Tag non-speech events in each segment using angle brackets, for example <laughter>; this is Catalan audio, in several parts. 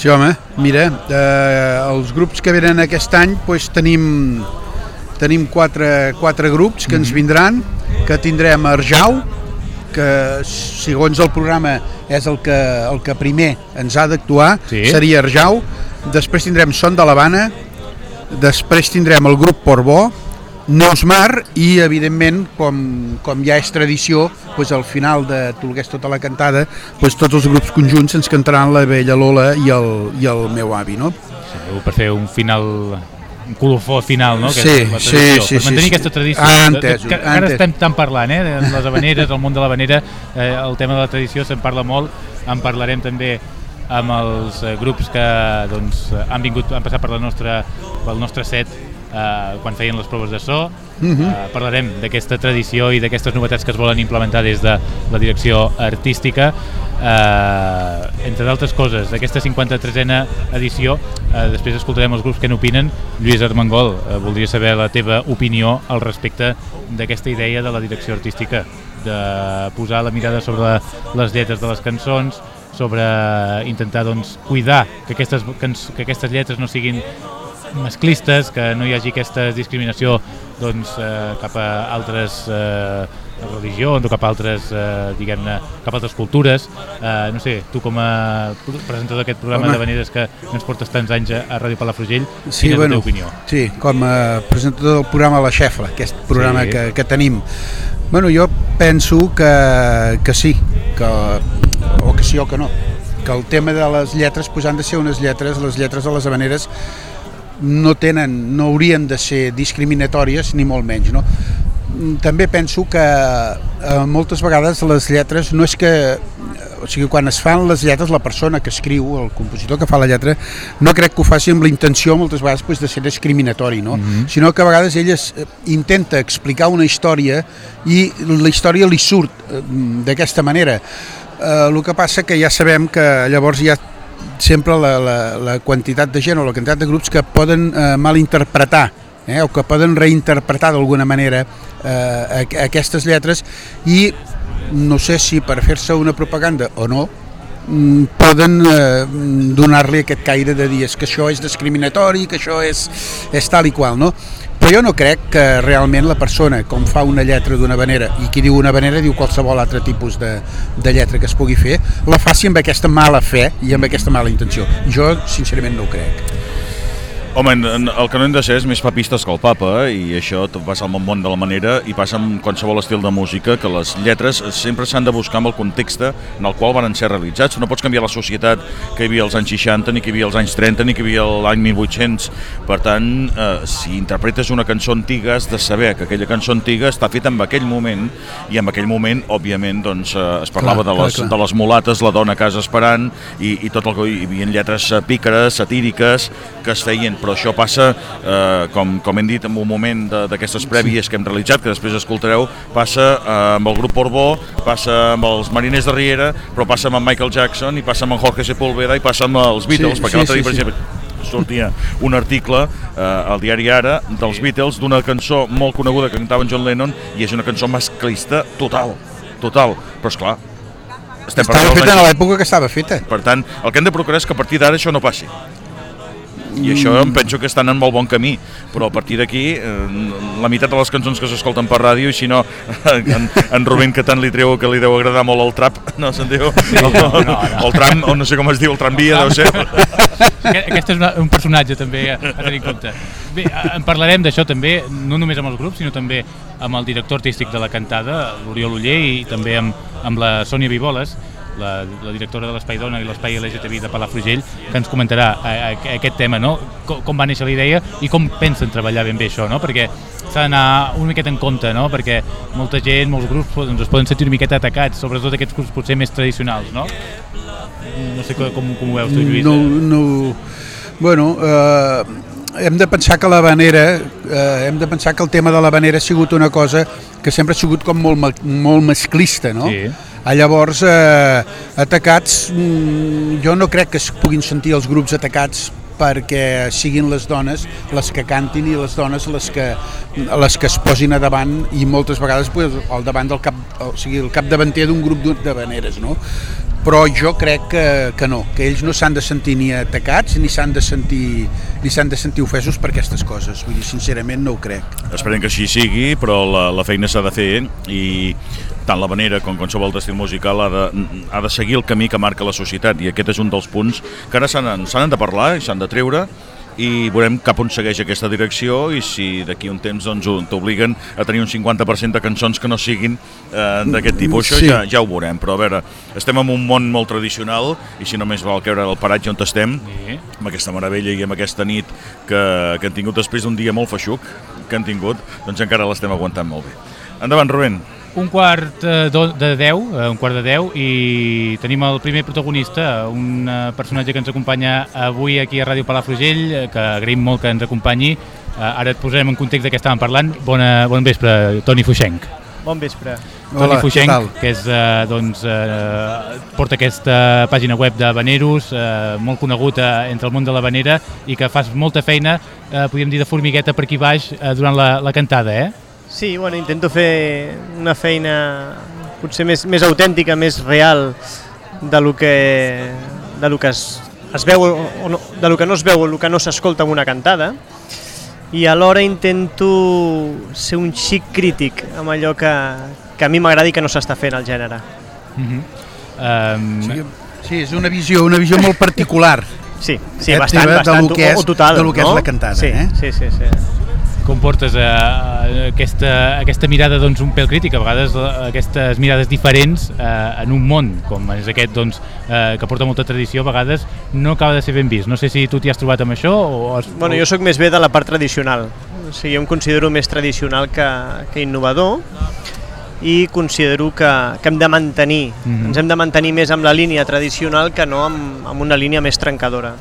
Sí, home, mira, eh, els grups que venen aquest any pues, tenim, tenim quatre, quatre grups que ens vindran, que tindrem Arjau, que segons el programa és el que, el que primer ens ha d'actuar, Sí. seria Arjau, després tindrem Son de l'Havana, després tindrem el grup Portbó, Neusmar i, evidentment, com, com ja és tradició, doncs al final de Tolgués tota la cantada, doncs tots els grups conjunts ens cantaran la Bella Lola i el, i el meu avi, no? Sí, per fer un final un colofó final, no? Que Sí, és sí, sí, per sí, mantenir sí. aquesta tradició. Ah, entesos, que ara entesos. estem tant parlant, eh? De les habaneres, el món de l'habanera, eh, el tema de la tradició se'n parla molt, en parlarem també amb els eh, grups que doncs, han vingut, han passat per la nostra, pel nostre set eh, quan feien les proves de so. Mhm. eh, parlarem d'aquesta tradició i d'aquestes novetats que es volen implementar des de la direcció artística. Eh, entre d'altres coses, d'aquesta 53a edició, eh, després escoltarem els grups que n'opinen. Lluís Armengol, eh, voldria saber la teva opinió al respecte d'aquesta idea de la direcció artística, de posar la mirada sobre les lletres de les cançons, sobre intentar doncs, cuidar que aquestes, que aquestes lletres no siguin masclistes, que no hi hagi aquesta discriminació doncs, eh, cap a altres eh, religions o cap a altres, eh, diguem-ne, cap a altres cultures. Eh, no sé, tu com a presentador d'aquest programa Home. de Veneres que ens portes tants anys a, a Ràdio Palafrugell, Sí, quina és bueno, la teva opinió? Sí, com a presentador del programa La Xefla, aquest programa Sí. que, que tenim. Bueno, jo penso que, que sí, que, o que sí o que no, que el tema de les lletres pues, han de ser unes lletres, les lletres de les habaneres no tenen, no haurien de ser discriminatòries ni molt menys, no? Mm, També penso que eh, moltes vegades les lletres no és que o sigui, quan es fan les lletres, la persona que escriu, el compositor que fa la lletra, no crec que ho faci amb la intenció moltes vegades pues, de ser discriminatori, no? sinó que a vegades ell es, eh, intenta explicar una història i la història li surt eh, d'aquesta manera. Eh, el que passa que ja sabem que llavors ha sempre la, la, la quantitat de gent o la quantitat de grups que poden eh, malinterpretar eh, o que poden reinterpretar d'alguna manera eh, aqu- aquestes lletres i no sé si per fer-se una propaganda o no mm, poden eh, donar-li aquest caire de dir "És que això és discriminatori, que això és, és tal i qual, no? Jo no crec que realment la persona, com fa una lletra d'una vanera, i qui diu una vanera diu qualsevol altre tipus de, de lletra que es pugui fer, la faci amb aquesta mala fe i amb aquesta mala intenció. Jo, sincerament, no ho crec. Home, el que no hem de ser és més papistes que el papa eh? i això tot passa al món de la manera i passa amb qualsevol estil de música que les lletres sempre s'han de buscar amb el context en el qual van ser realitzats. No pots canviar la societat que hi havia als anys 60, ni que hi havia als anys 30, ni que hi havia l'any 1800. Per tant, eh, si interpretes una cançó antiga has de saber que aquella cançó antiga està feta en aquell moment i en aquell moment, òbviament, doncs, eh, es parlava Clar, de, les, clar, clar. de les mulates, la dona a casa esperant i, i tot el que hi havia lletres eh, pícares, satíriques que es feien, però això passa eh, com, com hem dit en un moment d'aquestes prèvies que hem realitzat, que després escoltareu passa eh, amb el grup Porbó passa amb els Mariners de Riera però passa amb en Michael Jackson i passa amb en Jorge Sepúlveda i passa amb els Beatles Sí, perquè sí, l'altre sí, dia, per sí. exemple, sortia un article eh, al diari Ara dels Beatles d'una cançó molt coneguda que cantava en John Lennon i és una cançó masclista total, total, però és clar estem Estava feta a l'època que estava feta. per tant, el que hem de procurar és que a partir d'ara això no passi. I això em penso que estan en molt bon camí, però a partir d'aquí, eh, la meitat de les cançons que s'escolten per ràdio, i si no, <laughs> en, en Rubén que tant li treu que li deu agradar molt el trap, no se'n diu? no, no, no. El tram, o no sé com es diu, el tramvia, deu ser. Aquest és una, un personatge també a, a tenir en compte. Bé, en parlarem d'això també, no només amb els grups, sinó també amb el director artístic de la cantada, l'Oriol Uller, i també amb, amb la Sònia Vivoles, la, la directora de l'Espai Dona i l'Espai LGTBI de Palafrugell, que ens comentarà a, a, aquest tema, no? Com, com va néixer la idea i com pensen treballar ben bé això, no? Perquè s'ha d'anar una miqueta en compte, no? Perquè molta gent, molts grups doncs, es poden sentir una miqueta atacats, sobretot aquests grups potser més tradicionals, no? No sé com, com ho veus tu, Lluís. No, no... Bueno, eh, hem de pensar que la vanera, eh, hem de pensar que el tema de la vanera ha sigut una cosa que sempre ha sigut com molt, molt masclista, no? Sí. A llavors, eh, atacats, mm, jo no crec que es puguin sentir els grups atacats perquè siguin les dones les que cantin i les dones les que, les que es posin a davant i moltes vegades pues, al davant del cap, o sigui, el capdavanter d'un grup de veneres, no? Però jo crec que, que no, que ells no s'han de sentir ni atacats ni s'han de sentir ni s'han de sentir ofesos per aquestes coses. Vull dir, sincerament no ho crec. Esperem que així sigui, però la, la feina s'ha de fer i tant la manera com qualsevol estil musical ha de, ha de seguir el camí que marca la societat i aquest és un dels punts que ara s'han de parlar i s'han de treure i veurem cap on segueix aquesta direcció i si d'aquí un temps doncs, t'obliguen a tenir un 50% de cançons que no siguin eh, d'aquest tipus, això sí. ja, ja ho veurem, però a veure, estem en un món molt tradicional i si només val creure el paratge on estem, sí. amb aquesta meravella i amb aquesta nit que, que hem tingut després d'un dia molt feixuc que hem tingut, doncs encara l'estem aguantant molt bé. Endavant, Rubén un quart eh, de 10, eh, un quart de 10 i tenim el primer protagonista, un eh, personatge que ens acompanya avui aquí a Ràdio Palafrugell, que agraïm molt que ens acompanyi. Ara et posarem en context de què estàvem parlant. Bona, bon vespre, Toni Fuixenc. Bon vespre. Toni Hola, Fuixenc, que és, eh, doncs, eh, porta aquesta pàgina web de Veneros, eh, molt conegut eh, entre el món de la vanera i que fas molta feina, eh, podríem dir, de formigueta per aquí baix eh, durant la, la cantada, eh? Sí, bueno, intento fer una feina potser més, més autèntica, més real de lo que, de lo que es, es veu o no, de lo que no es veu o el que no s'escolta en una cantada i alhora intento ser un xic crític amb allò que, que a mi m'agrada i que no s'està fent al gènere. Uh -huh. um... sí, sí, és una visió, una visió molt particular. Sí, sí, bastant, bastant, de lo que és, o, o total, de lo que no? és la cantada. Sí, eh? sí, sí, sí com portes a, a aquesta, aquesta mirada doncs, un pèl crític, a vegades aquestes mirades diferents eh, en un món com és aquest doncs, eh, que porta molta tradició, a vegades no acaba de ser ben vist. No sé si tu t'hi has trobat amb això o... Has... Bueno, jo sóc més bé de la part tradicional, o sigui, jo em considero més tradicional que, que innovador i considero que, que hem de mantenir, mm -hmm. ens hem de mantenir més amb la línia tradicional que no amb, amb una línia més trencadora.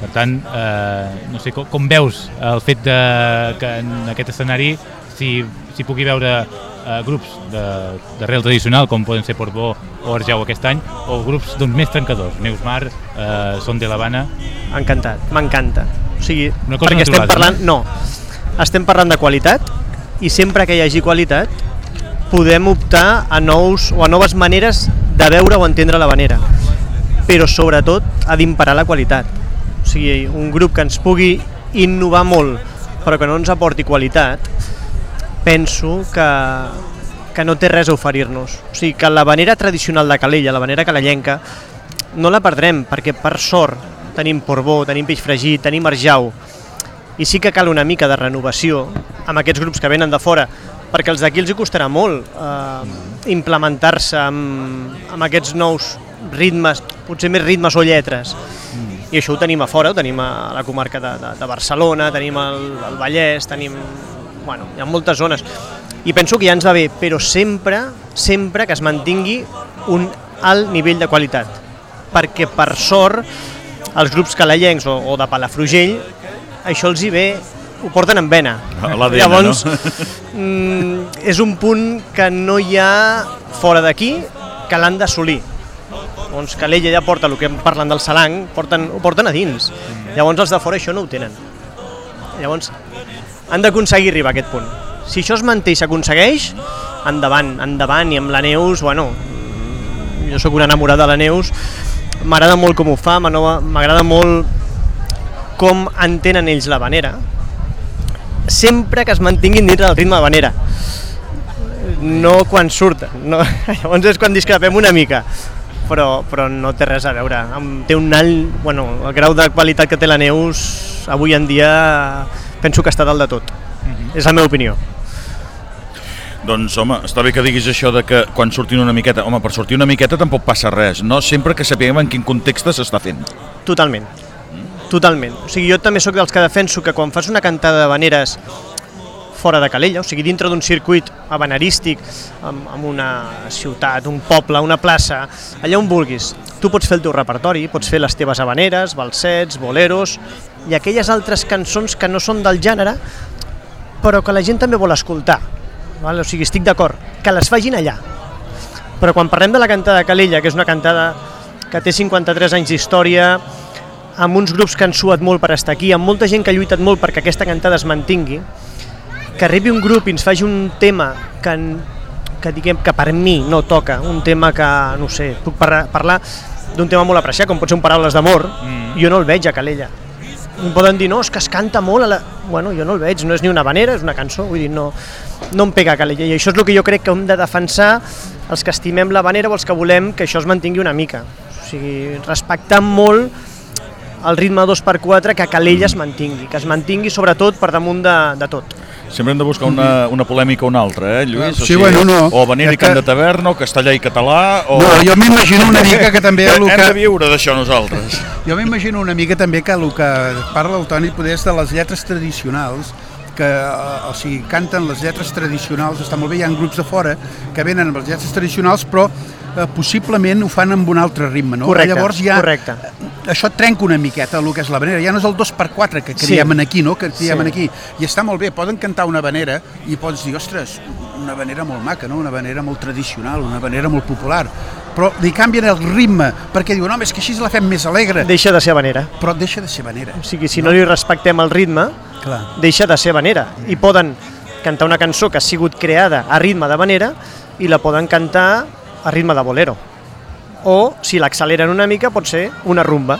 Per tant, eh, no sé, com, com veus el fet de, que en aquest escenari si, si pugui veure eh, grups d'arrel tradicional com poden ser Portbó o Arjau aquest any o grups doncs, més trencadors, Neus Mar, eh, Son de l'Havana. Encantat, m'encanta. O sigui, Una cosa perquè estem parlant no? no, estem parlant de qualitat i sempre que hi hagi qualitat podem optar a nous o a noves maneres de veure o entendre la vanera però sobretot ha d'imperar la qualitat o sigui, un grup que ens pugui innovar molt però que no ens aporti qualitat, penso que, que no té res a oferir-nos. O sigui, que la vanera tradicional de Calella, la vanera calellenca, no la perdrem, perquè per sort tenim Portbó, tenim Peix Fregit, tenim Arjau, i sí que cal una mica de renovació amb aquests grups que venen de fora, perquè els d'aquí els hi costarà molt eh, implementar-se amb, amb aquests nous ritmes, potser més ritmes o lletres. Mm i això ho tenim a fora, ho tenim a la comarca de, de, de Barcelona, tenim el, el Vallès, tenim... Bueno, hi ha moltes zones. I penso que ja ens va bé, però sempre, sempre que es mantingui un alt nivell de qualitat. Perquè, per sort, els grups calellencs o, o de Palafrugell, això els hi ve, ho porten en vena. Llavors, no? mm, és un punt que no hi ha fora d'aquí que l'han d'assolir doncs Calella ja porta el que parlen del Salang, porten, ho porten a dins. Mm. Llavors els de fora això no ho tenen. Llavors han d'aconseguir arribar a aquest punt. Si això es manté i s'aconsegueix, endavant, endavant, i amb la Neus, bueno, jo sóc una enamorada de la Neus, m'agrada molt com ho fa, m'agrada molt com entenen ells la vanera, sempre que es mantinguin dintre del ritme de vanera no quan surten no, <laughs> llavors és quan discrepem una mica però, però no té res a veure. Té un alt, bueno, el grau de qualitat que té la Neus avui en dia penso que està dalt de tot. Mm -hmm. És la meva opinió. Doncs, home, està bé que diguis això de que quan sortin una miqueta... Home, per sortir una miqueta tampoc passa res, no? Sempre que sapiguem en quin context s'està fent. Totalment. Totalment. O sigui, jo també sóc dels que defenso que quan fas una cantada de veneres fora de Calella, o sigui, dintre d'un circuit habanerístic, amb, amb una ciutat, un poble, una plaça, allà on vulguis. Tu pots fer el teu repertori, pots fer les teves habaneres, balsets, boleros, i aquelles altres cançons que no són del gènere, però que la gent també vol escoltar. Val? O sigui, estic d'acord, que les facin allà. Però quan parlem de la cantada de Calella, que és una cantada que té 53 anys d'història, amb uns grups que han suat molt per estar aquí, amb molta gent que ha lluitat molt perquè aquesta cantada es mantingui, que arribi un grup i ens faci un tema que, que diguem que per mi no toca, un tema que, no sé, puc par parlar d'un tema molt apreciat, com pot ser un Paraules d'amor, mm. jo no el veig a Calella. Em poden dir, no, és que es canta molt a la... Bueno, jo no el veig, no és ni una vanera, és una cançó, vull dir, no, no em pega a Calella. I això és el que jo crec que hem de defensar els que estimem la vanera o els que volem que això es mantingui una mica. O sigui, respectant molt el ritme 2x4 que a Calella es mantingui, que es mantingui sobretot per damunt de, de tot. Sempre hem de buscar una, una polèmica o una altra, eh, Lluís? Sí, o sigui, bueno, no. O venir i cant de taverna, o castellà i català, o... No, jo m'imagino una mica que també... El que... Hem de viure d'això nosaltres. Jo m'imagino una mica també que el que parla el Toni poder és de les lletres tradicionals, que eh, o sigui, canten les lletres tradicionals, està molt bé, hi ha grups de fora que venen amb les lletres tradicionals, però eh, possiblement ho fan amb un altre ritme, no? Correcte, Llavors ja, correcte. Això trenca una miqueta el que és la vanera, ja no és el 2x4 que creiem sí. aquí, no? que creiem sí. aquí, i està molt bé, poden cantar una vanera i pots dir, ostres, una vanera molt maca, no? una vanera molt tradicional, una vanera molt popular, però li canvien el ritme, perquè diuen, no, és que així la fem més alegre. Deixa de ser vanera. Però deixa de ser vanera. O sigui, si no, no li respectem el ritme, Clar. deixa de ser vanera. I poden cantar una cançó que ha sigut creada a ritme de vanera i la poden cantar a ritme de bolero. O, si l'acceleren una mica, pot ser una rumba.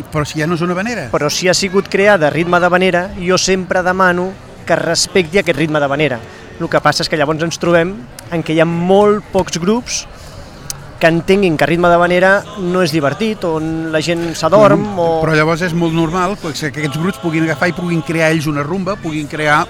Però si ja no és una vanera. Però si ha sigut creada a ritme de vanera, jo sempre demano que respecti aquest ritme de vanera. El que passa és que llavors ens trobem en què hi ha molt pocs grups que entenguin que ritme de vanera no és divertit, on la gent s'adorm o... Però llavors és molt normal que aquests grups puguin agafar i puguin crear ells una rumba, puguin crear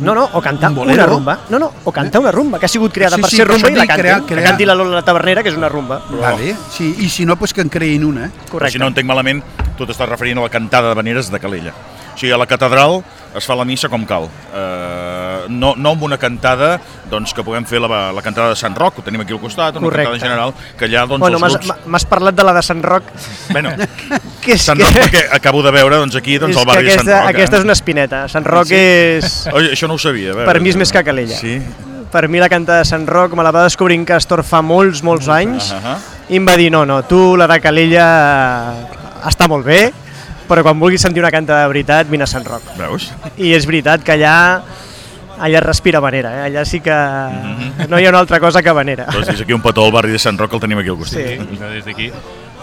no, no, o cantar un una rumba. No, no, o cantar una rumba, que ha sigut creada sí, per sí, ser rumba i la cantin. Crear, crear... Que canti la Lola la Tavernera, que és una rumba. Vale, sí, i si no, pues que en creïn una. Correcte. si no entenc malament, tu t'estàs referint a la cantada de veneres de Calella. Sigui, a la catedral es fa la missa com cal. Uh, no, no amb una cantada doncs, que puguem fer la, la cantada de Sant Roc, que tenim aquí al costat, una Correcte. cantada general, que allà doncs, bueno, els grups... M'has parlat de la de Sant Roc. Bueno, <laughs> que és Sant Roc, que... perquè acabo de veure doncs, aquí doncs, el barri aquesta, de Sant Roc. Aquesta eh? és una espineta. Sant Roc sí? és... <laughs> Oi, això no ho sabia. Veure, per mi és més que Calella. Sí? Per mi la cantada de Sant Roc me la va descobrir en Castor fa molts, molts anys uh -huh. i em va dir, no, no, tu la de Calella està molt bé, però quan vulguis sentir una canta de veritat, vine a Sant Roc. Veus? I és veritat que allà allà es respira manera, eh? allà sí que mm -hmm. no hi ha una altra cosa que manera. Doncs és aquí un petó al barri de Sant Roc, el tenim aquí al costat. Sí. Des d'aquí.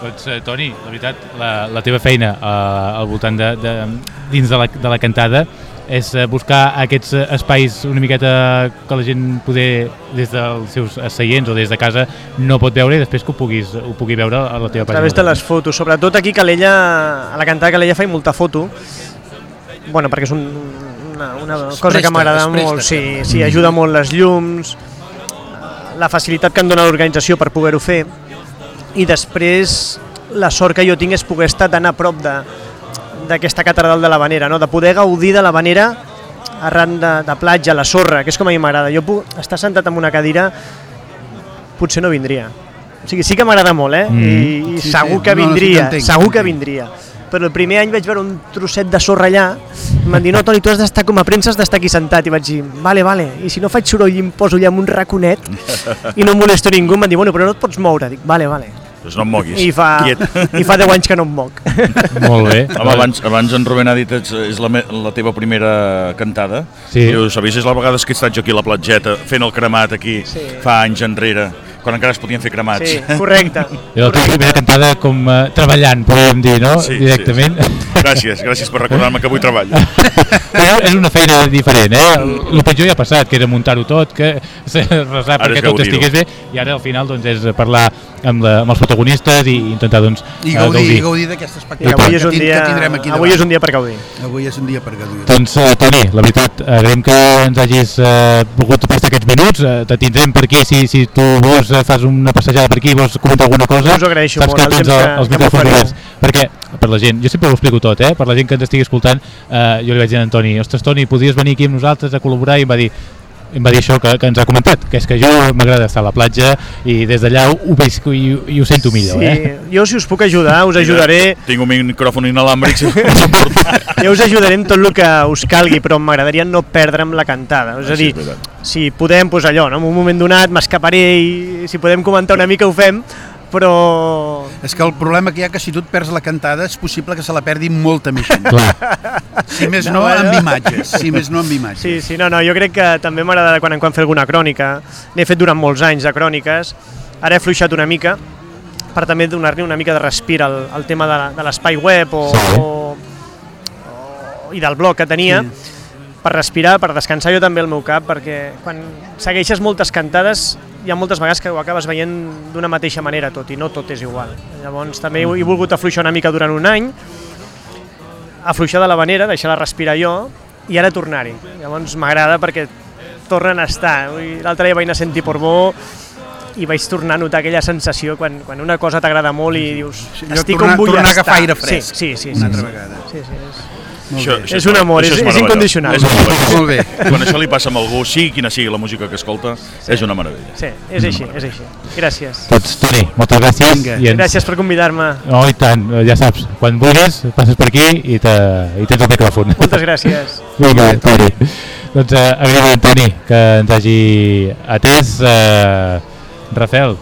Doncs, eh, Toni, la veritat, la, la teva feina eh, al voltant de, de, dins de la, de la cantada és eh, buscar aquests eh, espais una miqueta que la gent poder des dels seus seients o des de casa no pot veure i després que ho, puguis, ho pugui veure a la teva pàgina. A través de les fotos, sobretot aquí Calella, a la cantada Calella faig molta foto, bueno, perquè és un, una, una cosa presta, que m'agrada molt, sí, sí, ajuda molt les llums, la facilitat que em dona l'organització per poder-ho fer. I després la sort que jo tinc és poder estar tan a prop de, d'aquesta catedral de la Vanera, no? de poder gaudir de la Vanera arran de, de platja, la sorra, que és com a mi m'agrada. Jo puc estar sentat en una cadira, potser no vindria. O sigui, sí que m'agrada molt, eh? Mm. I, i sí, segur sí. que vindria, no, no, segur que vindria. Però el primer any vaig veure un trosset de sorra allà, em van dir, no, Toni, tu has d'estar com a premsa, has d'estar aquí sentat. I vaig dir, vale, vale, i si no faig soroll i em poso allà en un raconet i no molesto ningú, em van dir, bueno, però no et pots moure. Dic, vale, vale. Doncs no em moguis. I fa, I fa 10 anys que no em moc. <laughs> Molt bé. Home, abans, abans en Rubén ha dit és, és la, me, la teva primera cantada. Sí. Diu, sabis, és la vegada que he estat jo aquí a la platgeta fent el cremat aquí sí. fa anys enrere quan encara es podien fer cremats. Sí, correcte. I la teva primera cantada com uh, treballant, podríem dir, no? Sí, Directament. Sí, sí. Gràcies, gràcies per recordar-me que avui treballo. <laughs> Però és una feina diferent, eh? El pitjor ja ha passat, que era muntar-ho tot, que <laughs> resar perquè tot estigués bé, i ara al final doncs, és parlar amb, la, amb els protagonistes i intentar doncs, I gaudir, gaudir. I gaudir d'aquest espectacle avui és un dia, que tindrem aquí Avui és un dia per gaudir. Avui és un dia per gaudir. Doncs, uh, Toni, la veritat, agraïm que ens hagis uh, volgut prestar aquests minuts, uh, te tindrem per aquí si, si tu vols uh, fas una passejada per aquí, vols comentar alguna cosa, us agraeixo saps molt, que tens el, els micròfons oberts. Perquè, per la gent, jo sempre ho explico tot, eh? per la gent que ens estigui escoltant, uh, jo li vaig dir a Antoni, ostres Toni, podries venir aquí amb nosaltres a col·laborar i em va dir, em va dir això que, que ens ha comentat, que és que jo m'agrada estar a la platja i des d'allà ho veig i, i ho sento millor. Sí, eh? jo si us puc ajudar, us ajudaré... Tinc un micròfon inalàmbric. <laughs> jo us ajudaré en tot el que us calgui, però m'agradaria no perdre'm la cantada. És a dir, si podem, doncs allò, no? en un moment donat m'escaparé i si podem comentar una mica ho fem, però... És que el problema que hi ha que si tu et perds la cantada és possible que se la perdi molta més gent. Si més no, no amb imatges. Si més no amb imatges. Sí, sí, no, no, jo crec que també m'agrada quan en quan fer alguna crònica. N'he fet durant molts anys de cròniques. Ara he fluixat una mica per també donar-li una mica de respir al, al tema de, de l'espai web o, sí. o, o, i del blog que tenia. Sí per respirar, per descansar jo també el meu cap, perquè quan segueixes moltes cantades hi ha moltes vegades que ho acabes veient d'una mateixa manera tot i no tot és igual. Llavors també he volgut afluixar una mica durant un any, afluixar de la vanera, deixar-la respirar jo i ara tornar-hi. Llavors m'agrada perquè tornen a estar. L'altre dia vaig anar a sentir Portbó i vaig tornar a notar aquella sensació quan, quan una cosa t'agrada molt i dius estic tornar, on vull tornar estar. a agafar aire fresc. Sí, sí, sí. Una sí, altra sí. vegada. Sí, sí, és... Això, això, és un amor, és, això és incondicional. És Molt bé. Quan això li passa amb algú, sigui quina sigui la música que escolta, sí. és una meravella. Sí, és així, és així. Gràcies. Doncs, Toni, moltes gràcies. Vinga. I ens... Gràcies per convidar-me. Oh, i tant, ja saps, quan vulguis passes per aquí i, te, i tens el micròfon. Moltes gràcies. <laughs> Vinga, Toni. Doncs eh, agraïm Toni que ens hagi atès. Eh, Rafael,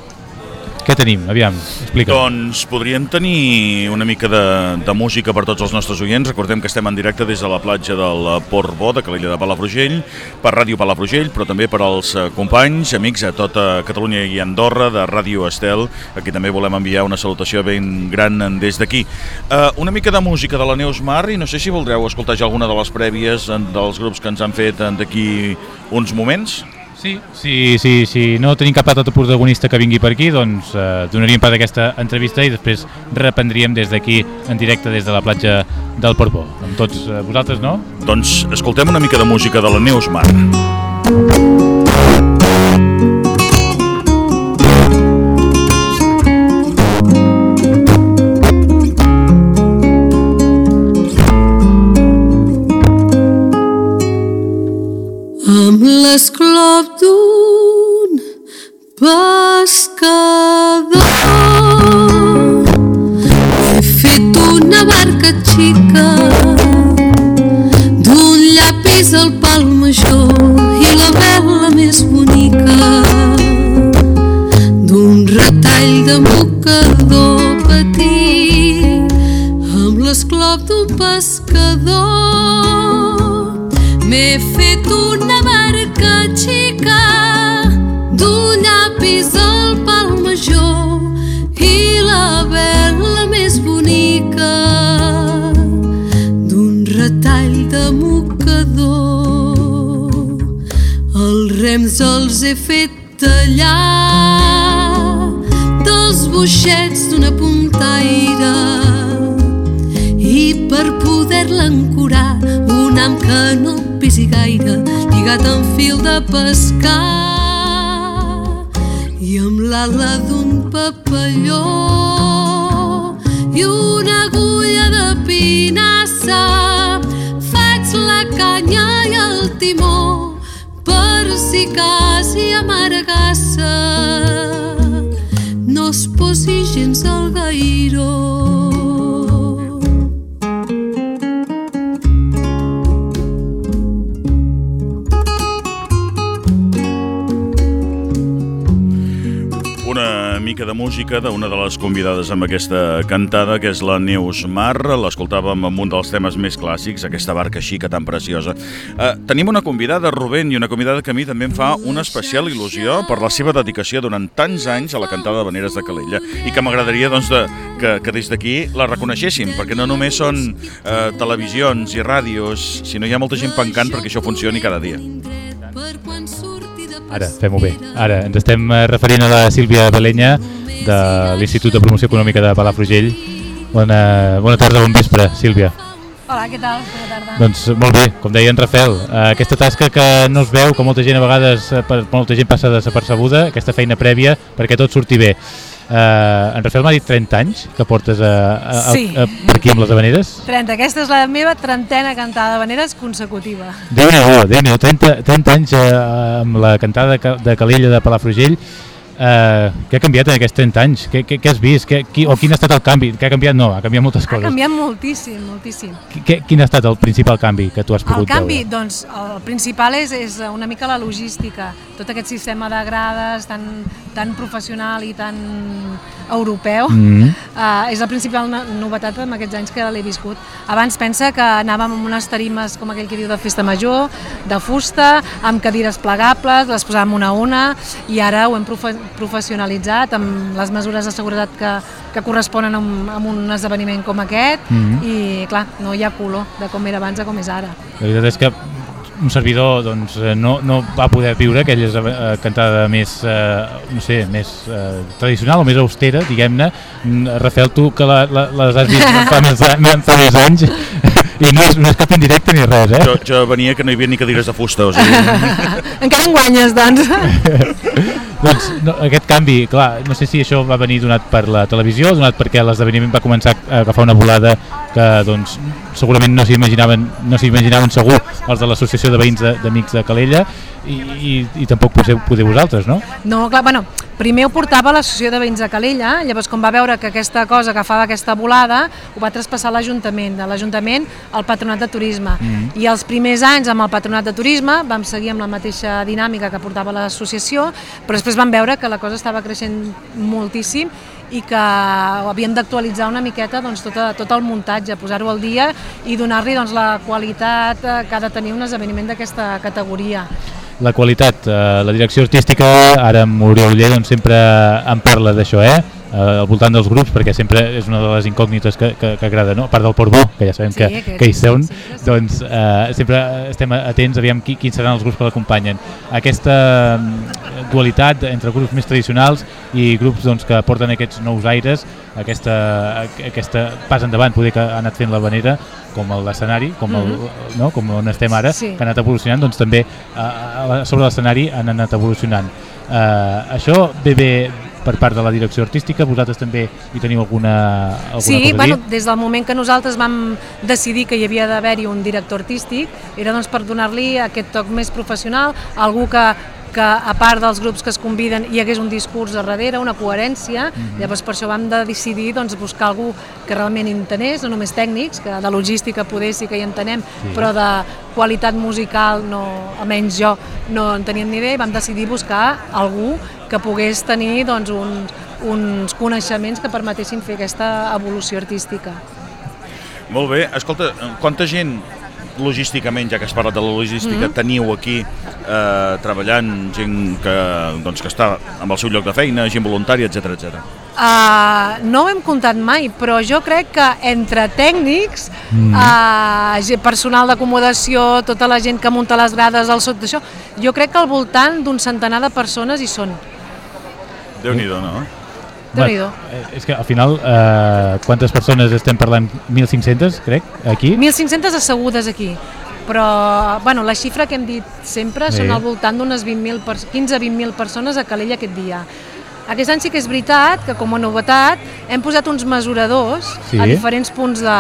què tenim? Aviam, explica. Doncs podríem tenir una mica de, de música per tots els nostres oients. Recordem que estem en directe des de la platja del Port Bo, de Calella de Palafrugell, per Ràdio Palafrugell, però també per als eh, companys, amics a tota Catalunya i Andorra, de Ràdio Estel, a qui també volem enviar una salutació ben gran des d'aquí. Uh, una mica de música de la Neus Mar, i no sé si voldreu escoltar ja alguna de les prèvies eh, dels grups que ens han fet d'aquí uns moments. Sí, sí, sí, sí, no tenim cap altre protagonista que vingui per aquí, doncs eh, donaríem pas aquesta entrevista i després reprendríem des d'aquí en directe des de la platja del Portbó. Amb tots eh, vosaltres, no? Doncs escoltem una mica de música de la Neus Mar. L'esclop d'un pescador he fet una barca xica d'un llapis al pal major i la vela més bonica d'un retall de mocador petit amb l'esclop d'un pescador M'he fet una Rems els he fet tallar dels boixets d'una puntaire. I per poder-la ancorar un am que no pisi gaire lligat amb fil de pescar. I amb l'ala d'un papalló i una agulla de pinassa faig la canya i el timó per si quasi amargassa no es posi gens al gairó mica de música d'una de les convidades amb aquesta cantada, que és la Neus Mar. L'escoltàvem amb un dels temes més clàssics, aquesta barca xica tan preciosa. Uh, tenim una convidada, Rubén, i una convidada que a mi també em fa una especial il·lusió per la seva dedicació durant tants anys a la cantada de Veneres de Calella i que m'agradaria doncs, de, que, que des d'aquí la reconeixéssim, perquè no només són uh, televisions i ràdios, sinó hi ha molta gent pencant perquè això funcioni cada dia. Ara, fem-ho bé. Ara, ens estem eh, referint a la Sílvia Balenya de l'Institut de Promoció Econòmica de Palafrugell. Bona, bona tarda, bon vespre, Sílvia. Hola, què tal? Bona tarda. Doncs molt bé, com deia en Rafel, eh, aquesta tasca que no es veu, que molta gent a vegades, eh, per, molta gent passa desapercebuda, aquesta feina prèvia perquè tot surti bé. Uh, en Rafael m'ha dit 30 anys que portes a, a, a, Sí. a, per aquí amb les Havaneres. 30. Aquesta és la meva trentena cantada de veneres consecutiva. Déu-n'hi-do, déu nhi 30, 30 anys uh, amb la cantada de, de Calella de Palafrugell. Uh, què ha canviat en aquests 30 anys? Què, què, què has vist? Què, qui, o quin ha estat el canvi? Què ha canviat? No, ha canviat moltes coses. Ha canviat moltíssim, moltíssim. Què, quin ha estat el principal canvi que tu has pogut veure? El canvi, veure? doncs, el principal és, és una mica la logística. Tot aquest sistema de grades tan, tan professional i tan europeu mm -hmm. uh, és la principal novetat en aquests anys que l'he viscut. Abans pensa que anàvem amb unes tarimes, com aquell que diu, de festa major, de fusta, amb cadires plegables, les posàvem una a una, i ara ho hem profe professionalitzat amb les mesures de seguretat que, que corresponen a un, a un esdeveniment com aquest, mm -hmm. i clar, no hi ha color de com era abans a com és ara. La veritat és que un servidor doncs, eh, no, no va poder viure aquella eh, cantada més, eh, no sé, més eh, tradicional o més austera, diguem-ne. Mm, Rafael, tu que la, la, les has vist fa <laughs> més, fa més anys, <laughs> i no és, no és cap en directe ni res, eh? Jo, jo venia que no hi havia ni cadires de fusta, o sigui... <laughs> Encara en guanyes, doncs. Doncs no, aquest canvi, clar, no sé si això va venir donat per la televisió, donat perquè l'esdeveniment va començar a agafar una volada que doncs, segurament no s'imaginaven no s'imaginaven segur els de l'associació de veïns d'Amics de, de Calella i, i, i tampoc podeu, podeu vosaltres, no? No, clar, bueno, primer ho portava l'associació de veïns de Calella, llavors quan va veure que aquesta cosa agafava aquesta volada, ho va traspassar a l'Ajuntament, de l'Ajuntament al Patronat de Turisme. Mm -hmm. I els primers anys amb el Patronat de Turisme vam seguir amb la mateixa dinàmica que portava l'associació, però després vam veure que la cosa estava creixent moltíssim i que havíem d'actualitzar una miqueta doncs, tot, tot el muntatge, posar-ho al dia i donar-li doncs, la qualitat eh, que ha de tenir un esdeveniment d'aquesta categoria la qualitat, eh, la direcció artística, ara amb Oriol Uller doncs, sempre en parla d'això, eh? Eh, al voltant dels grups, perquè sempre és una de les incògnites que, que, que agrada, no? a part del Portbó, que ja sabem sí, que, que, hi són, sí, doncs eh, sempre estem atents aviam qui, quins seran els grups que l'acompanyen. Aquesta mm, dualitat entre grups més tradicionals i grups doncs, que porten aquests nous aires, aquesta, aquesta pas endavant poder que ha anat fent la vanera com l'escenari, com, el, mm -hmm. no? com on estem ara, sí. que ha anat evolucionant, doncs també eh, sobre l'escenari han anat evolucionant. Eh, això ve bé, per part de la direcció artística, vosaltres també hi teniu alguna, alguna sí, cosa a dir? Sí, des del moment que nosaltres vam decidir que hi havia d'haver-hi un director artístic, era doncs per donar-li aquest toc més professional, algú que que a part dels grups que es conviden hi hagués un discurs a darrere, una coherència, mm -hmm. llavors per això vam de decidir doncs, buscar algú que realment entenés, no només tècnics, que de logística poder sí que hi entenem, sí. però de qualitat musical, no, almenys jo, no en teníem ni idea, i vam decidir buscar algú que pogués tenir doncs, un, uns coneixements que permetessin fer aquesta evolució artística. Molt bé, escolta, quanta gent logísticament, ja que has parlat de la logística, mm -hmm. teniu aquí eh, treballant gent que, doncs, que està amb el seu lloc de feina, gent voluntària, etc etc. Uh, no ho hem comptat mai, però jo crec que entre tècnics, mm. uh, personal d'acomodació, tota la gent que munta les grades al sot d'això, jo crec que al voltant d'un centenar de persones hi són. Déu-n'hi-do, no? déu eh, És que al final, eh, quantes persones estem parlant? 1.500, crec, aquí? 1.500 assegudes aquí però bueno, la xifra que hem dit sempre sí. són al voltant d'unes 15-20.000 persones a Calella aquest dia. Aquest any sí que és veritat que com a novetat hem posat uns mesuradors sí. a diferents punts de,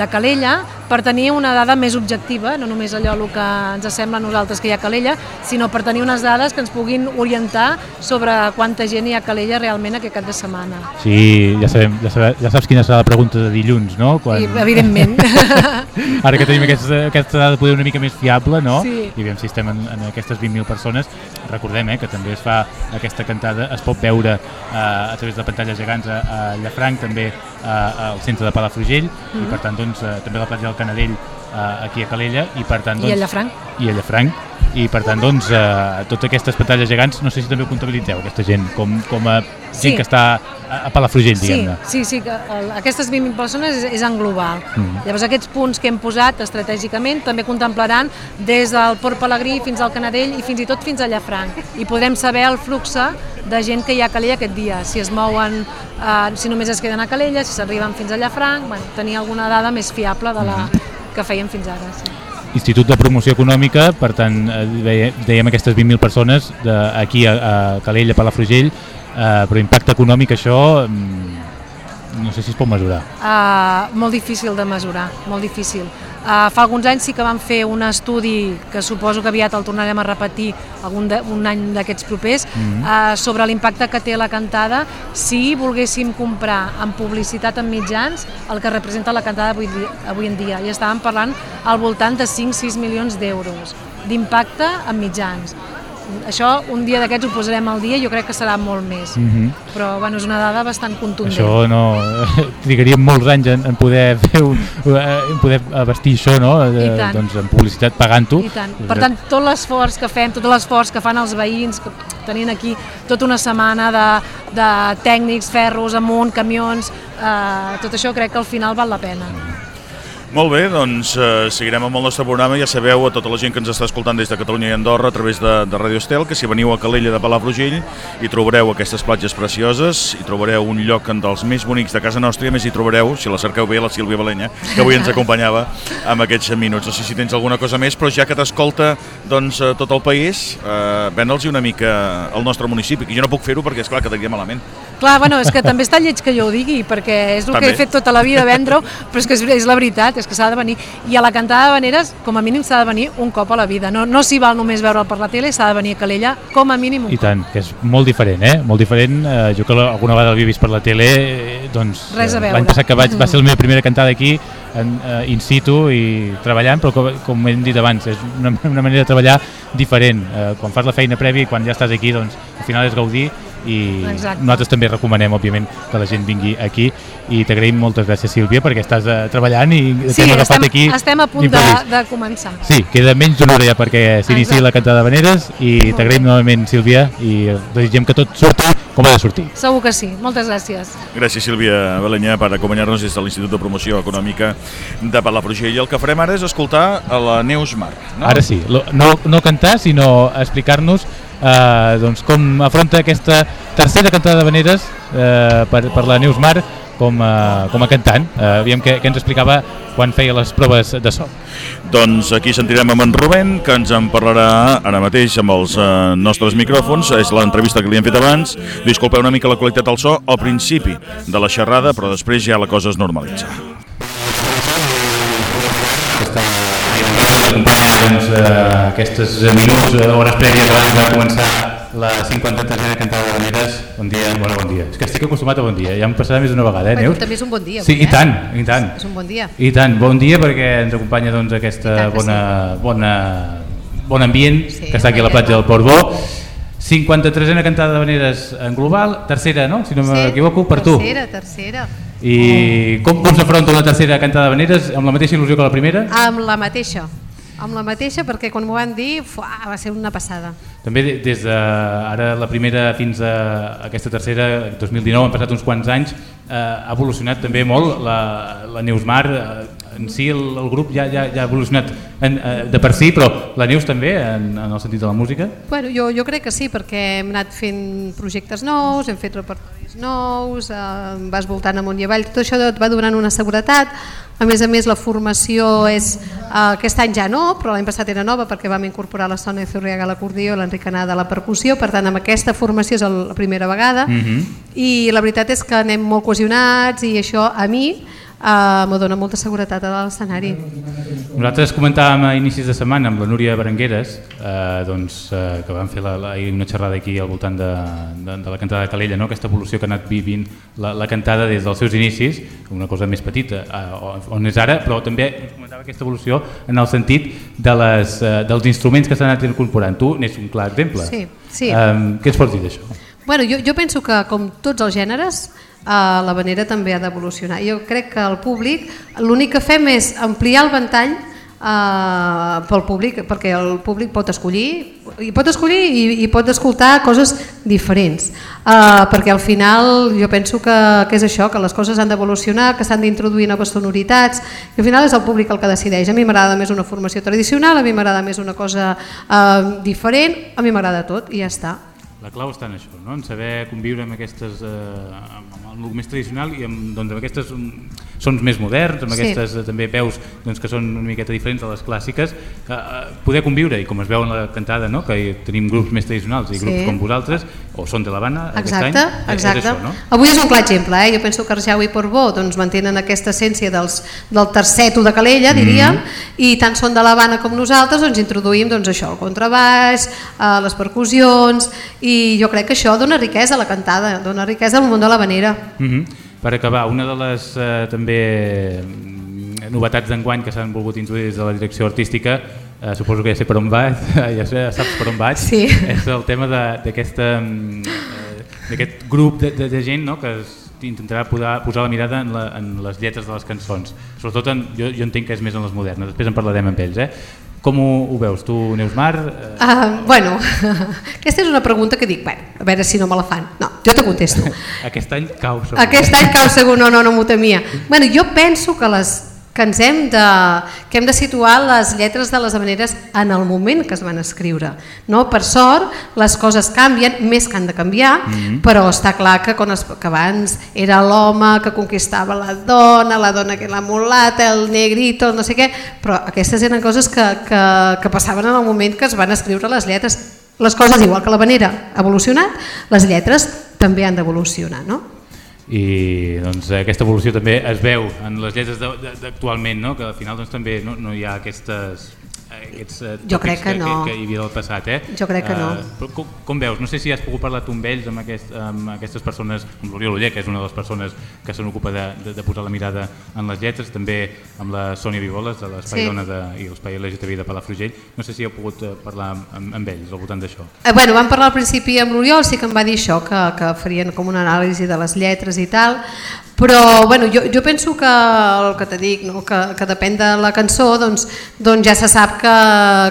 de Calella per tenir una dada més objectiva, no només allò el que ens sembla a nosaltres que hi ha a Calella, sinó per tenir unes dades que ens puguin orientar sobre quanta gent hi ha a Calella realment aquest cap de setmana. Sí, ja, sabem, ja, sabem, ja saps quina serà la pregunta de dilluns, no? Quan... Sí, evidentment. <laughs> Ara que tenim aquesta, aquesta dada poder una mica més fiable, no? Sí. I veiem si estem en, en aquestes 20.000 persones. Recordem eh, que també es fa aquesta cantada, es pot veure eh, a través de pantalles gegants a, a Llafranc, també eh, al centre de Palafrugell, mm -hmm. i per tant doncs, eh, també a la platja del Canadell eh, aquí a Calella i per tant doncs, I a Llafranc. I a Llafranc. I per tant doncs eh, totes aquestes pantalles gegants no sé si també ho comptabilitzeu aquesta gent com, com a gent sí. que està a, a Palafrugell diguem-ne. sí, sí, sí, que el, aquestes 20.000 persones és, és en global. Mm. llavors aquests punts que hem posat estratègicament també contemplaran des del Port Pellegrí fins al Canadell i fins i tot fins a Llafranc. I podrem saber el flux de gent que hi ha a Calella aquest dia, si es mouen eh, si només es queden a Calella, si s'arriben fins a Llafranc, bueno, tenir alguna dada més fiable de la, mm que fèiem fins ara. Sí. Institut de Promoció Econòmica, per tant, eh, dèiem aquestes 20.000 persones de, aquí a, Calella, Palafrugell, eh, però impacte econòmic això... No sé si es pot mesurar. Uh, molt difícil de mesurar, molt difícil. Uh, fa alguns anys sí que vam fer un estudi que suposo que aviat el tornarem a repetir algun de, un any d'aquests propers mm -hmm. uh, sobre l'impacte que té la cantada si volguéssim comprar en publicitat en mitjans el que representa la cantada avui, avui en dia i estàvem parlant al voltant de 5-6 milions d'euros d'impacte en mitjans això un dia d'aquests ho posarem al dia i jo crec que serà molt més. Mm -hmm. però bueno, és una dada bastant contundent. Això no, <laughs> trigaríem molts anys en, en poder <laughs> fer un, en poder vestir això no? De, doncs en publicitat pagant-ho. Per tant tot l'esforç que fem tot l'esforç que fan els veïns que tenint aquí tota una setmana de, de tècnics, ferros amunt, camions eh, tot això crec que al final val la pena molt bé, doncs eh, seguirem amb el nostre programa. Ja sabeu, a tota la gent que ens està escoltant des de Catalunya i Andorra a través de, de Radio Estel, que si veniu a Calella de Palafrugell hi trobareu aquestes platges precioses, hi trobareu un lloc dels més bonics de casa nostra i més hi trobareu, si la cerqueu bé, la Sílvia Balenya, que avui ens <laughs> acompanyava amb aquests minuts. No sé si tens alguna cosa més, però ja que t'escolta doncs, tot el país, eh, ven'ls una mica al nostre municipi, que jo no puc fer-ho perquè, és clar quedaria malament. Clar, bueno, és que també està lleig que jo ho digui, perquè és el també. que he fet tota la vida, vendre-ho, però és que és, és la veritat, és que s'ha de venir. I a la cantada de Veneres, com a mínim, s'ha de venir un cop a la vida. No, no s'hi val només veure'l per la tele, s'ha de venir a Calella, com a mínim un I tant, que és molt diferent, eh? Molt diferent. Eh, jo que alguna vegada l'havia vist per la tele, eh, doncs... Res a veure. L'any passat que vaig, va ser la meva primera cantada aquí, en, uh, in situ i treballant, però com, com hem dit abans, és una, una manera de treballar diferent. Uh, quan fas la feina prèvia i quan ja estàs aquí, doncs al final és gaudir i Exacte. nosaltres també recomanem òbviament que la gent vingui aquí. I t'agraïm moltes gràcies Sílvia perquè estàs uh, treballant i sí, t'hem agafat estem, aquí estem a punt de, de començar. Sí, queda menys d'una hora ja perquè s'inici la cantada de Veneres i t'agraïm novament Sílvia i desitgem que tot surti com ha de sortir. Segur que sí, moltes gràcies. Gràcies Sílvia Balanyà per acompanyar-nos des de l'Institut de Promoció Econòmica de Palafrugell. I el que farem ara és escoltar a la Neus Mar no? Ara sí, no, no cantar sinó explicar-nos eh, doncs com afronta aquesta tercera cantada de Veneres eh, per, per la Neus Mar com a, com a cantant. Eh, aviam què, què ens explicava quan feia les proves de so. Doncs aquí sentirem amb en Rubén, que ens en parlarà ara mateix amb els eh, nostres micròfons. És l'entrevista que li hem fet abans. Disculpeu una mica la qualitat del so al principi de la xerrada, però després ja la cosa es normalitza. Doncs, eh, aquestes minuts, eh, hores prèvies abans de començar la 53a cantada de Veneres. Bon dia, bueno, bon dia. És que estic acostumat a bon dia, ja em passarà més d'una vegada, eh, Neus? també és un bon dia. Sí, avui, i tant, i tant. És un bon dia. I tant, bon dia perquè ens acompanya doncs, aquesta bona, sí. bona, bon ambient sí, que està aquí a la platja del Port Bo. 53a cantada de Veneres en global, tercera, no? Si no sí, m'equivoco, per tercera, tu. Tercera, tercera. I oh. com, com s'afronta una tercera cantada de Veneres? Amb la mateixa il·lusió que la primera? Amb la mateixa amb la mateixa perquè quan m'ho van dir fuà, va ser una passada. També des de ara la primera fins a aquesta tercera, 2019, han passat uns quants anys, eh, ha evolucionat també molt la, la Neusmar, eh, en si el, el grup ja, ja, ja ha evolucionat en, eh, de per si, però la Neus també en, en el sentit de la música? Bueno, jo, jo crec que sí, perquè hem anat fent projectes nous, hem fet repertoris nous, eh, vas voltant amunt i avall, tot això et va donant una seguretat, a més a més, la formació és, eh, aquest any ja no, però l'any passat era nova perquè vam incorporar la Sònia Zurriaga a l'acordió i l'Enric Anada a la percussió, per tant, amb aquesta formació és la primera vegada uh mhm. -huh. i la veritat és que anem molt cohesionats i això a mi uh, me dona molta seguretat a l'escenari. Nosaltres comentàvem a inicis de setmana amb la Núria Berengueres eh, doncs, eh, que vam fer la, la, una xerrada aquí al voltant de, de, de la cantada de Calella, no? aquesta evolució que ha anat vivint la, la cantada des dels seus inicis, una cosa més petita eh, on és ara, però també comentava aquesta evolució en el sentit de les, eh, dels instruments que s'han anat incorporant. Tu n'és un clar exemple. Sí, sí. Eh, què ens pots dir d'això? Bueno, jo, jo penso que com tots els gèneres eh, la vanera també ha d'evolucionar. Jo crec que el públic, l'únic que fem és ampliar el ventall eh, pel públic, perquè el públic pot escollir i pot escollir i, i pot escoltar coses diferents, eh, perquè al final jo penso que, que és això, que les coses han d'evolucionar, que s'han d'introduir noves sonoritats, i al final és el públic el que decideix. A mi m'agrada més una formació tradicional, a mi m'agrada més una cosa eh, diferent, a mi m'agrada tot i ja està. La clau està en això, no? en saber conviure amb aquestes, eh, amb el més tradicional i amb, doncs, amb aquestes mm, sons més moderns, amb sí. aquestes eh, també veus doncs, que són una miqueta diferents de les clàssiques, eh, poder conviure, i com es veu en la cantada, no? que tenim grups més tradicionals i grups sí. com vosaltres, o són de l'Havana exacte, aquest any, exacte. és això, no? Avui és un clar exemple, eh? jo penso que Arjau i Portbó doncs, mantenen aquesta essència dels, del terceto de Calella, diríem, mm -hmm. i tant són de l'Havana com nosaltres, doncs introduïm doncs, això, el contrabaix, eh, les percussions, i jo crec que això dona riquesa a la cantada, dona riquesa al món de l'havanera. Mm -hmm. Per acabar, una de les eh, també mm, novetats d'enguany que s'han volgut introduir des de la direcció artística eh, suposo que ja sé per on vaig, <laughs> ja saps per on vaig, sí. és el tema d'aquest eh, grup de, de, de gent no? que intentarà posar, posar la mirada en, la, en les lletres de les cançons. Sobretot en, jo, jo entenc que és més en les modernes, després en parlarem amb ells. Eh? Com ho, ho veus, tu, Neus Mar? Uh, bueno, <laughs> aquesta és una pregunta que dic, bueno, a veure si no me la fan. No, jo te contesto. <laughs> Aquest any cau segur. Aquest any cau segur, no, no, no m'ho temia. Bueno, jo penso que les que ens hem de, que hem de situar les lletres de les maneres en el moment que es van escriure. No? Per sort, les coses canvien, més que han de canviar, mm -hmm. però està clar que, quan es, que abans era l'home que conquistava la dona, la dona que la mulata, el negrito, no sé què, però aquestes eren coses que, que, que passaven en el moment que es van escriure les lletres. Les coses, igual que la vanera ha evolucionat, les lletres també han d'evolucionar. No? I doncs, aquesta evolució també es veu en les lletres d'actualment, no? que al final doncs, també no, no hi ha aquestes aquests uh, jo crec que, que, no. que, que hi havia del passat. Eh? Jo crec que no. Uh, com, com veus? No sé si has pogut parlar tu amb ells, amb, aquest, amb aquestes persones, amb l'Oriol Uller, que és una de les persones que se n'ocupa de, de, de posar la mirada en les lletres, també amb la Sònia Vivoles, de l'Espai sí. Dona de, i l'Espai LGTBI de Palafrugell. No sé si heu pogut parlar amb, amb ells al voltant d'això. Eh, bueno, vam parlar al principi amb l'Oriol, sí que em va dir això, que, que farien com una anàlisi de les lletres i tal, però bueno, jo, jo penso que el que te dic, no? que, que depèn de la cançó, doncs, doncs ja se sap que,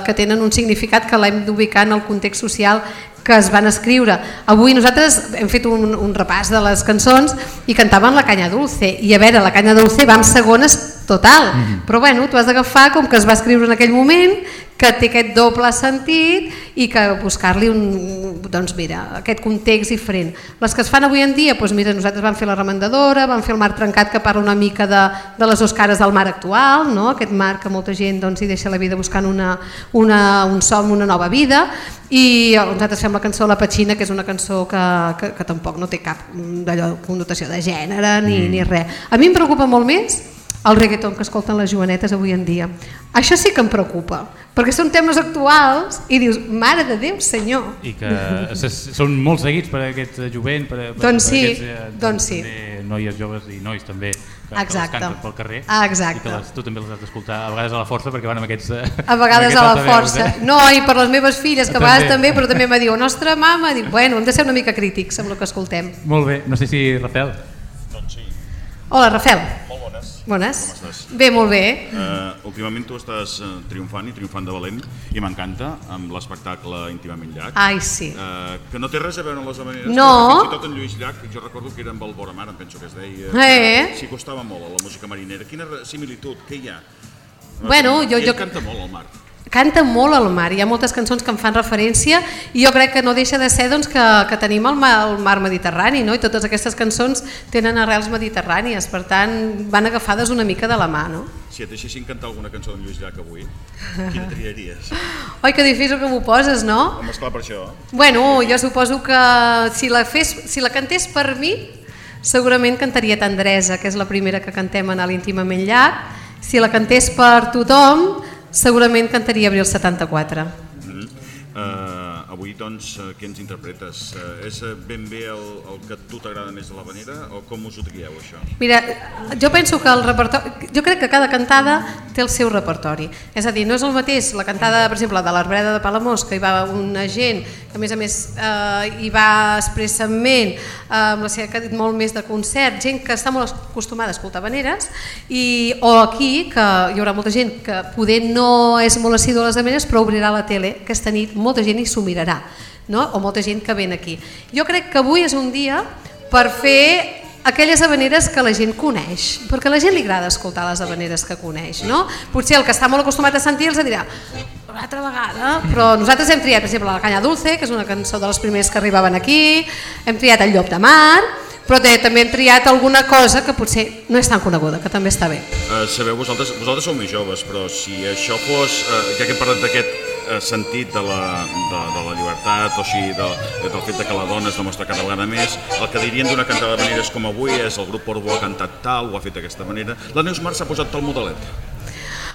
que tenen un significat que l'hem d'ubicar en el context social que es van escriure. Avui nosaltres hem fet un, un repàs de les cançons i cantaven la canya dulce i a veure, la canya dulce vam segones total, mm -hmm. però bueno, tu has d'agafar com que es va escriure en aquell moment que té aquest doble sentit i que buscar-li un, doncs mira, aquest context diferent. Les que es fan avui en dia, doncs mira, nosaltres vam fer la remendadora, vam fer el mar trencat que parla una mica de, de les dues cares del mar actual, no? aquest mar que molta gent doncs, hi deixa la vida buscant una, una, un som, una nova vida, i nosaltres fem la cançó La Petxina, que és una cançó que, que, que tampoc no té cap d'allò connotació de gènere ni, mm. ni res. A mi em preocupa molt més el reggaeton que escolten les jovenetes avui en dia. Això sí que em preocupa, perquè són temes actuals i dius, mare de Déu, senyor. I que són molt seguits per aquest jovent, per, per, doncs sí, per aquests, eh, doncs sí. Noies joves i nois també que, Exacte. que les canten pel carrer. Exacte. i que les, tu també les has d'escoltar a vegades a la força perquè van amb aquests eh, a vegades a la força, eh? no i per les meves filles que a vegades també, però també me diu nostra mama, dic, bueno, hem de ser una mica crítics amb el que escoltem molt bé, no sé si Rafael doncs sí. Hola Rafael Bones. Bé, molt bé. Uh, últimament tu estàs uh, triomfant i triomfant de valent i m'encanta amb l'espectacle íntimament llac. Ai, sí. Uh, que no té res a veure amb les maneres. No. Fins i tot en Lluís Llach, jo recordo que era amb el Vora Mar, em penso que es deia. Eh. S'hi costava molt a la música marinera. Quina similitud, què hi ha? Bueno, jo... Jo... canta molt al mar canta molt al mar, hi ha moltes cançons que en fan referència i jo crec que no deixa de ser doncs, que, que tenim el mar, el mar Mediterrani no? i totes aquestes cançons tenen arrels mediterrànies, per tant van agafades una mica de la mà. No? Si et deixessin cantar alguna cançó d'en Lluís Llach avui, quina <laughs> triaries? Oi, que difícil que m'ho poses, no? Home, esclar per això. Bueno, jo suposo que si la, fes, si la cantés per mi, segurament cantaria Tendresa, que és la primera que cantem en l'Íntimament Llach. Si la cantés per tothom, segurament cantaria Abril 74. Mm -hmm. uh, avui, doncs, uh, què ens interpretes? Uh, és ben bé el, el que a tu t'agrada més de la vanera o com us ho trieu, això? Mira, jo penso que el repertori... Jo crec que cada cantada té el seu repertori. És a dir, no és el mateix la cantada, per exemple, de l'Arbreda de Palamós, que hi va una gent que a més a més eh, hi va expressament eh, amb la seva dit molt més de concert, gent que està molt acostumada a escoltar veneres, i, o aquí, que hi haurà molta gent que poder no és molt assidu a les veneres, però obrirà la tele aquesta nit, molta gent hi s'ho mirarà, no? o molta gent que ven aquí. Jo crec que avui és un dia per fer aquelles habaneres que la gent coneix, perquè a la gent li agrada escoltar les habaneres que coneix, no? Potser el que està molt acostumat a sentir els dirà una altra vegada, però nosaltres hem triat, per exemple, la Canya Dulce, que és una cançó de les primeres que arribaven aquí, hem triat el Llop de Mar, però també hem triat alguna cosa que potser no és tan coneguda, que també està bé. Uh, sabeu, vosaltres, vosaltres sou més joves, però si això fos, uh, ja que hem parlat d'aquest eh, sentit de la, de, de la llibertat, o sigui, de, del fet de que la dona es demostra cada vegada més. El que dirien d'una cantada de maneres com avui és el grup Portbou ha cantat tal, ho ha fet d'aquesta manera. La Neus Mar s'ha posat tal modelet.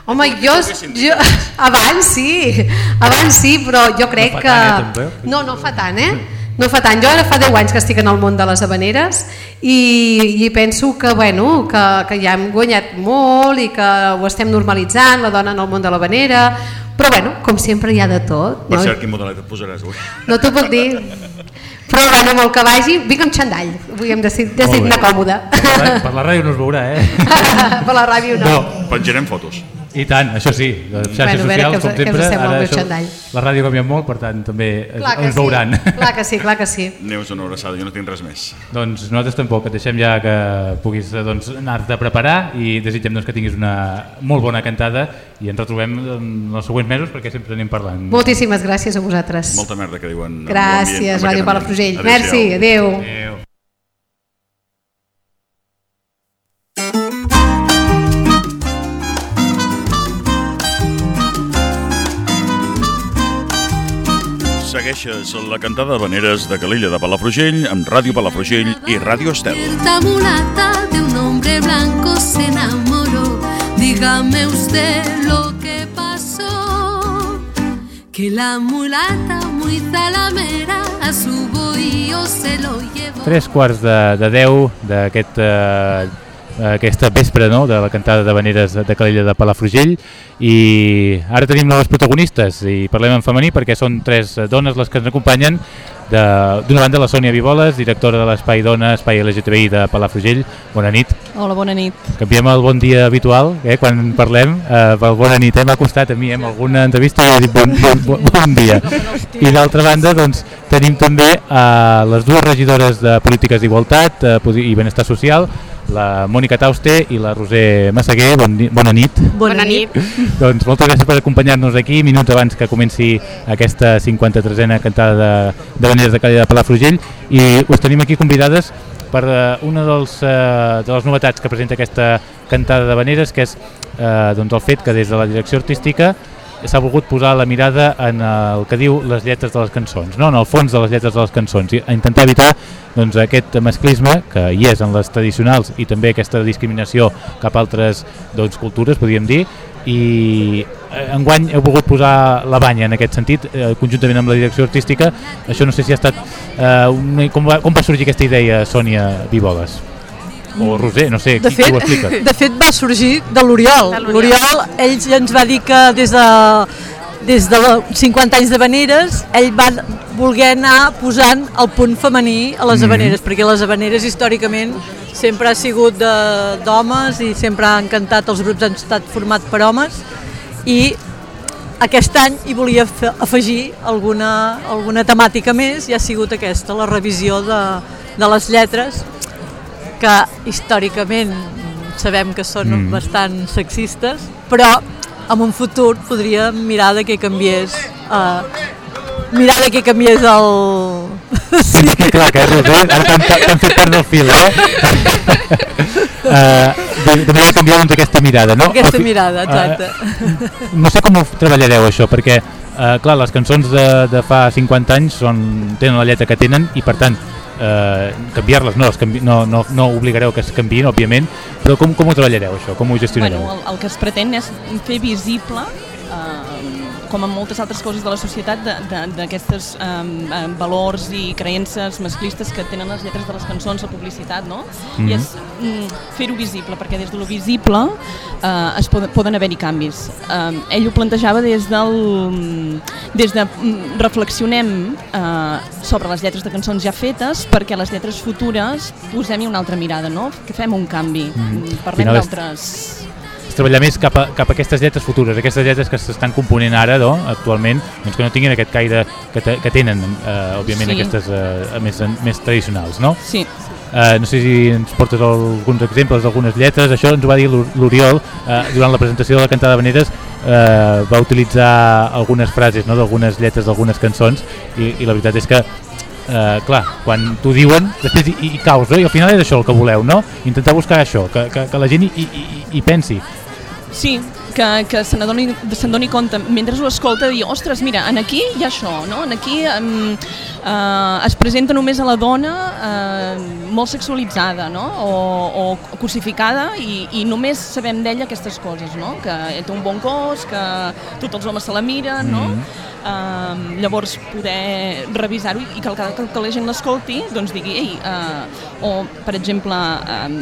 Home, jo, jo, <laughs> abans sí, abans sí, però jo crec no que... Tant, eh, no, no fa tant, eh? No fa tant, jo ara fa 10 anys que estic en el món de les habaneres i, i penso que, bueno, que, que ja hem guanyat molt i que ho estem normalitzant, la dona en el món de l'habanera, però bueno, com sempre hi ha de tot. Per no? cert, quin modelet et posaràs avui? No t'ho puc dir, però bueno, amb el que vagi, vinc amb xandall, avui hem decidit, decidit anar còmode. Per la, per la ràdio no es veurà, eh? <laughs> per la ràdio no. No, Penjarem fotos. I tant, això sí, les xarxes Bueno, socials, us- com sempre, ara això, la ràdio canvia molt, per tant també Clar ens veuran. Sí, clar que sí, clar que sí. <laughs> Neus, una abraçada, jo no tinc res més. doncs nosaltres tampoc, et deixem ja que puguis doncs, anar-te a preparar i desitgem doncs, que tinguis una molt bona cantada i ens retrobem en els següents mesos perquè sempre anem parlant. Moltíssimes gràcies a vosaltres. Molta merda que diuen. en Gràcies, Ràdio Palafrugell. Merci, adeu. Adéu. Segueixes la cantada de veneres de Calella de Palafrugell amb Ràdio Palafrugell i Ràdio Estel. Cierta mulata de un hombre blanco se enamoró. Dígame usted lo que pasó. Que la mulata muy zalamera a su bohío se lo llevó. Tres quarts de, de deu d'aquest eh, aquesta vespre no? de la cantada de veneres de Calella de Palafrugell i ara tenim noves protagonistes i parlem en femení perquè són tres dones les que ens acompanyen De- d'una banda la Sònia Vivoles, directora de l'Espai Dona, Espai LGTBI de Palafrugell. Bona nit. Hola, bona nit. Canviem el bon dia habitual, eh, quan parlem, eh, pel bona nit. Eh, M'ha costat a mi, eh, amb alguna entrevista i he dit bon, bon, bon, bon dia. I d'altra banda, doncs, tenim també eh, les dues regidores de Polítiques d'Igualtat eh, i Benestar Social, la Mònica Tauste i la Roser Massaguer. Bon, ni- bona nit. Bona, nit. <laughs> Doncs moltes gràcies per acompanyar-nos aquí, minuts abans que comenci aquesta 53a cantada de, de Veneres de Calella de Palafrugell i us tenim aquí convidades per eh, una dels, eh, de les novetats que presenta aquesta cantada de Veneres, que és eh, doncs el fet que des de la direcció artística s'ha volgut posar la mirada en el que diu les lletres de les cançons, no? en el fons de les lletres de les cançons, i intentar evitar doncs, aquest masclisme que hi és en les tradicionals i també aquesta discriminació cap a altres doncs, cultures, podríem dir, i eh, enguany heu volgut posar la banya en aquest sentit, eh, conjuntament amb la direcció artística. Això no sé si ha estat... Eh, com, va, com va sorgir aquesta idea, Sònia Vivoles? O Roser, no sé, De qui, qui ho fet, explica? de fet va sorgir de l'Oriol. L'Oriol. Ell ja ens va dir que des de, des de la- 50 anys de Veneres, ell va voler anar posant el punt femení a les Mhm. habaneres, perquè les habaneres històricament sempre ha sigut de- d'homes i sempre han cantat, els grups han estat formats per homes i aquest any hi volia fe- afegir alguna, alguna temàtica més i ha sigut aquesta, la revisió de, de les lletres que històricament sabem que són mm. bastant sexistes, però en un futur podríem mirar de què canviés uh, mirar de què canviés el... <laughs> Sí. Que clar, que Roser, ara t'han fet perdre el fil, eh? uh, <laughs> de, de manera de canviar doncs, aquesta mirada, no? Aquesta mirada, eh, exacte. <laughs> no sé com ho treballareu això, perquè eh, clar, les cançons de, de fa 50 anys són, tenen la lletra que tenen i per tant eh, canviar-les no, canvi, no, no, no obligareu que es canviïn, òbviament, però com, com ho treballareu això? Com ho gestionareu? Bueno, el, el que es pretén és fer visible eh, com en moltes altres coses de la societat d'aquestes eh, valors i creences masclistes que tenen les lletres de les cançons, la publicitat, no? Mhm. I és mm, fer-ho visible, perquè des de lo visible eh, es poden, poden haver-hi canvis. Eh, ell ho plantejava des del... des de mm, reflexionem eh, sobre les lletres de cançons ja fetes perquè a les lletres futures posem-hi una altra mirada, no? Que fem un canvi. Mhm. Mm. Parlem Final és- d'altres... Treballar més cap a, cap a aquestes lletres futures, aquestes lletres que s'estan component ara, no? actualment, doncs que no tinguin aquest caire que, te, que tenen, eh, òbviament, Sí. aquestes eh, més, més tradicionals, no? Sí, Eh, no sé si ens portes alguns exemples d'algunes lletres, això ens ho va dir l'Or- l'Oriol eh, durant la presentació de la cantada de Veneres eh, va utilitzar algunes frases no, d'algunes lletres d'algunes cançons i, i la veritat és que eh, clar, quan t'ho diuen després hi, hi caus, no? i al final és això el que voleu no? intentar buscar això, que, que, que la gent hi, hi, hi pensi sí, que, que se n'adoni compte mentre ho escolta dir, ostres, mira, en aquí hi ha això, no? en aquí um, uh, es presenta només a la dona uh, molt sexualitzada no? o, o crucificada i, i només sabem d'ella aquestes coses, no? que té un bon cos, que tots els homes se la miren, no? Mm -hmm. Uh, llavors poder revisar-ho i que, que, que la gent l'escolti doncs digui, ei, uh, o per exemple um,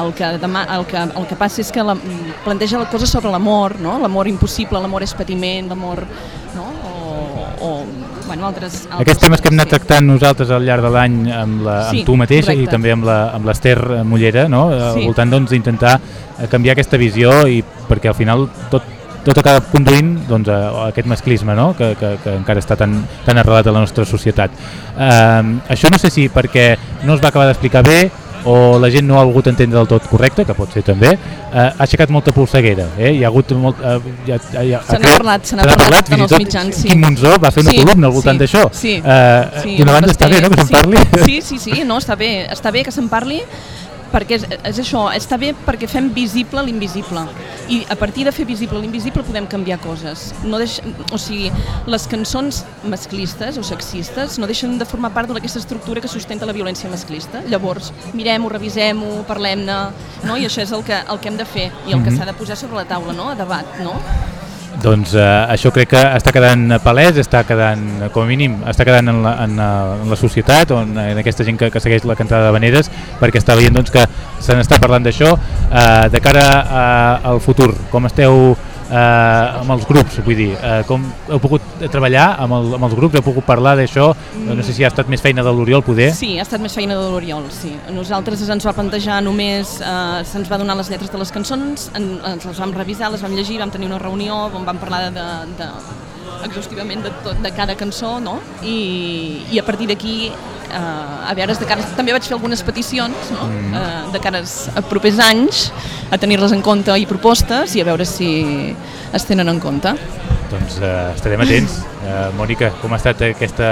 el que, demà, el que, el que passa és que la, planteja la cosa sobre l'amor, no? l'amor impossible, l'amor és patiment, l'amor... No? O, o bueno, altres, altres... Aquests temes que hem anat tractant nosaltres al llarg de l'any amb, la, amb sí, tu mateix correcte. i també amb l'Ester Mollera, no? Sí. al voltant d'intentar doncs, canviar aquesta visió i perquè al final tot tot acaba conduint doncs, a, aquest masclisme no? que, que, que encara està tan, tan arrelat a la nostra societat. Eh, això no sé si perquè no es va acabar d'explicar bé o la gent no ha volgut entendre del tot correcte, que pot ser també, eh, ha aixecat molta polseguera. Eh? Hi ha hagut molt... Eh, ja, ja, se n'ha parlat, se n'ha parlat, parlat en els mitjans. Sí. Quim Monzó va fer una sí, columna al voltant sí, d'això. Sí, eh, sí, D'una banda està bé, no?, que se'n sí, parli. Sí, sí, sí, no, està bé, està bé que se'n parli, perquè és, és això, està bé perquè fem visible l'invisible i a partir de fer visible l'invisible podem canviar coses. No deix, o sigui, les cançons masclistes o sexistes no deixen de formar part d'aquesta estructura que sustenta la violència masclista. Llavors, mirem-ho, revisem-ho, parlem-ne, no? i això és el que, el que hem de fer i el que mhm. s'ha de posar sobre la taula, no? a debat. No? Doncs eh, això crec que està quedant palès, està quedant, com a mínim, està quedant en la, en, en la societat, o en, aquesta gent que, que segueix la cantada de Veneres, perquè està veient doncs, que se n'està parlant d'això. Eh, de cara a, al futur, com esteu eh, amb els grups, vull dir, eh, com heu pogut treballar amb, el, amb els grups, heu pogut parlar d'això, mm. no sé si ha estat més feina de l'Oriol poder? Sí, ha estat més feina de l'Oriol, sí. Nosaltres ens va plantejar només, eh, se'ns va donar les lletres de les cançons, en, ens les vam revisar, les vam llegir, vam tenir una reunió on vam parlar de, de exhaustivament de, tot, de cada cançó, no? I, i a partir d'aquí eh, a veure, de cara, també vaig fer algunes peticions no? mm. eh, de cara a propers anys a tenir-les en compte i propostes i a veure si es tenen en compte. Doncs eh, estarem atents. Eh, Mònica, com ha estat aquesta,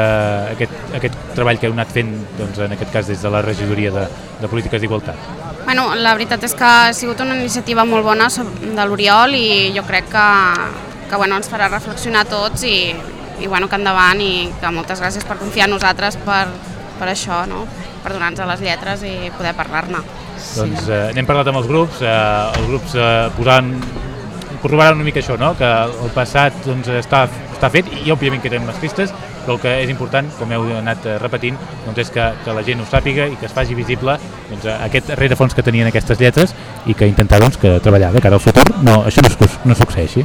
aquest, aquest treball que heu anat fent, doncs, en aquest cas des de la regidoria de, de Polítiques d'Igualtat? Bueno, la veritat és que ha sigut una iniciativa molt bona de l'Oriol i jo crec que, que bueno, ens farà reflexionar tots i, i bueno, que endavant i que moltes gràcies per confiar en nosaltres per, per això, no? per donar-nos les lletres i poder parlar-ne. Doncs eh, n'hem parlat amb els grups, eh, els grups eh, posaran corroboraran una mica això, no? que el passat doncs, està, està fet i òbviament que tenim masclistes, però el que és important, com heu anat eh, repetint, doncs és que, que la gent ho sàpiga i que es faci visible doncs, aquest rerefons que tenien aquestes lletres i que intentar doncs, que treballar de cara al futur no, això no, no succeeixi.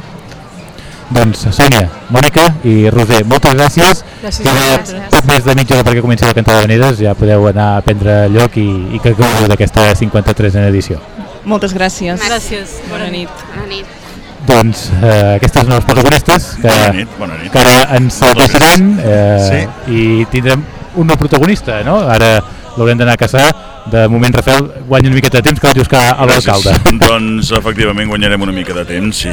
Doncs Sònia, Mònica i Roser, moltes gràcies. Gràcies. gràcies. Poc més de mitja hora perquè comenci la cantada de Veneres, ja podeu anar a prendre lloc i, i que gaudiu d'aquesta 53a edició. Moltes gràcies. Gràcies. Bona nit. Bona nit. Doncs eh, aquestes noves protagonistes que, bona nit, bona nit. que ara ens passaran eh, sí. i tindrem un nou protagonista, no? Ara l'haurem d'anar a caçar de moment, Rafael, guanya una miqueta de temps que vaig buscar a l'alcalde. Doncs, efectivament, guanyarem una mica de temps, sí.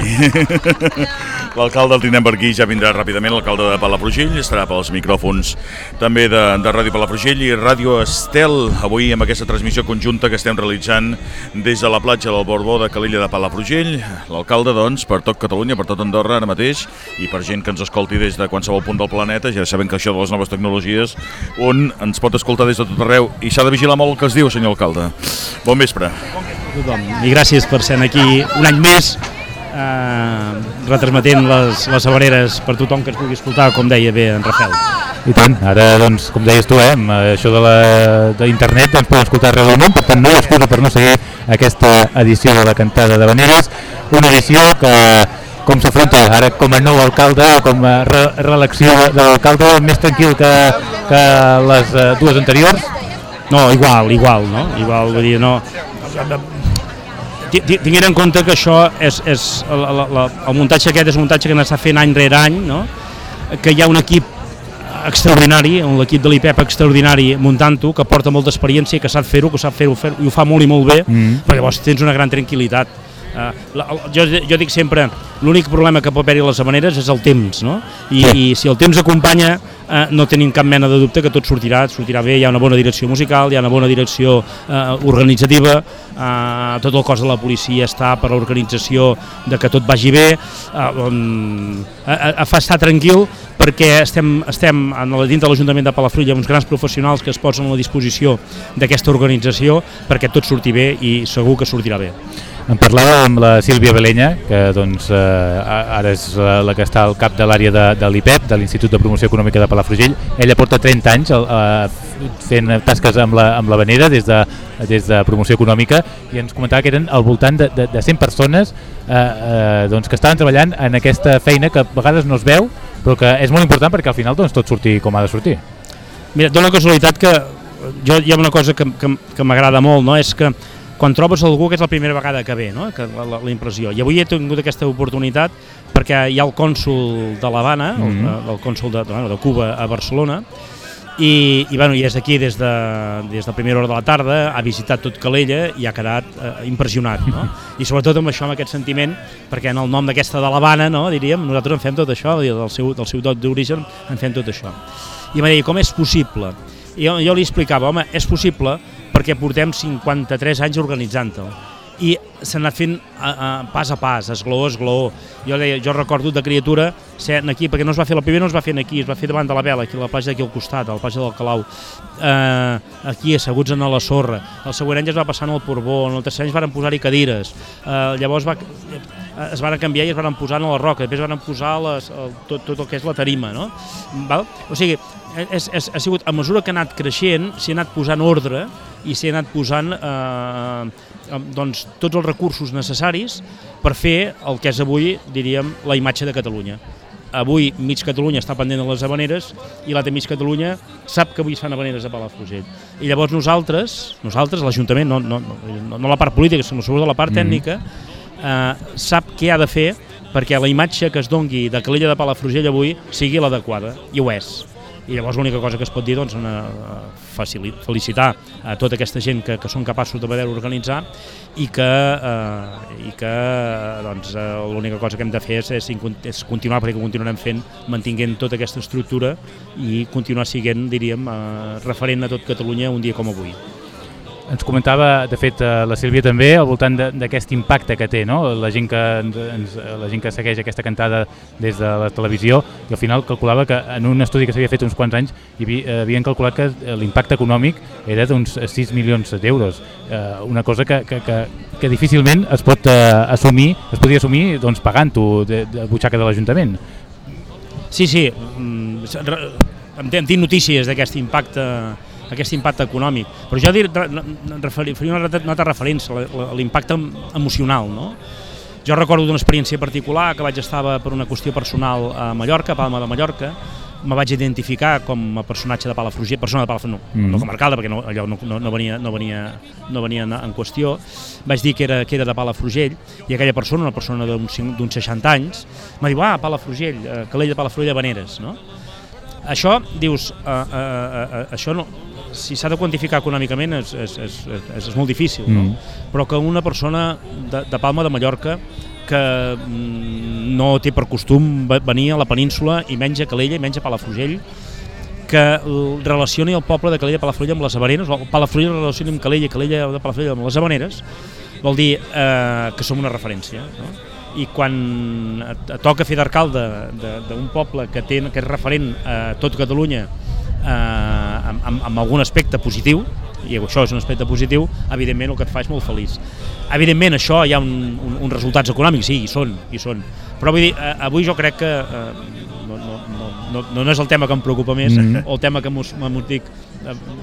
<laughs> L'alcalde el tindrem per aquí, ja vindrà ràpidament, l'alcalde de Palafrugell, estarà pels micròfons també de, de Ràdio Palafrugell i Ràdio Estel, avui amb aquesta transmissió conjunta que estem realitzant des de la platja del Borbó de Calella de Palafrugell. L'alcalde, doncs, per tot Catalunya, per tot Andorra ara mateix, i per gent que ens escolti des de qualsevol punt del planeta, ja sabem que això de les noves tecnologies, on ens pot escoltar des de tot arreu, i s'ha de vigilar molt el que es diu diu, senyor alcalde? Bon vespre. Bon vespre tothom. I gràcies per ser aquí un any més eh, retransmetent les, les sabareres per tothom que ens pugui escoltar, com deia bé en Rafael. I tant, ara, doncs, com deies tu, eh, això d'internet doncs, podem escoltar arreu del món, per tant no hi ha excusa per no seguir aquesta edició de la cantada de Veneres, una edició que com s'afronta ara com a nou alcalde, com a re reelecció de l'alcalde, més tranquil que, que les eh, dues anteriors? No, igual, igual, no? Igual, vull dir, no... Tinguent en compte que això és, és el, el, el muntatge aquest és un muntatge que s'ha fent any rere any, no? que hi ha un equip extraordinari, l'equip de l'IPEP extraordinari muntant-ho, que porta molta experiència, que sap fer-ho, que sap fer-ho fer i ho fa molt i molt bé, mm. perquè llavors tens una gran tranquil·litat. Uh, la, jo, jo dic sempre, l'únic problema que pot haver-hi a les habaneres és el temps, no? I, sí. i si el temps acompanya eh, no tenim cap mena de dubte que tot sortirà, sortirà bé, hi ha una bona direcció musical, hi ha una bona direcció eh, organitzativa, eh, tot el cos de la policia està per l'organització de que tot vagi bé, eh, a, a, fa estar tranquil perquè estem, estem en la, dins de l'Ajuntament de Palafrugell uns grans professionals que es posen a la disposició d'aquesta organització perquè tot surti bé i segur que sortirà bé. En parlava amb la Sílvia Belenya, que doncs, eh, ara és la, la que està al cap de l'àrea de, de l'IPEP, de l'Institut de Promoció Econòmica de Palafrugell. Ella porta 30 anys eh, fent tasques amb la, amb la Venera des de, des de Promoció Econòmica i ens comentava que eren al voltant de, de, de 100 persones eh, eh, doncs, que estaven treballant en aquesta feina que a vegades no es veu, però que és molt important perquè al final doncs, tot surti com ha de sortir. Mira, dona casualitat que jo hi ha una cosa que, que, que m'agrada molt, no? és que quan trobes algú que és la primera vegada que ve, no? que la, la impressió. I avui he tingut aquesta oportunitat perquè hi ha el cònsul de l'Havana, mm -hmm. el, el cònsul de, bueno, de Cuba a Barcelona, i, i, bueno, i és aquí des de, des de primera hora de la tarda, ha visitat tot Calella i ha quedat eh, impressionat, no? <laughs> I sobretot amb això, amb aquest sentiment, perquè en el nom d'aquesta de l'Havana, no, diríem, nosaltres en fem tot això, del seu, del seu dot d'origen en fem tot això. I m'ha dit, com és possible? I jo, jo li explicava, home, és possible perquè portem 53 anys organitzant-ho i s'ha anat fent a, a, pas a pas, esglaó a esglaó. Jo, deia, jo recordo de criatura ser aquí, perquè no es va fer la primera, no es va fer aquí, es va fer davant de la vela, aquí a la platja d'aquí al costat, a la platja del Calau, eh, aquí asseguts en la sorra. El següent any es va passar en el Porbó, en el tercer any es van posar-hi cadires, eh, llavors va, es van canviar i es van posar en la roca, després van posar les, el, tot, tot el que és la tarima, no? Val? O sigui, és, és, ha sigut, a mesura que ha anat creixent, s'hi ha anat posant ordre, i s'hi ha anat posant eh, doncs, tots els recursos necessaris per fer el que és avui, diríem, la imatge de Catalunya. Avui mig Catalunya està pendent de les habaneres i l'altre mig Catalunya sap que avui es fan habaneres a Palafrugell. I llavors nosaltres, nosaltres l'Ajuntament, no, no, no, no la part política, sinó sobretot la part mm. tècnica, eh, sap què ha de fer perquè la imatge que es dongui de Calella de Palafrugell avui sigui l'adequada, i ho és i llavors l'única cosa que es pot dir doncs, una, felicitar a tota aquesta gent que, que són capaços de poder organitzar i que, eh, i que doncs, eh, l'única cosa que hem de fer és, és, és continuar, perquè continuarem fent, mantinguent tota aquesta estructura i continuar siguent, diríem, eh, referent a tot Catalunya un dia com avui. Ens comentava, de fet, eh, la Sílvia també, al voltant d'aquest impacte que té, no? la, gent que, ens, la gent que segueix aquesta cantada des de la televisió, i al final calculava que en un estudi que s'havia fet uns quants anys hi havia, havien calculat que l'impacte econòmic era d'uns 6 milions d'euros, eh, una cosa que, que, que, que difícilment es pot eh, assumir, es podria assumir doncs, pagant-ho de, de butxaca de l'Ajuntament. Sí, sí, mm, en tinc notícies d'aquest impacte aquest impacte econòmic. Però jo dir, faria una altra referència a l'impacte emocional. No? Jo recordo d'una experiència particular que vaig estar per una qüestió personal a Mallorca, a Palma de Mallorca, me vaig identificar com a personatge de Palafrugell, persona de Palafrugell, no, mm. no com a alcalde, perquè no, allò no, no, no, venia, no, venia, no venia en qüestió, vaig dir que era, que era de Palafrugell, i aquella persona, una persona d'uns 60 anys, m'ha dit, ah, Palafrugell, eh, Calell de Palafrugell Veneres, no? Això, dius, uh, uh, uh, uh, això no, si s'ha de quantificar econòmicament és, és, és, és, és molt difícil, no? Mm. però que una persona de, de Palma de Mallorca que mm, no té per costum venir a la península i menja Calella i menja Palafrugell, que relacioni el poble de Calella i Palafrugell amb les Habaneres, o Palafrugell relacioni amb Calella i Calella de Palafrugell amb les Habaneres, vol dir eh, que som una referència. No? i quan et, toca fer d'alcalde d'un poble que, té, que és referent a tot Catalunya eh, amb, amb, amb algun aspecte positiu, i això és un aspecte positiu, evidentment el que et fa és molt feliç. Evidentment això hi ha un, un, uns resultats econòmics, sí, hi són, hi són. però vull dir, eh, avui jo crec que eh, no, no, no, no, no és el tema que em preocupa més, mm -hmm. o el tema que m'ho dic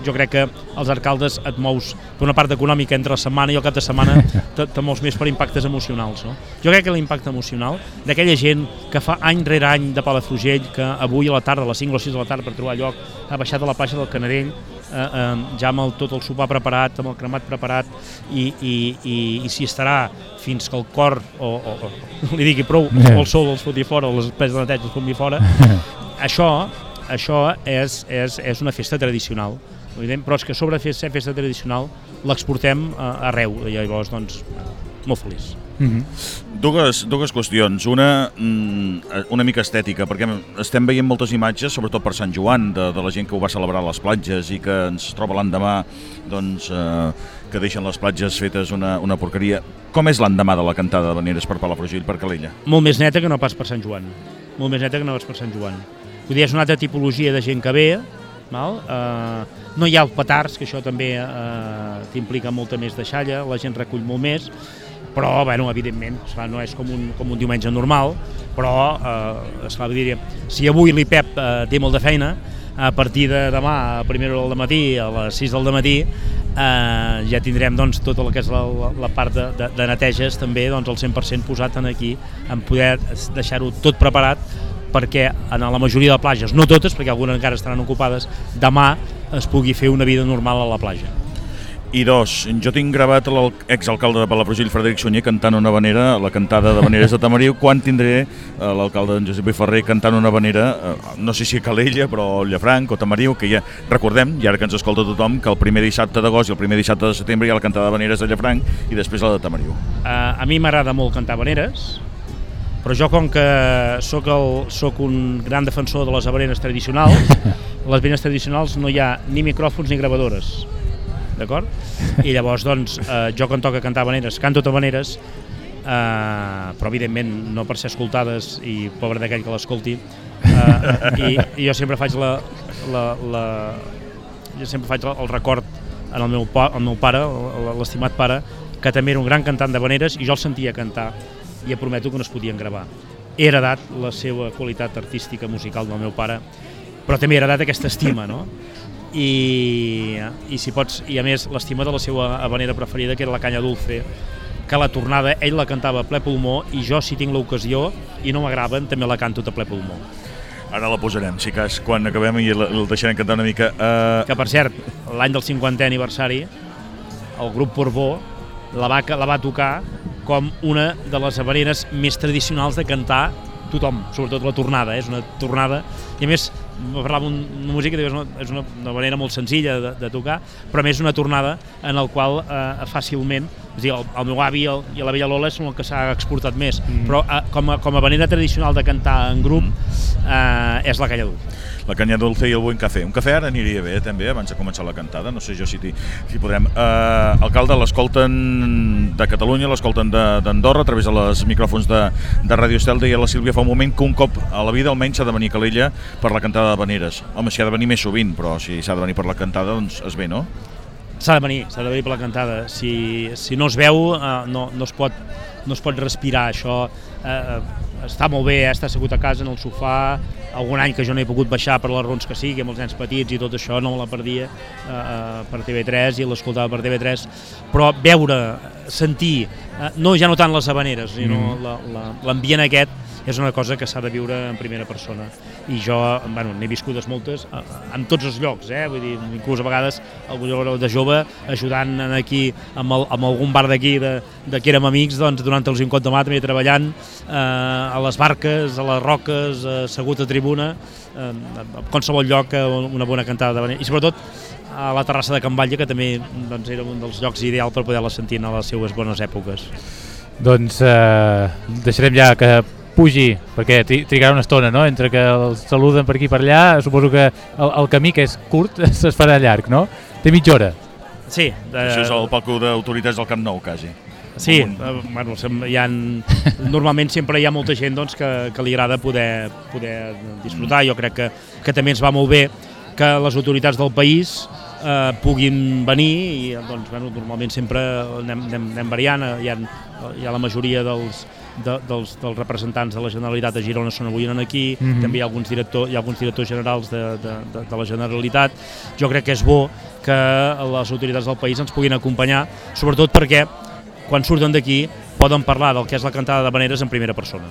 jo crec que els alcaldes et mous per una part econòmica entre la setmana i el cap de setmana <laughs> te, te mous més per impactes emocionals. No? Jo crec que l'impacte emocional d'aquella gent que fa any rere any de Palafrugell, que avui a la tarda, a les 5 o 6 de la tarda per trobar lloc, ha baixat a la platja del Canadell, eh, eh, ja amb el, tot el sopar preparat, amb el cremat preparat, i, i, i, i si estarà fins que el cor, o, o, o li digui prou, o el sol els foti fora, o les preses de neteja els foti fora, <laughs> això això és, és, és una festa tradicional, evident, però és que sobre ser festa tradicional l'exportem arreu, i llavors doncs, molt feliç. Mm -hmm. dues, dues qüestions. Una, mm, una mica estètica, perquè estem veient moltes imatges, sobretot per Sant Joan, de, de la gent que ho va celebrar a les platges i que ens troba l'endemà doncs, eh, que deixen les platges fetes una, una porqueria. Com és l'endemà de la cantada de Veneres per Palafrugell, per Calella? Molt més neta que no pas per Sant Joan. Molt més neta que no pas per Sant Joan. Vull dir, és una altra tipologia de gent que ve, val? Eh, no hi ha petards, que això també eh, t'implica molta més deixalla, la gent recull molt més, però bueno, evidentment esclar, no és com un, com un diumenge normal però eh, esclar, dir, si avui l'IPEP eh, té molt de feina a partir de demà a primera hora del matí a les 6 del matí eh, ja tindrem doncs, tota la que és la, la part de, de, de neteges també doncs, el 100% posat en aquí en poder deixar-ho tot preparat perquè en la majoria de platges, no totes perquè algunes encara estaran ocupades, demà es pugui fer una vida normal a la platja. I dos, jo tinc gravat l'exalcalde de Palafrugell, Frederic Sunyer, cantant una vanera, la cantada de Vaneres de Tamariu. Quan tindré eh, l'alcalde en Josep Ferrer cantant una vanera, eh, no sé si a Calella, però Llafranc o Tamariu, que ja recordem, i ara que ens escolta tothom, que el primer dissabte d'agost i el primer dissabte de setembre hi ha la cantada de Vaneres de Llafranc i després la de Tamariu. Uh, a mi m'agrada molt cantar vaneres, però jo com que sóc, el, sóc un gran defensor de les habaneres tradicionals, <laughs> les habaneres tradicionals no hi ha ni micròfons ni gravadores d'acord? I llavors, doncs, eh, jo quan toca cantar habaneres, canto habaneres, eh, però evidentment no per ser escoltades i pobre d'aquell que l'escolti, eh, i, i jo sempre faig la, la, la jo sempre faig el record en el meu, el meu pare, l'estimat pare, que també era un gran cantant de habaneres i jo el sentia cantar i et prometo que no es podien gravar. He heredat la seva qualitat artística musical del meu pare, però també he heredat aquesta estima, no? i, i si pots, i a més l'estima de la seva habanera preferida que era la canya dulce que la tornada ell la cantava a ple pulmó i jo si tinc l'ocasió i no m'agraven també la canto a ple pulmó Ara la posarem, si cas, quan acabem i el deixarem cantar una mica. Uh... Que, per cert, l'any del 50è aniversari, el grup Porbó la va, la va tocar com una de les habaneres més tradicionals de cantar tothom, sobretot la tornada, eh? és una tornada, i a més parlava una música que és una, és una, una manera molt senzilla de, de tocar, però més una tornada en el qual eh, fàcilment, és dir, el, el meu avi el, i la vella Lola són el que s'ha exportat més, mm. però eh, com, a, com a manera tradicional de cantar en grup mm. eh, és la dulce. La canya dulce i el buen cafè. Un cafè ara aniria bé també, abans de començar la cantada, no sé jo si, si podrem. Eh, alcalde, l'escolten de Catalunya, l'escolten d'Andorra a través de les micròfons de, de Radio Estel, deia la Sílvia fa un moment que un cop a la vida almenys s'ha de venir a Calella per la cantada de Veneres. Home, s'hi ha de venir més sovint, però si s'ha de venir per la cantada, doncs es ve, no? S'ha de venir, s'ha de venir per la cantada. Si, si no es veu, eh, no, no, es pot, no es pot respirar això. Eh, està molt bé eh, estar assegut a casa en el sofà, algun any que jo no he pogut baixar per les raons que sigui, amb els nens petits i tot això, no me la perdia eh, eh per TV3 i l'escoltava per TV3, però veure, sentir, eh, no ja no tant les habaneres, sinó mm. l'ambient aquest, és una cosa que s'ha de viure en primera persona i jo bueno, n'he viscudes moltes en tots els llocs, eh? Vull dir, inclús a vegades de jove ajudant aquí amb, el, amb algun bar d'aquí de, de que érem amics doncs, durant els 50 de mà també treballant eh, a les barques, a les roques, eh, assegut a tribuna eh, a qualsevol lloc eh, una bona cantada de i sobretot a la terrassa de Can Batlle, que també doncs, era un dels llocs ideal per poder-la sentir en les seues bones èpoques. Doncs eh, deixarem ja que pugi, perquè trigarà una estona, no? Entre que els saluden per aquí per allà, suposo que el, el camí, que és curt, <laughs> es farà llarg, no? Té mitja hora. Sí. De... Això és el palco d'autoritats del Camp Nou, quasi. Sí, eh, bueno, hi ha, normalment sempre hi ha molta gent doncs, que, que li agrada poder, poder disfrutar. Jo crec que, que també ens va molt bé que les autoritats del país eh, puguin venir i doncs, bueno, normalment sempre anem, anem, anem variant, hi ha, hi ha la majoria dels, de, dels, dels representants de la Generalitat de Girona són avui aquí, mm -hmm. també hi ha alguns, director, hi ha alguns directors generals de, de, de, de la Generalitat. Jo crec que és bo que les autoritats del país ens puguin acompanyar, sobretot perquè quan surten d'aquí poden parlar del que és la cantada de maneres en primera persona.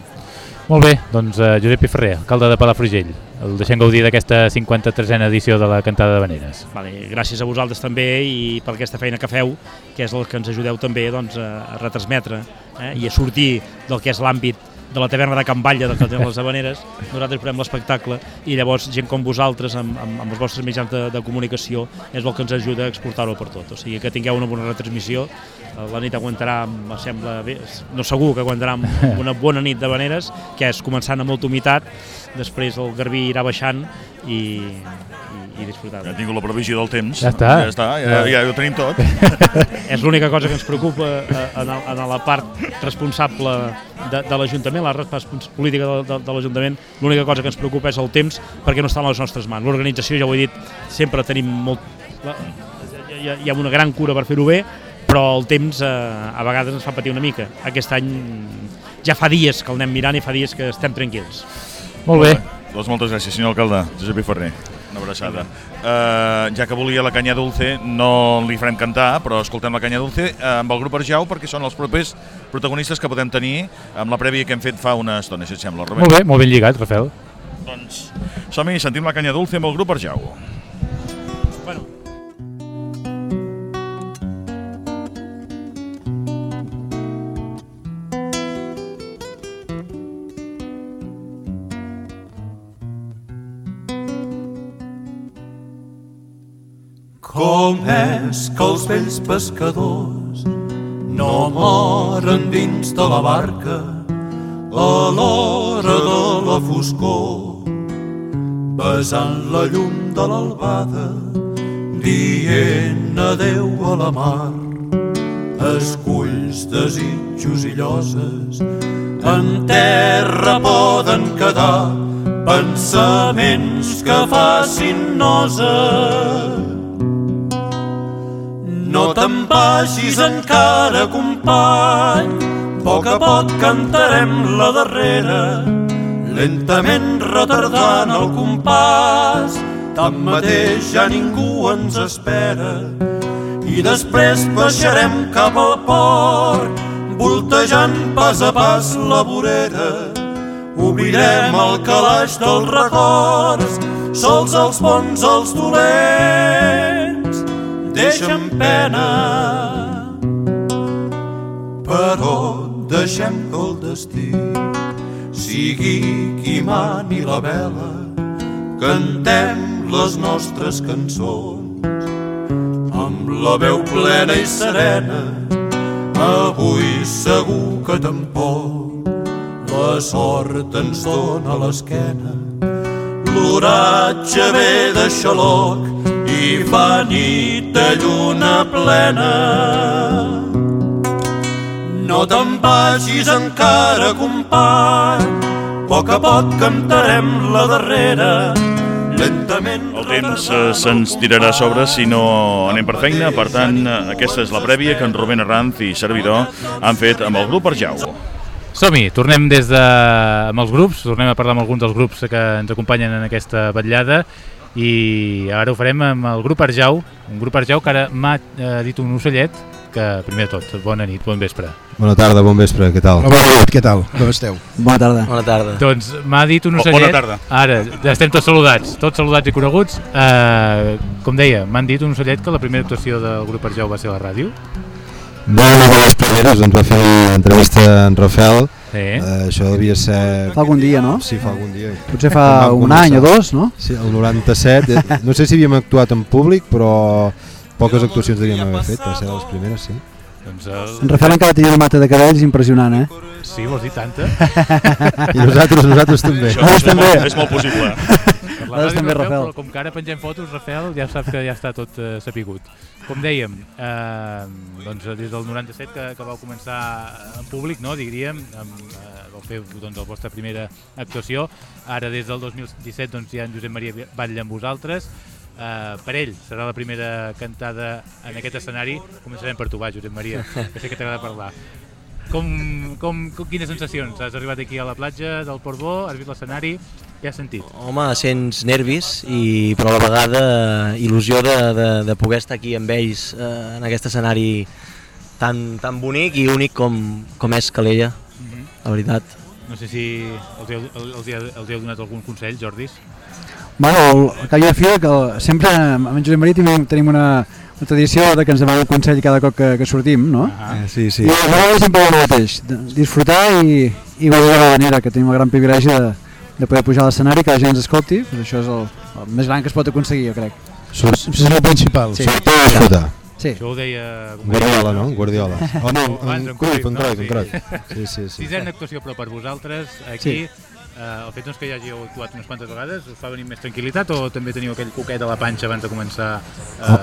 Molt bé, doncs uh, Josep Piferrer, alcalde de Palafrugell. El deixem gaudir d'aquesta 53a edició de la Cantada de Veneres. Vale, gràcies a vosaltres també i per aquesta feina que feu, que és el que ens ajudeu també doncs, a retransmetre eh, i a sortir del que és l'àmbit de la taverna de Can Batlle, de les Habaneres, nosaltres farem l'espectacle i llavors gent com vosaltres, amb, amb, amb els vostres mitjans de, de comunicació, és el que ens ajuda a exportar-ho per tot. O sigui, que tingueu una bona retransmissió, eh, la nit aguantarà, em sembla bé, no segur que aguantarà <laughs> una bona nit d'Habaneres, que és començant amb molta humitat, després el Garbí irà baixant i, i disfrutar. Ja tinc la previsió del temps. Ja està. Ja, està, ja, ja ho tenim tot. <laughs> és l'única cosa que ens preocupa eh, en, en la part responsable de, de l'Ajuntament, la responsabilitat política de, de, de l'Ajuntament, l'única cosa que ens preocupa és el temps perquè no està a les nostres mans. L'organització, ja ho he dit, sempre tenim molt... Hi ha, hi ha una gran cura per fer-ho bé, però el temps eh, a vegades ens fa patir una mica. Aquest any ja fa dies que el anem mirant i fa dies que estem tranquils. Molt bé. Doncs moltes gràcies, senyor alcalde, Josep I. Ferrer. Una abraçada. Uh, ja que volia la canya dulce, no li farem cantar, però escoltem la canya dulce uh, amb el grup Arjau perquè són els propers protagonistes que podem tenir amb la prèvia que hem fet fa una estona, si et sembla, Robert. Molt bé, molt ben lligat, Rafael. Doncs som-hi, sentim la canya dulce amb el grup Arjau. Com és que els vells pescadors no moren dins de la barca a l'hora de la foscor, besant la llum de l'albada, dient adeu a la mar, esculls, desitjos i lloses, en terra poden quedar pensaments que facin nosa. No te'n vagis encara, company, a poc a poc cantarem la darrera, lentament retardant el compàs, tanmateix ja ningú ens espera, i després baixarem cap al port, voltejant pas a pas la vorera. Obrirem el calaix dels records, sols els bons, els dolents, deixen pena. Però deixem que el destí sigui qui mani la vela, cantem les nostres cançons amb la veu plena i serena. Avui segur que tampoc la sort ens dona l'esquena. L'oratge ve de xaloc i fa nit de lluna plena. No te'n vagis encara, company, a poc a poc cantarem la darrera, lentament... El temps eh, se'ns tirarà a sobre si no anem per feina, per tant, aquesta és la prèvia que en Rubén Arranz i servidor han fet amb el grup Arjau. Som-hi, tornem des de... amb els grups, tornem a parlar amb alguns dels grups que ens acompanyen en aquesta vetllada i ara ho farem amb el grup Arjau, un grup Arjau que ara m'ha eh, dit un ocellet que primer de tot, bona nit, bon vespre. Bona tarda, bon vespre, què tal? Bona nit, què tal? Com esteu? Bona tarda. Bona tarda. Doncs m'ha dit un ocellet... Bona tarda. Ara, ja estem tots saludats, tots saludats i coneguts. Eh, com deia, m'han dit un ocellet que la primera actuació del grup Arjau va ser a la ràdio. No, una de les primeres, ens va fer una entrevista en Rafael. Sí. Uh, això devia ser... Fa algun dia, no? Sí, fa algun dia. Potser fa un any o començar. dos, no? Sí, el 97. eh, No sé si havíem actuat en públic, però poques actuacions devíem haver fet, per ser de les primeres, sí. Doncs el... En Rafael encara tenia una mata de cabells impressionant, eh? Sí, vols dir tanta? I nosaltres, nosaltres també. Això és, també. molt, és molt possible. Nosaltres també, Rafael, Rafael. però com que ara pengem fotos, Rafael, ja saps que ja està tot eh, sapigut. Com dèiem, eh, doncs des del 97 que, que vau començar en públic, no, diríem, amb, eh, vau fer doncs, la vostra primera actuació. Ara des del 2017 doncs, hi ha en Josep Maria Batlle amb vosaltres. Eh, per ell serà la primera cantada en aquest escenari. Començarem per tu, va, Josep Maria, que sé que t'agrada parlar. Com, com, com, quines sensacions? Has arribat aquí a la platja del Portbó, has vist l'escenari, què has sentit? Home, sents nervis, i, però a la vegada il·lusió de, de, de poder estar aquí amb ells eh, en aquest escenari tan, tan bonic i únic com, com és Calella, Mhm. la veritat. No sé si els heu, els, hi ha- els hi heu donat algun consell, Jordis? Bueno, el que hi ha fi que sempre amb en Josep Maria tenim, tenim una, una tradició de que ens demanem consell cada cop que, que sortim, no? Ah. Eh, Sí, sí. I a vegades sempre el mateix, de- disfrutar i, i de la manera, que tenim el gran privilegi de, de poder pujar a l'escenari, que la gent ens escolti, doncs això és el, el més gran que es pot aconseguir, jo crec. Això és el principal. Sí. Sobretot disfrutar. Sí. Això ho deia... Guardiola, no? Guardiola. <laughs> Oh, no, Abans, en Cruyff, en Cruyff, en no? Cruyff. Sí, sí, sí. Sisena actuació, però per vosaltres, aquí, Sí. Eh, el fet doncs, que hi hàgiu actuat unes quantes vegades, us fa venir més tranquil·litat o també teniu aquell coquet a la panxa abans de començar eh,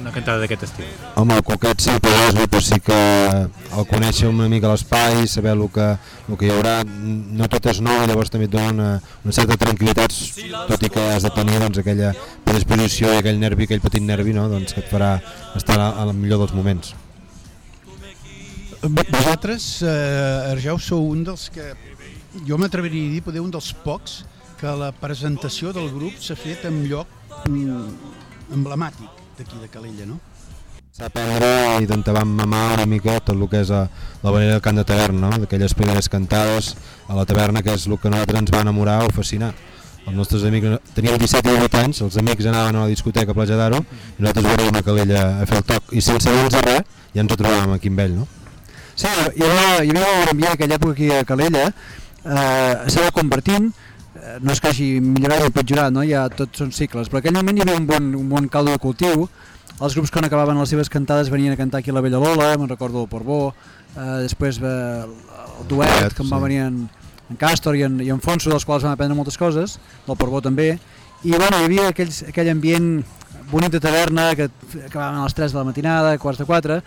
una cantada d'aquest estil? Home, el coquet sí, però és, però sí que el conèixer una mica l'espai, saber el que, el que hi haurà, no tot és nou i llavors també et dona una, una certa tranquil·litat, tot i que has de tenir doncs, aquella predisposició i aquell nervi, aquell petit nervi no? doncs, que et farà estar al millor dels moments. Vosaltres, eh, Argeu, sou un dels que, jo m'atreviria a dir, poder un dels pocs que la presentació del grup s'ha fet en lloc mm, emblemàtic d'aquí de Calella, no? S'ha aprendre i intentàvem mamar una mica tot el que és a, la manera del cant de taverna, no? d'aquelles primeres cantades a la taverna, que és el que a nosaltres ens va enamorar o fascinar. Els nostres amics, teníem 17 i 18 anys, els amics anaven a la discoteca a Platja d'Aro i nosaltres veníem a Calella a fer el toc i sense dir-nos res ja ens ho trobàvem aquí amb ell. No? Sí, hi havia, hi havia un ambient aquella època aquí a Calella, eh, s'ha de convertint, eh, no és que hagi millorat o empitjorat, no? ja tots són cicles, però en aquell moment hi havia un bon, un bon caldo de cultiu, els grups quan acabaven les seves cantades venien a cantar aquí a la Vella Lola, me'n recordo el Porbó, eh, després eh, el duet, que em va sí. venir en, en Castor i en, i en Fonso, dels quals vam aprendre moltes coses, del Porbó també, i bueno, hi havia aquells, aquell ambient bonic de taverna que acabaven a les 3 de la matinada, quarts de 4,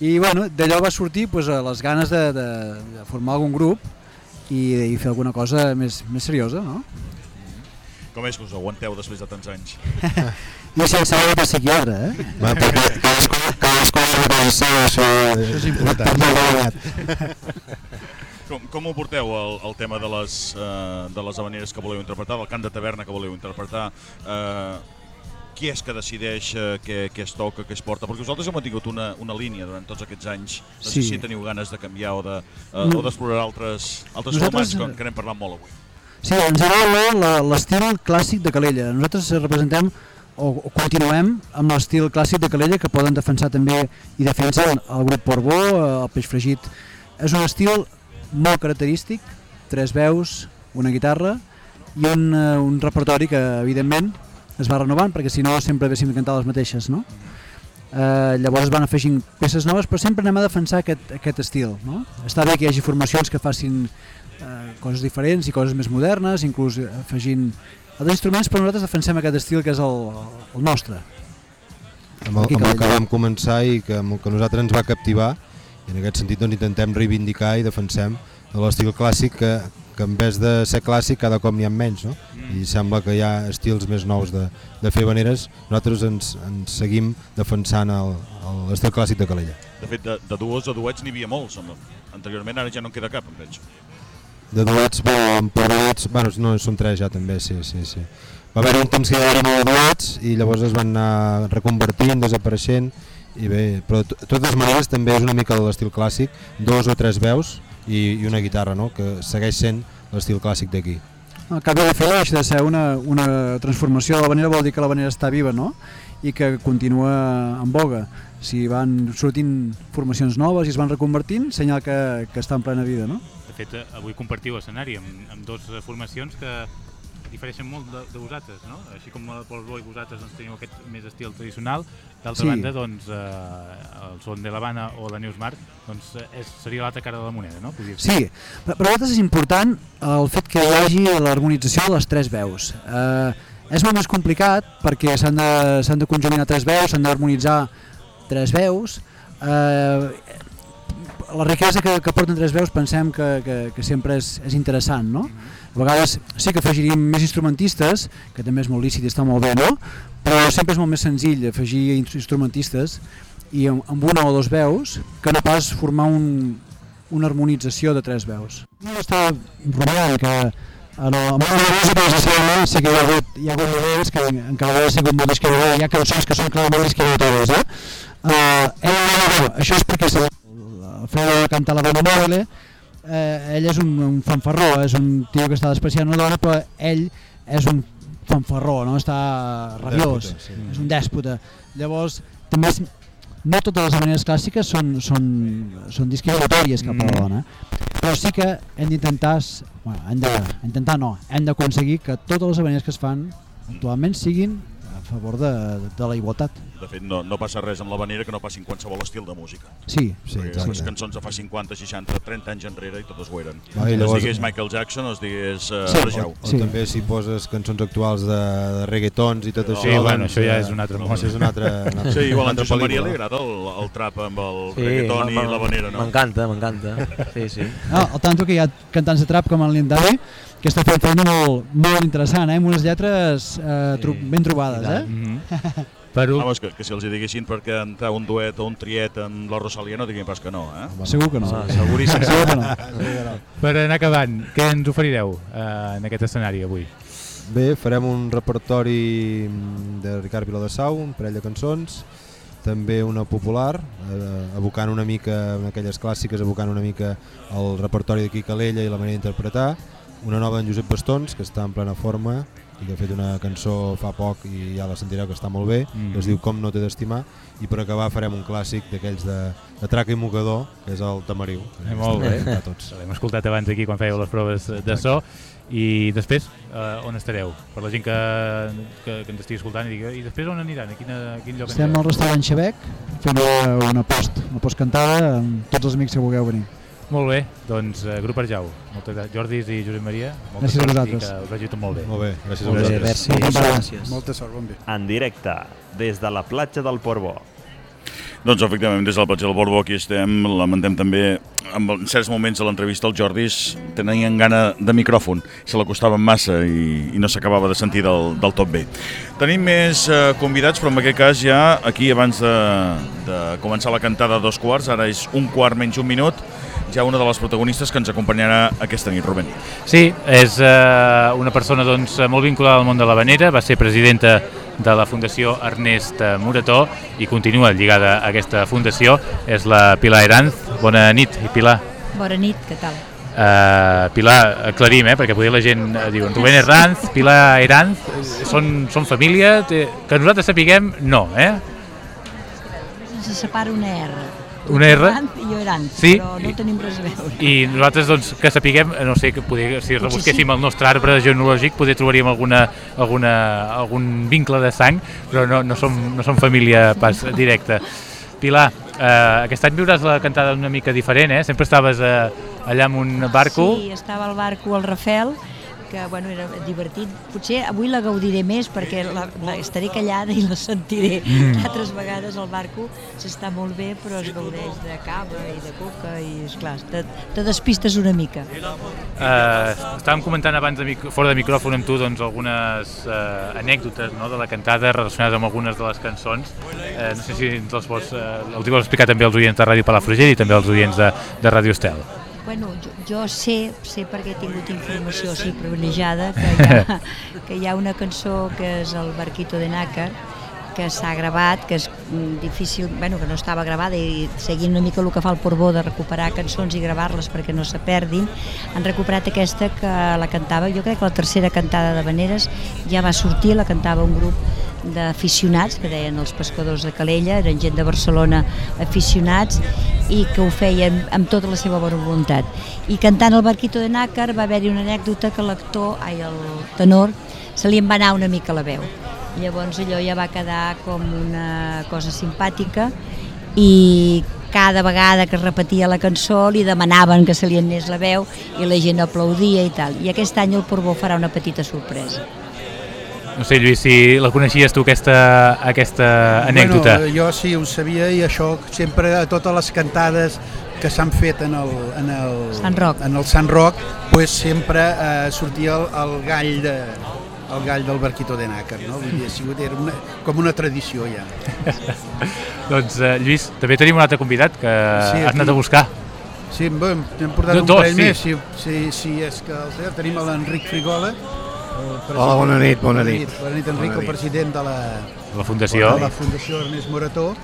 i bueno, d'allò va sortir pues, les ganes de, de, de formar algun grup i, i fer alguna cosa més, més seriosa, no? Com és que us aguanteu després de tants anys? I sense haver de psiquiatre, eh? Va, perquè cadascú, cadascú ha de seva, això, Això és important. Com, com ho porteu, el, el tema de les, eh, de les habaneres que voleu interpretar, del cant de taverna que voleu interpretar? Eh, qui és que decideix eh, què, què es toca, què es porta? Perquè vosaltres heu mantingut una, una línia durant tots aquests anys. No sé Sí. si teniu ganes de canviar o de, eh, No. d'explorar altres, altres Nosaltres- formats, com, que n'hem parlat molt avui. Sí, agrada la- l'estil clàssic de Calella. Nosaltres representem o, o continuem amb l'estil clàssic de Calella que poden defensar també i defensen el grup Porbó, eh, el Peix Fregit. És un estil molt característic, tres veus, una guitarra i un, eh, un repertori que evidentment es va renovant perquè si no sempre haguéssim de cantar les mateixes, no? Eh, llavors es van afegint peces noves però sempre anem a defensar aquest, aquest estil no? està bé que hi hagi formacions que facin eh, coses diferents i coses més modernes inclús afegint altres instruments però nosaltres defensem aquest estil que és el, el nostre amb el, Aquí amb el que vam començar i que, amb el que nosaltres ens va captivar i en aquest sentit doncs, intentem reivindicar i defensem l'estil clàssic que, que en vez de ser clàssic cada cop n'hi ha menys no? I sembla que hi ha estils més nous de, de fer veneres nosaltres ens, ens seguim defensant l'estil clàssic de Calella De fet, de, de duos a duets n'hi havia molts. Amb, anteriorment, ara ja no en queda cap, em veig. de duets, amb duets, bueno, no, són tres ja també, sí, sí, sí. Va haver un temps que hi havia molt duets i llavors es van anar reconvertint, desapareixent i bé, però de totes maneres també és una mica de l'estil clàssic, dos o tres veus i, i una guitarra, no? que segueix sent l'estil clàssic d'aquí. Al cap i la fi deixa de ser una, una transformació de la vanera vol dir que la vanera està viva no? i que continua en boga. Si van sortint formacions noves i es van reconvertint, senyal que, que està en plena vida. No? De fet, avui compartiu escenari amb, amb dues formacions que difereixen molt de, de vosaltres, no? Així com el Pol Bo i vosaltres doncs, teniu aquest més estil tradicional, d'altra Sí. banda, doncs, eh, el Son de l'Havana o la Neus Mar, doncs, eh, és, seria l'altra cara de la moneda, no? Podria. Sí, per, nosaltres és important el fet que hi hagi l'harmonització de les tres veus. Eh, és molt més complicat perquè s'han de, de conjuminar tres veus, s'han d'harmonitzar tres veus. Eh, la riquesa que, que porten tres veus pensem que, que, que sempre és, és interessant, no? A vegades sí que afegiríem més instrumentistes, que també és molt lícit i està molt bé, no? Però sempre és molt més senzill afegir ins- instrumentistes i amb, una o dos veus que no pas formar un, una harmonització de tres veus. No està rumiant que en el, amb una música necessàriament sí que hi ha hagut, hi ha hagut moments que encara ha sigut molt discriminador, hi ha cançons que són clarament discriminatòries, eh? Uh, ell, bueno, això és perquè se, el Fredo canta la dona mòbile, eh, ell és un, un fanfarró, és un tio que està despreciant una dona, però ell és un fanfarró, no? està rabiós, Dèspota, sí. és un dèspota. Llavors, també és, no totes les maneres clàssiques són, són, són discriminatòries cap a la Mm. dona, però sí que hem d'intentar, bueno, hem de, intentar no, hem d'aconseguir que totes les maneres que es fan actualment siguin favor de, de la igualtat. De fet, no, no passa res amb l'Havanera que no passi en qualsevol estil de música. Sí, sí, Perquè exacte. les cançons de fa 50, 60, 30 anys enrere i totes ho eren. Va, i es llavors- digués Michael Jackson o es digués uh, Sí, Rajau. o, o també si poses cançons actuals de, de reggaetons i tot No, això. sí, bueno, doncs, això ja eh, és un altre doncs món. és <laughs> una altra, una altra, Sí, igual a Josep Maria li agrada el, el trap amb el Sí, reggaeton i l'havanera, no? M'encanta, m'encanta. Sí, sí. Ah, al tanto que hi ha cantants de trap com en Lindari que està fent feina molt, molt interessant, eh? amb unes lletres eh, tro ben trobades. Eh? Mhm. <laughs> Per Vamos, que, que si els hi diguessin perquè entrar un duet o un triet amb la Rosalia no diguin pas que no, eh? Segur que no. Ah, seguríssim. <laughs> <laughs> Segur que no. Per anar acabant, què ens oferireu eh, en aquest escenari avui? Bé, farem un repertori mm, de Ricard Viladasau, un parell de cançons, també una popular, eh, evocant una mica, en aquelles clàssiques, evocant una mica el repertori de Calella i la manera d'interpretar, una nova d'en Josep Bastons, que està en plena forma, i que ha fet una cançó fa poc i ja la sentireu que està molt bé, Mhm. que es diu Com no t'he d'estimar, i per acabar farem un clàssic d'aquells de, de traca i mocador, que és el Tamariu. Eh, molt bé. A tots. <laughs> L'hem escoltat abans aquí quan fèieu les proves de so. I després, eh, on estareu? Per la gent que, que, que ens estigui escoltant i digui, i després on aniran? A, quina, a quin lloc Estem al restaurant Xabec fent una, una post, una post cantada amb tots els amics que vulgueu venir. Molt bé, doncs uh, Grup Arjau, moltes gràcies. Jordis i Josep Maria, molta Gràcies a sort i vosaltres. que us vagi tot molt bé. Molt bé, gràcies Moltes a vosaltres. gràcies. Molta sort, bon dia. En directe, des de la platja del Portbó. Doncs efectivament, des del Platja del Borbo aquí estem, lamentem també en certs moments de l'entrevista els Jordis tenien gana de micròfon, se l'acostaven massa i, i no s'acabava de sentir del, del tot bé. Tenim més eh, convidats, però en aquest cas ja aquí abans de, de començar la cantada a dos quarts, ara és un quart menys un minut, ja una de les protagonistes que ens acompanyarà aquesta nit, Rubén. Sí, és eh, una persona doncs, molt vinculada al món de l'Havanera, va ser presidenta de la Fundació Ernest Morató i continua lligada a aquesta fundació, és la Pilar Eranz. Bona nit, Pilar. Bona nit, què tal? Uh, Pilar, aclarim, eh, perquè poder la gent uh, diu Rubén Herranz, Pilar Eranz, eh, són, són família, que nosaltres sapiguem, no, eh? Se separa una R. Una R? I jo erant, Sí, però no tenim res a veure. I nosaltres, doncs, que sapiguem, no sé, que poder, si rebusquéssim sí. el nostre arbre genealògic, poder trobaríem alguna, alguna, algun vincle de sang, però no, no, som, no som família pas directa. Pilar, eh, aquest any viuràs la cantada una mica diferent, eh? Sempre estaves eh, allà amb un barco. Sí, estava al barco al Rafel, que bueno, era divertit. Potser avui la gaudiré més perquè la, la estaré callada i la sentiré. Mm. Altres vegades al barco s'està molt bé, però es gaudeix de cava i de coca i, esclar, te, te despistes una mica. Eh, estàvem comentant abans de mic fora de micròfon amb tu doncs, algunes eh, anècdotes no, de la cantada relacionades amb algunes de les cançons. Eh, no sé si ens les vols, eh, els vols explicar també als oients de Ràdio Palafrugell i també als oients de, de Ràdio Estel. Bueno, jo, jo sé, sé perquè he tingut informació així privilegiada, que hi, ha, <laughs> que hi ha una cançó que és el Barquito de Nácar, que s'ha gravat, que és mm, difícil, bueno, que no estava gravada i seguint una mica el que fa el Porbó de recuperar cançons i gravar-les perquè no se perdin, han recuperat aquesta que la cantava, jo crec que la tercera cantada de Veneres ja va sortir, la cantava un grup d'aficionats, que deien els pescadors de Calella, eren gent de Barcelona aficionats i que ho feien amb tota la seva bona voluntat. I cantant el Barquito de Nácar va haver-hi una anècdota que l'actor, ai, el tenor, se li en va anar una mica la veu. Llavors allò ja va quedar com una cosa simpàtica i cada vegada que es repetia la cançó li demanaven que se li anés la veu i la gent aplaudia i tal. I aquest any el Porbó farà una petita sorpresa. No sé, Lluís, si la coneixies tu, aquesta, aquesta anècdota. Bueno, jo sí, ho sabia i això sempre a totes les cantades que s'han fet en el, en el, Sant Roc. En el Sant Roc, pues sempre eh, sortia el, el gall de, el gall del Barquito de Nàcar, no? Vull dir, ha sigut era una, com una tradició ja. <laughs> doncs, eh, Lluís, també tenim un altre convidat que Sí, has anat aquí. a buscar. Sí, bé, hem portat Do- un dos, parell sí. més, si, si, si és que el té. Tenim l'Enric Frigola. el president- Hola, bona nit, bona nit. Bona nit, Enric, Bona el nit. president de la, La Fundació. de la Fundació Ernest Morató.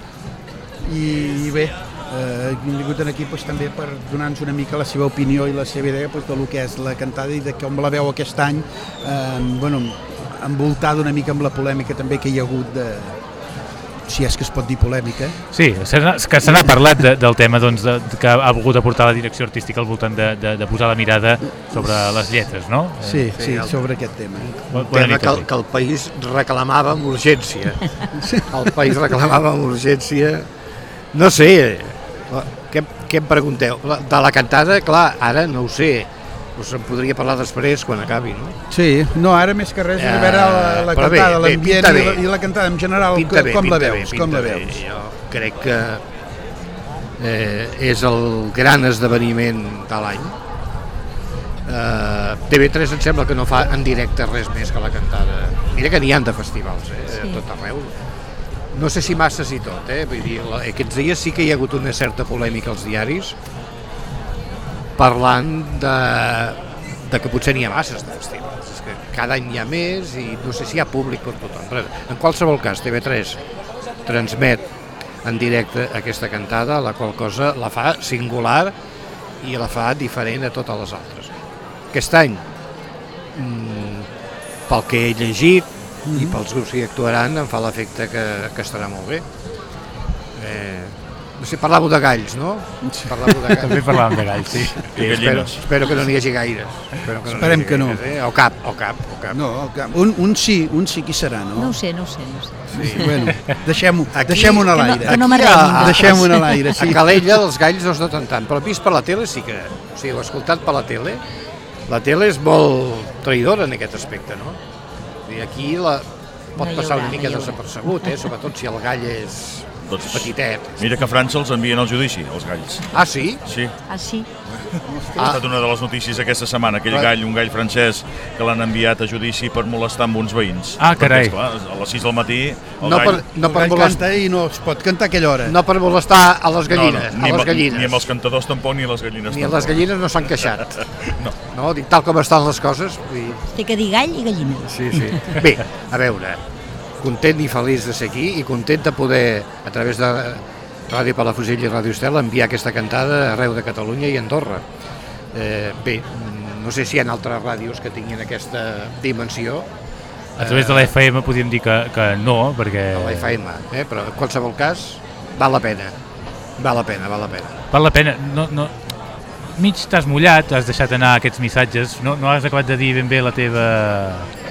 I, i bé, eh, hem vingut aquí doncs, també per donar-nos una mica la seva opinió i la seva idea doncs, de lo que és la cantada i de com la veu aquest any, eh, bueno, envoltada una mica amb la polèmica també que hi ha hagut de, si és que es pot dir polèmica. Sí, que se n'ha parlat de, del tema doncs, de, que ha volgut aportar la direcció artística al voltant de, de, de posar la mirada sobre les lletres, no? Sí, Eh, sí, sobre aquest tema. Un tema nit, que, el- que el país reclamava amb urgència. <laughs> El país reclamava amb urgència. No sé, què, què em pregunteu? De la cantada, clar, ara no ho sé. Us en podria parlar després quan acabi, no? Sí, no, ara més que res és Eh, veure la, la bé, cantada, bé, l'ambient i, la, bé. i la cantada en general, Pinta com, bé, com la pinta bé, veus? pinta com la bé. veus? Jo crec que eh, és el gran esdeveniment de l'any. Eh, TV3 em sembla que no fa en directe res més que la cantada. Mira que n'hi han de festivals, eh, Sí. a tot arreu. No sé si masses i tot, eh? Vull dir, aquests dies sí que hi ha hagut una certa polèmica als diaris parlant de, de que potser n'hi ha masses de festivals. És que cada any hi ha més i no sé si hi ha públic per tothom. Però en qualsevol cas, TV3 transmet en directe aquesta cantada, la qual cosa la fa singular i la fa diferent a totes les altres. Aquest any, mm, pel que he llegit i pels grups que hi actuaran, em fa l'efecte que, que estarà molt bé. Eh, no sé, parlàveu de galls, no? Parlàveu de <laughs> galls. També parlàvem de galls, sí. <laughs> I I espero, espero que no n'hi hagi gaires. Espero que no Esperem hagi que no. gaires, Eh? O cap, o cap, o cap. No, el cap. Un, un sí, un sí qui serà, no? No ho sé, no ho sé. No ho sé. Sí, bueno, deixem-ho deixem a Que no- l'aire. que no Aquí m'arrenyin. a- Deixem-ho a l'aire, sí. A Calella dels galls no es noten tant, però vist per la tele sí que... O sigui, ho he escoltat per la tele. La tele és molt traïdora en aquest aspecte, no? Aquí la, pot passar una mica desapercebut, eh? sobretot si el gall és Doncs, petitet. Mira que a França els envien al judici, els galls. Ah, sí? Sí. Ah, sí? Ha estat una de les notícies aquesta setmana, aquell gall, un gall francès que l'han enviat a judici per molestar amb uns veïns. Ah, carai. Perquè, esclar, a les 6 del matí el No gall... per, no El per gall molestar, canta i no es pot cantar a aquella hora. no per molestar a les gallines, no, no, ni, a les gallines. Ni amb els cantadors tampoc, ni a les gallines Ni a tampoc. les gallines no s'han queixat. <laughs> No. No, dic, tal com estan les coses, vull Té que dir gall i gallina. Sí, sí. Bé, a veure, content i feliç de ser aquí i content de poder, a través de Ràdio Palafrugell i Ràdio Estel, enviar aquesta cantada arreu de Catalunya i Andorra. Eh, bé, no sé si hi ha altres ràdios que tinguin aquesta dimensió. A través de la FM podríem dir que, que no, perquè... De la FM, eh? però en qualsevol cas, val la pena. Val la pena, val la pena. Val la pena. No, no, mig t'has mullat, has deixat anar aquests missatges, no, no has acabat de dir ben bé la teva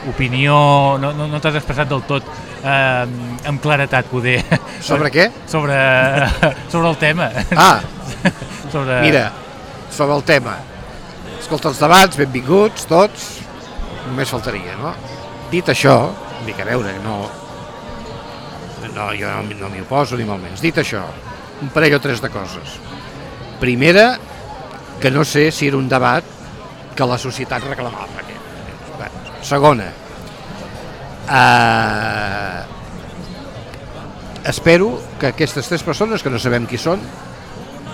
opinió, no, no, no t'has expressat del tot eh, amb claretat, poder. Sobre què? Sobre, <laughs> sobre el tema. Ah, <laughs> sobre... mira, sobre el tema. Escolta els debats, benvinguts tots, només faltaria, no? Dit això, dic, a veure, no, no jo no, no m'hi oposo ni molt menys. Dit això, un parell o tres de coses. Primera, que no sé si era un debat que la societat reclamava. Bé, Segona, eh, espero que aquestes tres persones, que no sabem qui són,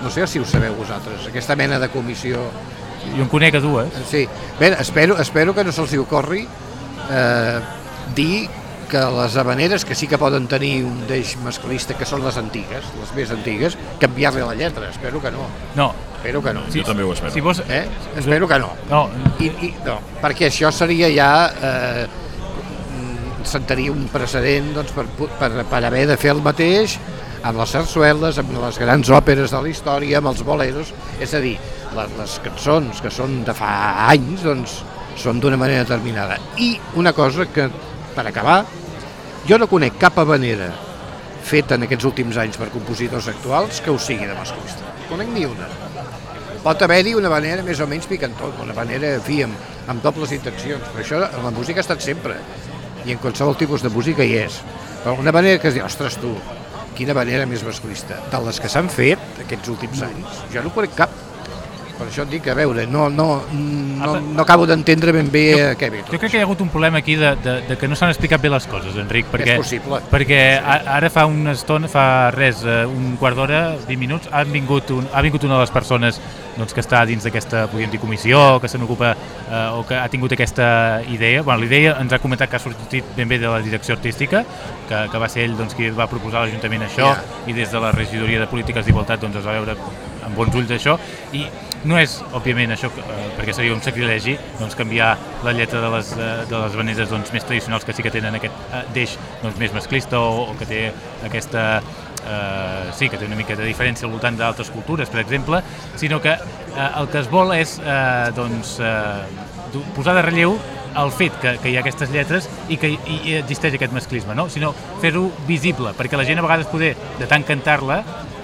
no sé si ho sabeu vosaltres, aquesta mena de comissió... Jo en conec a dues. Sí, bé, espero, espero que no se'ls hi ocorri eh, dir que les habaneres, que sí que poden tenir un deix masclista, que són les antigues, les més antigues, canviar-li la lletra, espero que no. No. Espero que no. Jo també ho espero. Si vols... Eh? Espero que no. No, I, i, no, perquè això seria ja... Eh, sentaria un precedent doncs, per, per, per haver de fer el mateix amb les sarsueles, amb les grans òperes de la història, amb els boleros, és a dir, les, les cançons que són de fa anys, doncs, són d'una manera determinada. I una cosa que, per acabar, jo no conec cap habanera feta en aquests últims anys per compositors actuals que ho sigui de masclista. Conec ni una. Pot haver-hi una manera més o menys picantona, una manera, en fi, amb, amb dobles intencions, però això en la música ha estat sempre, i en qualsevol tipus de música hi és. Però una manera que es diu, ostres tu, quina manera més masclista. De les que s'han fet aquests últims anys, jo no conec cap. Per això et dic, a veure, no, no, no, no acabo d'entendre ben bé jo, què ve tot. Jo crec que hi ha hagut un problema aquí de, de, de que no s'han explicat bé les coses, Enric, perquè, possible. perquè a- ara fa una estona, fa res, eh, un quart d'hora, 20 minuts, ha vingut, un, ha vingut una de les persones doncs, que està dins d'aquesta, podríem dir, comissió, que se n'ocupa eh, o que ha tingut aquesta idea. Bueno, l'idea ens ha comentat que ha sortit ben bé de la direcció artística, que, que va ser ell doncs, qui va proposar a l'Ajuntament això, Ja. i des de la regidoria de polítiques d'igualtat doncs, es va veure amb bons ulls això, i no és, òbviament, això, eh, perquè seria un sacrilegi, doncs, canviar la lletra de les, eh, de les veneses doncs, més tradicionals que sí que tenen aquest eh, deix doncs, més masclista o, o que té aquesta eh, sí, que té una mica de diferència al voltant d'altres cultures, per exemple, sinó que eh, el que es vol és eh, doncs, eh, posar de relleu el fet que, que hi ha aquestes lletres i que hi existeix aquest masclisme, no? sinó fer-ho visible, perquè la gent a vegades poder, de tant cantar-la,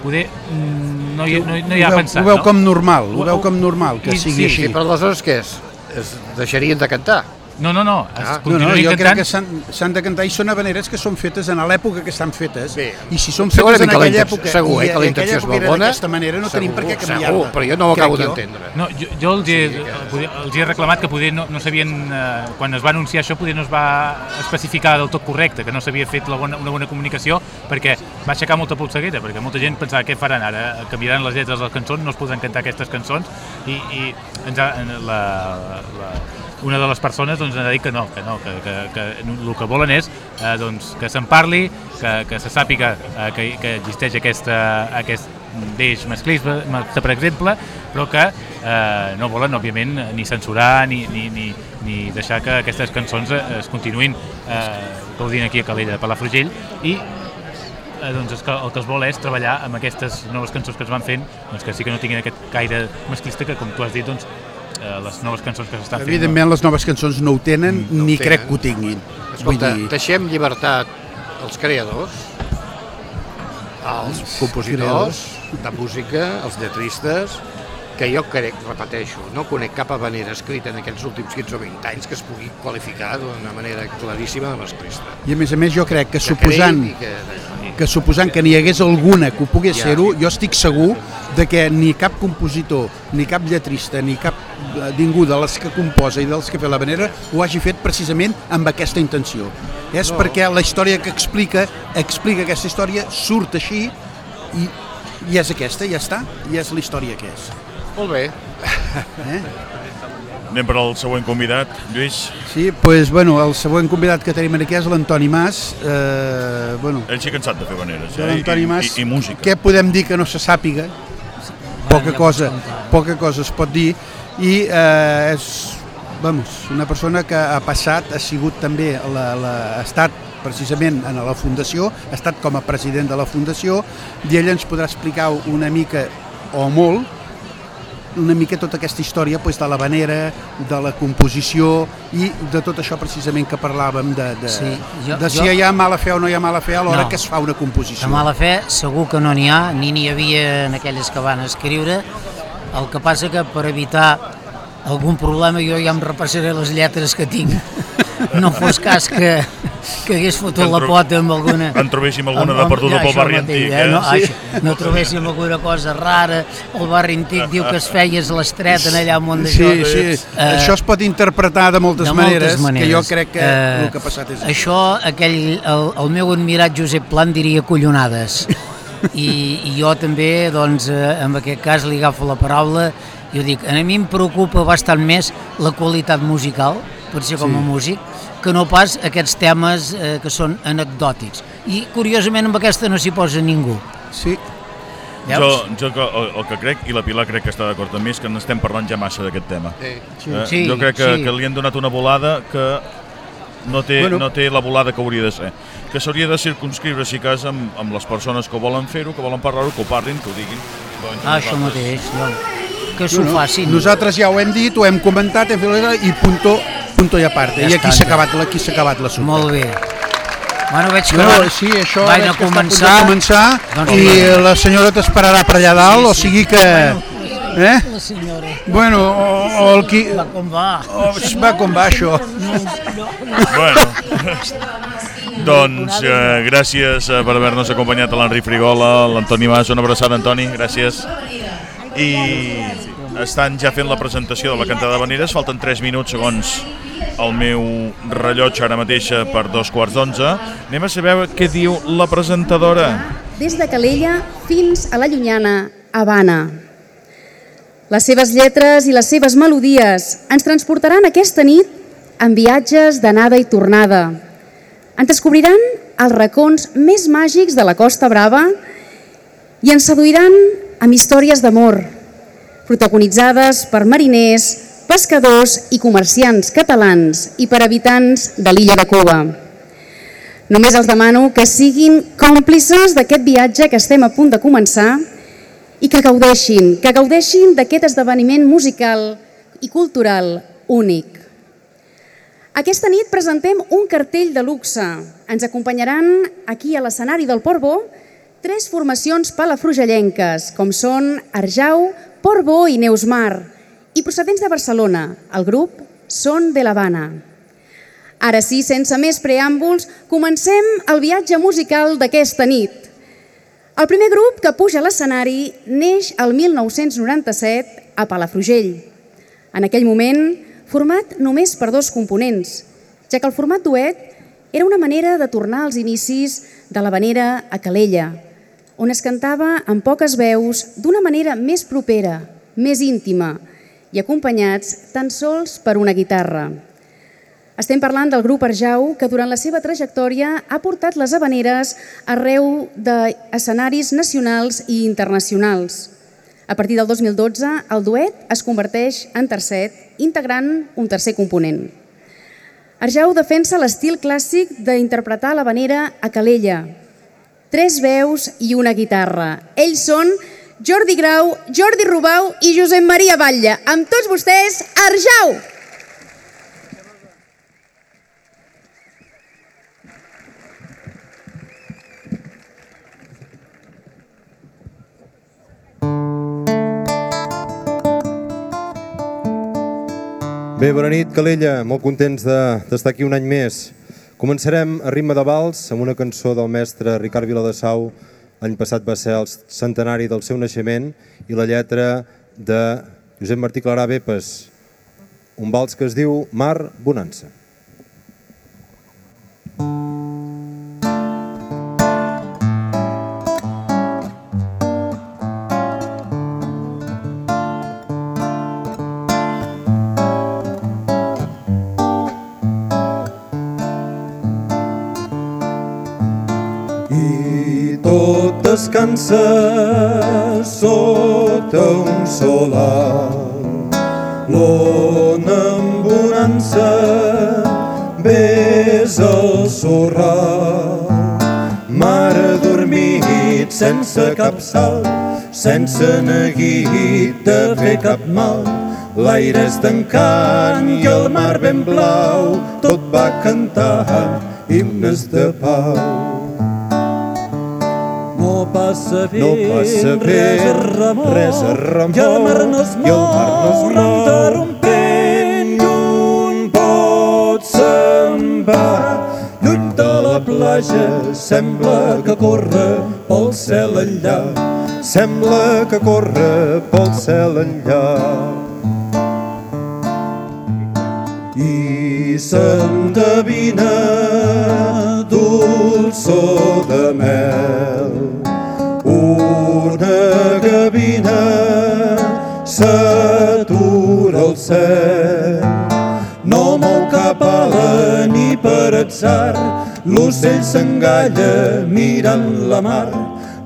poder mm, no hi, no, no hi ha ho veu, pensat. Ho veu no? com normal, ho, ho veu com normal que I- sigui sí, així. I per aleshores què és? Es deixarien de cantar? No, no, no, es Ah. No, no, jo cantant. crec que s'han- de cantar i són habaneres que són fetes en l'època que estan fetes Bé, i si són fetes segurament en que la aquella època segur, eh, que la intenció és molt bona. d'aquesta manera no tenim per què Segur, canviar-la. segur, però jo no ho acabo d'entendre. No, jo, jo els, he, poder, els he reclamat que poder no, no sabien, eh, quan es va anunciar això, poder no es va especificar del tot correcte, que no s'havia fet la bona, una bona comunicació, perquè va aixecar molta polseguera, perquè molta gent pensava què faran ara, canviaran les lletres de les cançons, no es podran cantar aquestes cançons, i, i ens ha, la, la, una de les persones doncs, ha dit que no, que no, que, que, que el que volen és eh, doncs, que se'n parli, que, que se sàpiga eh, que, que existeix aquesta, aquest deix masclisme, per exemple, però que eh, no volen, òbviament, ni censurar ni, ni, ni, ni deixar que aquestes cançons eh, es continuïn eh, gaudint aquí a Calella de Palafrugell i eh, doncs que el que es vol és treballar amb aquestes noves cançons que es van fent, doncs que sí que no tinguin aquest caire masclista que, com tu has dit, doncs, eh, les noves cançons que s'estan fent... Evidentment les noves cançons no ho tenen, No ho ni tenen. crec que ho tinguin. Escolta, Vull dir, deixem llibertat als creadors, als compositors de música, als lletristes, que jo crec, repeteixo, no conec cap habanera escrita en aquests últims 15 o 20 anys que es pugui qualificar d'una manera claríssima de masclista. I a més a més jo crec que Que suposant que- que suposant que n'hi hagués alguna que ho pogués Ja. ser-ho, jo estic segur de que ni cap compositor, ni cap lletrista, ni cap eh, ningú de les que composa i dels que fa la venera ho hagi fet precisament amb aquesta intenció. És No. perquè la història que explica, explica aquesta història, surt així i, i és aquesta, ja està, i és la història que és. Molt bé. Eh? Anem per al següent convidat, Lluís. Sí, doncs, bueno, el següent convidat que tenim aquí és l'Antoni Mas. Eh, bueno, Ell sí que en sap de fer veneres, de eh? l'Antoni I, Mas. i, i música. Què podem dir que no se sàpiga? Poca cosa, poca cosa es pot dir i eh, és vamos, una persona que ha passat, ha sigut també, la, la, ha estat precisament en la Fundació, ha estat com a president de la Fundació i ell ens podrà explicar una mica o molt una mica tota aquesta història pues, de la vanera, de la composició i de tot això precisament que parlàvem de, de, Sí, jo- de si jo- hi ha mala fe o no hi ha mala fe a l'hora No. que es fa una composició. De mala fe segur que no n'hi ha, ni n'hi havia en aquelles que van escriure. El que passa que per evitar algun problema jo ja em repassaré les lletres que tinc. <laughs> No fos cas que, que hagués fotut la pota amb alguna... <laughs> en trobéssim alguna amb- de amb- perduda ja, pel barri mateix, antic, eh? No, Sí. això, no trobéssim alguna cosa rara. El barri antic diu que es feies l'estret en allà amunt Sí, d'això. sí, Eh, això es pot interpretar de moltes, de maneres, moltes maneres. que jo crec que Eh, el que ha passat és això, aquell, el, el meu admirat Josep Pla en diria collonades. <laughs> I, i jo també, doncs, eh, en aquest cas li agafo la paraula i ho dic, a mi em preocupa bastant més la qualitat musical, potser com a Sí. músic, que no pas aquests temes eh, que són anecdòtics. I, curiosament, amb aquesta no s'hi posa ningú. Sí. Jo, jo que- el, el que crec, i la Pilar crec que està d'acord amb mi, és que n'estem parlant ja massa d'aquest tema. Sí. Eh, Sí, jo crec que, sí. que li han donat una volada que no té, Bueno. no té la volada que hauria de ser. Que s'hauria de circunscriure, si cas, amb, amb les persones que volen fer-ho, que volen parlar-ho, que ho parlin, que ho diguin. Doncs Ah, això mateix, jo. que s'ho No, no, facin. Nosaltres ja ho hem dit, ho hem comentat, hem fet i punto, punto i a part. Ja I aquí s'ha acabat, aquí s'ha acabat l'assumpte. Molt bé. Bueno, veig que No, van, sí, això van a està a començar. començar Doncs i bé. la senyora t'esperarà per allà dalt, o sigui que... Eh? La senyora. Bueno, o, o el qui... Va com va. O, va com va això. Bueno, doncs eh, gràcies eh, per haver-nos acompanyat a l'Enric Frigola, l'Antoni Mas, una abraçada, Antoni, gràcies. I estan ja fent la presentació de la cantada de Veneres, falten 3 minuts segons el meu rellotge ara mateix eh, per dos quarts d'onze. Anem a saber què diu la presentadora. des de Calella fins a la llunyana Habana. Les seves lletres i les seves melodies ens transportaran aquesta nit en viatges d'anada i tornada. Ens descobriran els racons més màgics de la Costa Brava i ens seduiran amb històries d'amor, protagonitzades per mariners, pescadors i comerciants catalans i per habitants de l'illa de Cuba. Només els demano que siguin còmplices d'aquest viatge que estem a punt de començar i que gaudeixin, que gaudeixin d'aquest esdeveniment musical i cultural únic. Aquesta nit presentem un cartell de luxe. Ens acompanyaran aquí a l'escenari del Portbó tres formacions palafrugellenques, com són Arjau, Portbó i Neusmar, i procedents de Barcelona, el grup Són de l'Havana. Ara sí, sense més preàmbuls, comencem el viatge musical d'aquesta nit. El primer grup que puja a l'escenari neix el 1997 a Palafrugell. En aquell moment, format només per dos components, ja que el format duet era una manera de tornar als inicis de la vanera a Calella, on es cantava amb poques veus d'una manera més propera, més íntima i acompanyats tan sols per una guitarra. Estem parlant del grup Arjau, que durant la seva trajectòria ha portat les habaneres arreu d'escenaris nacionals i internacionals. A partir del 2012, el duet es converteix en tercet, integrant un tercer component. Arjau defensa l'estil clàssic d'interpretar la vanera a Calella. Tres veus i una guitarra. Ells són Jordi Grau, Jordi Rubau i Josep Maria Batlle. Amb tots vostès, Arjau! Bé, bona nit, Calella. Molt contents d'estar de, aquí un any més. Començarem a ritme de vals amb una cançó del mestre Ricard Viladasau. L'any passat va ser el centenari del seu naixement i la lletra de Josep Martí Clarà Bepes, un vals que es diu Mar Bonança. Descansa sota un solar. L'ona amb bonança ves al sorral. Mare dormit sense cap sal, sense neguit de fer cap mal. L'aire és d'encant i el mar ben blau, tot va cantant himnes de pau passa bé, no passa bé res a remor, res a remor i el mar no es mou, no interrompent, lluny pot se'n va, lluny de la platja, sembla que corre pel cel enllà, sembla que corre pel cel enllà. I s'endevina dolçor de mel cel. No mou cap ala ni per atzar, l'ocell s'engalla mirant la mar,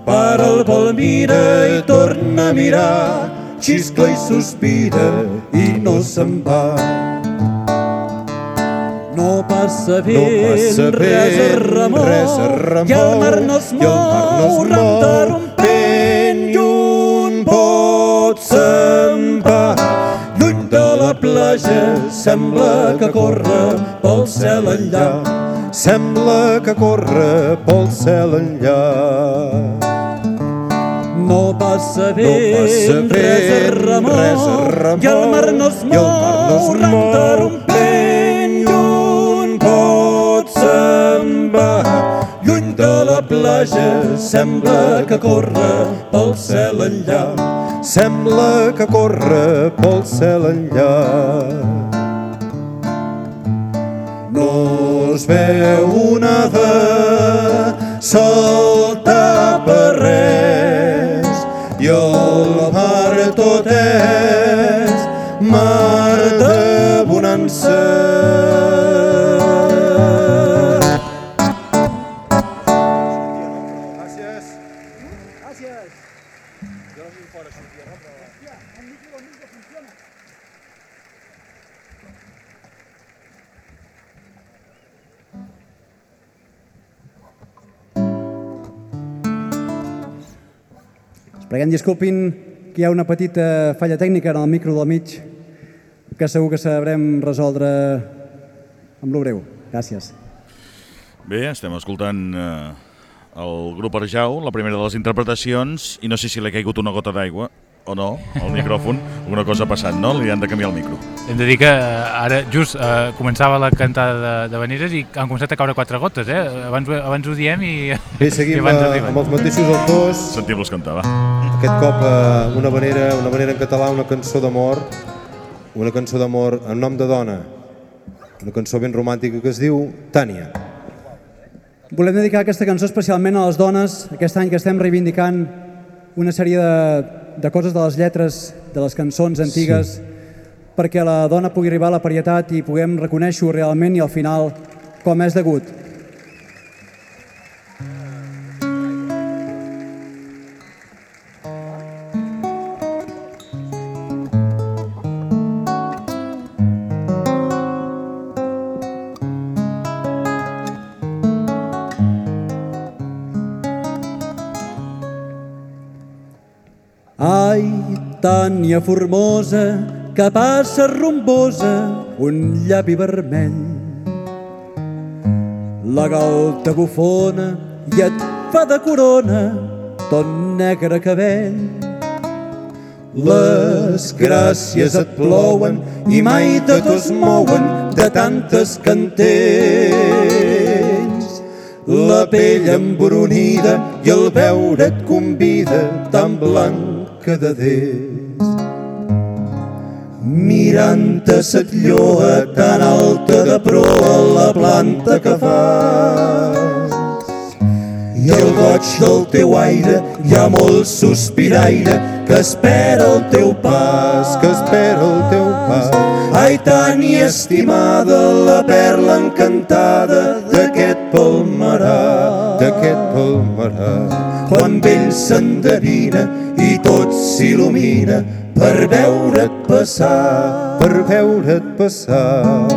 para el vol mira i torna a mirar, xiscla i sospira i no se'n va. No passa vent, no passa vent res a remor, res a remor, i el mar no es mou, interrompent, la platja sembla que corre pel cel enllà, sembla que corre pel cel enllà. No passa vent, no passa vent res a remor, res a remor, i el mar no es mou, no es mou platja sembla que corre pel cel enllà, sembla que corre pel cel enllà. No es veu onada saltar per res i el mar tot és mar de bonança. Perquè em disculpin que hi ha una petita falla tècnica en el micro del mig que segur que sabrem resoldre amb lo breu. Gràcies. Bé, estem escoltant eh, el grup Arjau, la primera de les interpretacions, i no sé si li ha caigut una gota d'aigua o no, al micròfon, <laughs> alguna cosa ha passat, no? Li han de canviar el micro. Hem de dir que eh, ara just eh, començava la cantada de, de Vaneres i han començat a caure quatre gotes, eh? Abans, abans ho diem i, Bé, seguim <laughs> i abans arriben. amb els mateixos autors. Sentim-los cantar, va. Aquest cop eh, una manera, una manera en català, una cançó d'amor, una cançó d'amor en nom de dona, una cançó ben romàntica que es diu Tània. Volem dedicar aquesta cançó especialment a les dones, aquest any que estem reivindicant una sèrie de, de coses de les lletres de les cançons antigues sí. Perquè la dona pugui arribar a la parietat i puguem reconèixer-ho realment i al final com és degut. Ai, Tània formosa, que passa rumbosa, un llavi vermell. La galta bufona i et fa de corona ton negre cabell. Les gràcies et plouen i mai de tots mouen de tantes que en tens. La pell embrunida i el veure et convida tan blanca de dents. Mirant-te se't lloa tan alta de proa la planta que fas. I el goig del teu aire hi ha molt sospiraire que espera el teu pas, que espera el teu pas. Ai, tan i estimada, la perla encantada d'aquest palmerà, d'aquest palmerà. Quan vell s'endevina i tot s'il·lumina per veure't passar, per veure't passar.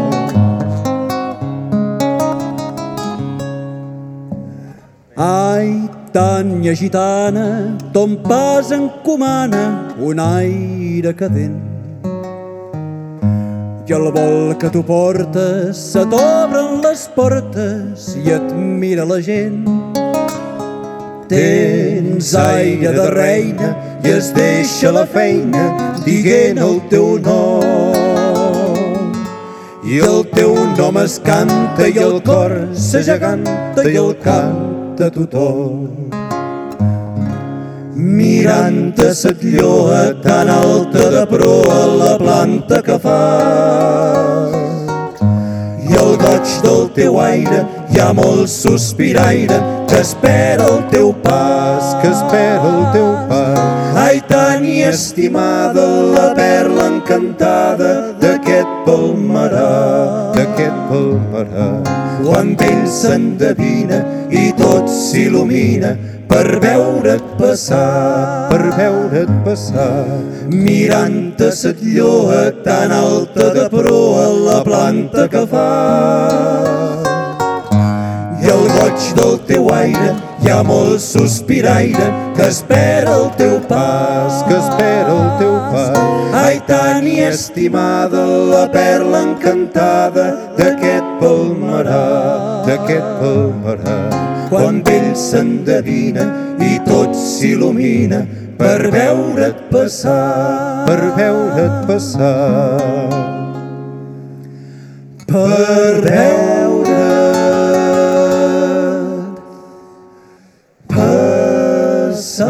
Ai, Tània gitana, ton pas encomana un aire cadent. I al vol que tu portes se t'obren les portes i et mira la gent. Tens aire de reina i es deixa la feina dient el teu nom. I el teu nom es canta i el cor s'ageganta i el canta tothom. Mirant-te se't lloa tan alta de proa la planta que fas. I el goig del teu aire hi ha molt sospiraire que espera el teu pas, que espera el teu pas. Ai, tan i estimada la perla encantada d'aquest palmerà, d'aquest palmerà. Quan ell s'endevina i tot s'il·lumina per veure't passar, per veure't passar. Mirant-te se't lloa tan alta de proa la planta que fa. I el goig del teu aire hi ha molt sospiraire que espera el teu pas, que espera el teu pas. Ai, tan i estimada la perla encantada d'aquest palmerà, d'aquest palmerà. Quan ell s'endevina i tot s'il·lumina per veure't passar, per veure't passar. Per veure't Doncs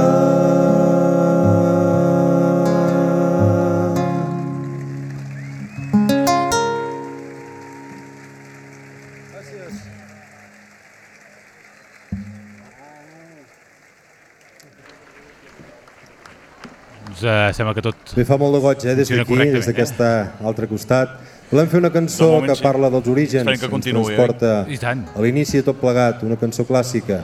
eh, sembla que tot... Bé, fa molt de goig, eh, des d'aquí, des d'aquest altre costat. Volem fer una cançó De moment, que sí. parla dels orígens, Esperem que ens continuï, eh? transporta tant. a l'inici de tot plegat, una cançó clàssica,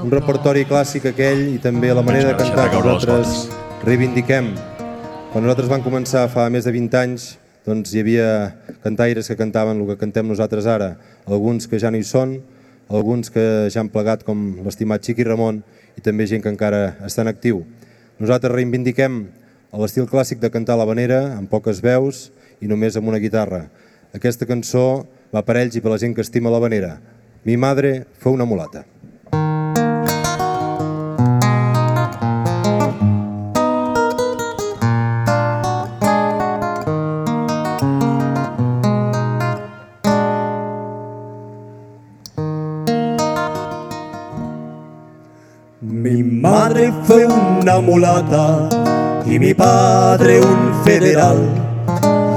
un repertori clàssic aquell i també la manera de cantar que nosaltres reivindiquem. Quan nosaltres vam començar fa més de 20 anys, doncs hi havia cantaires que cantaven el que cantem nosaltres ara, alguns que ja no hi són, alguns que ja han plegat com l'estimat Xiqui Ramon i també gent que encara està en actiu. Nosaltres reivindiquem l'estil clàssic de cantar l'havanera amb poques veus i només amb una guitarra. Aquesta cançó va per ells i per la gent que estima l'havanera. Mi madre fue una mulata. Fue una mulata y mi padre un federal.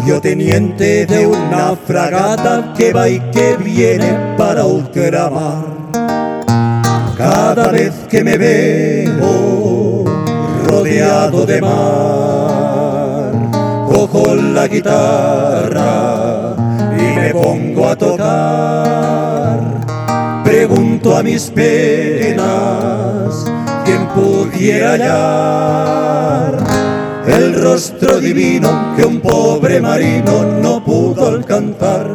Yo teniente de una fragata que va y que viene para ultramar. Cada vez que me veo rodeado de mar, cojo la guitarra y me pongo a tocar. Pregunto a mis penas quién pudiera hallar el rostro divino que un pobre marino no pudo alcanzar.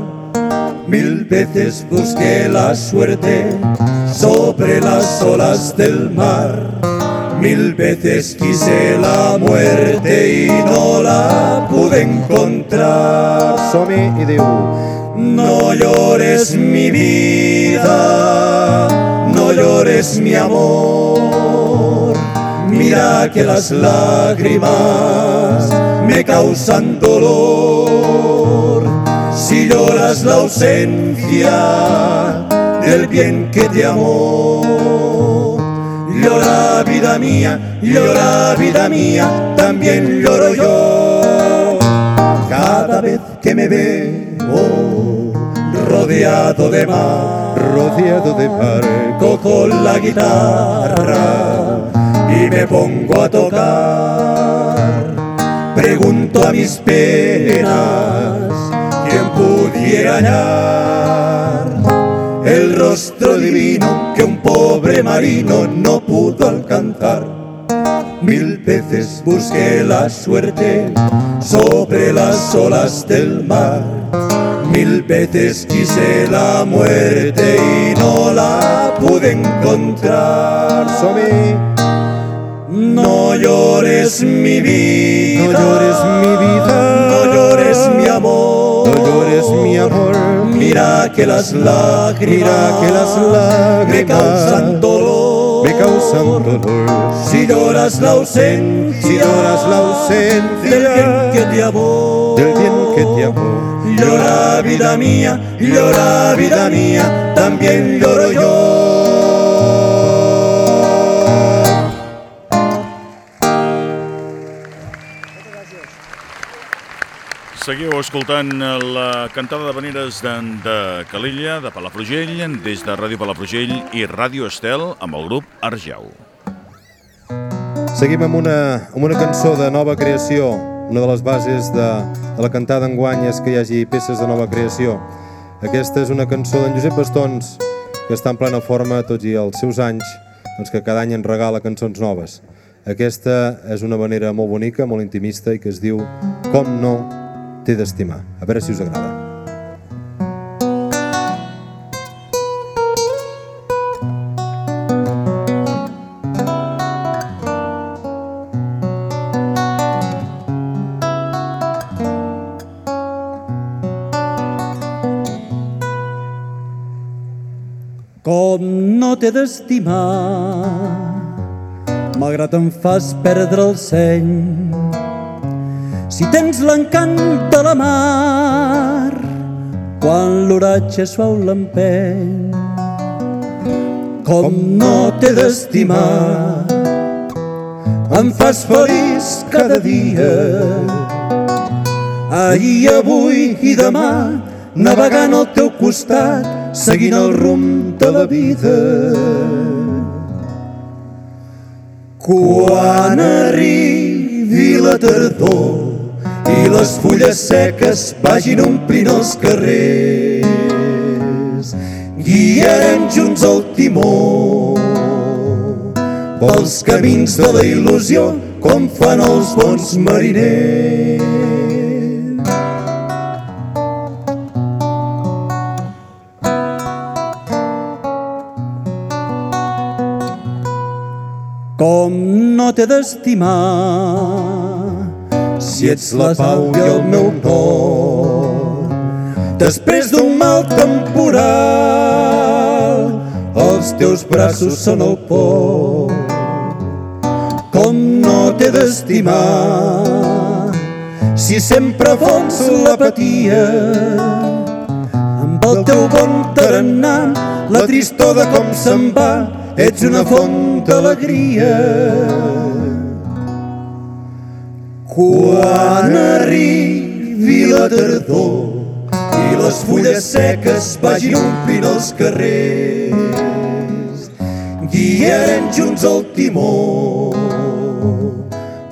Mil veces busqué la suerte sobre las olas del mar. Mil veces quise la muerte y no la pude encontrar. No llores mi vida, no llores mi amor. Mira que las lágrimas me causan dolor. Si lloras la ausencia del bien que te amó. Llora vida mía, llora vida mía, también lloro yo. Cada vez que me veo rodeado de mar, rodeado de mar, cojo la guitarra y me pongo a tocar. Pregunto a mis penas, ¿quién pudiera hallar el rostro divino que un pobre marino no pudo alcanzar? Mil veces busqué la suerte sobre las olas del mar. Mil veces quise la muerte y no la pude encontrar. No llores mi vida, no llores mi vida, no llores mi amor, no llores mi amor. Mira que las lágrimas, Mira que las lágrimas me causan dolor, me causan dolor. Si lloras la ausencia, Si lloras la ausencia del bien que te amó, del bien que te amó. Llora vida mía, llora vida mía, también lloro yo. Seguiu escoltant la cantada de veneres de, Calella, de Palafrugell, des de Ràdio Palafrugell i Ràdio Estel amb el grup Arjau. Seguim amb una, amb una cançó de nova creació. Una de les bases de, de la cantada enguany és que hi hagi peces de nova creació. Aquesta és una cançó d'en Josep Bastons, que està en plena forma, tots i els seus anys, doncs que cada any ens regala cançons noves. Aquesta és una manera molt bonica, molt intimista i que es diu Com no t'he d'estimar. A veure si us agrada. Com no t'he d'estimar, malgrat em fas perdre el seny. Si tens l'encant de la mar, quan l'oratge suau l'empeny. Com no t'he d'estimar, em fas feliç cada dia. Ahir, avui i demà, navegant al teu costat, seguint el rumb de la vida. Quan arribi la tardor i les fulles seques vagin omplint els carrers, guiarem junts el timó pels camins de la il·lusió com fan els bons mariners. Com no t'he d'estimar. Si ets la pau i el meu nord, després d'un mal temporal, els teus braços són el port. Com no t'he d'estimar, si sempre fons l'apatia, amb el teu bon tarannà, la tristor de com se'n va, ets una font d'alegria. Quan arribi la tardor i les fulles seques vagin omplint els carrers, guiarem junts el timó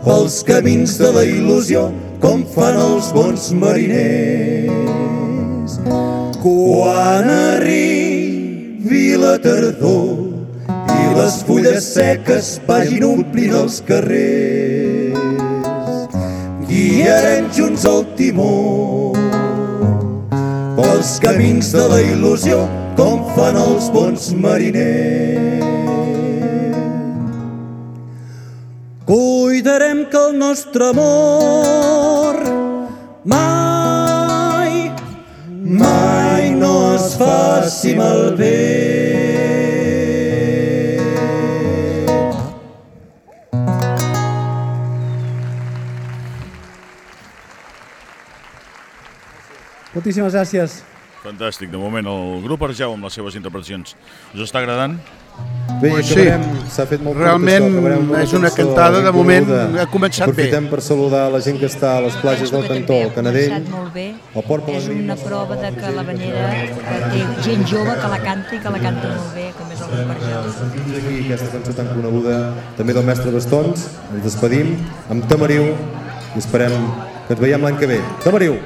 pels camins de la il·lusió com fan els bons mariners. Quan arribi la tardor i les fulles seques vagin omplint els carrers, guiarem junts el timó pels camins de la il·lusió com fan els bons mariners. Cuidarem que el nostre amor mai, mai no es faci malbé. Moltíssimes gràcies. Fantàstic, de moment el grup Argeu amb les seves interpretacions. Us està agradant? Bé, Pues acabarem, sí. s'ha fet molt Realment això, és una cantada, de moment, ha començat bé. Aprofitem per saludar la gent que està a les platges del Cantó, el Canadell, bé. el Port És Pelegrí, una prova de que la Vanera que té gent jove que la canta i que la canta molt bé, com és el. Fins aquí aquesta cançó tan coneguda també del mestre Bastons. Ens despedim amb Tamariu i esperem que ens veiem l'any que ve. Tamariu!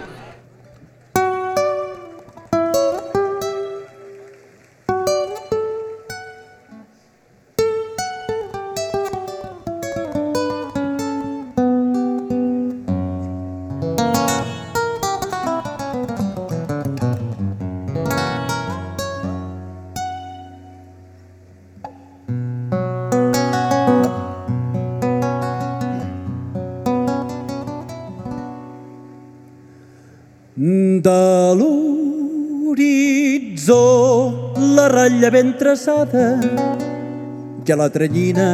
Traçada i a la tranyina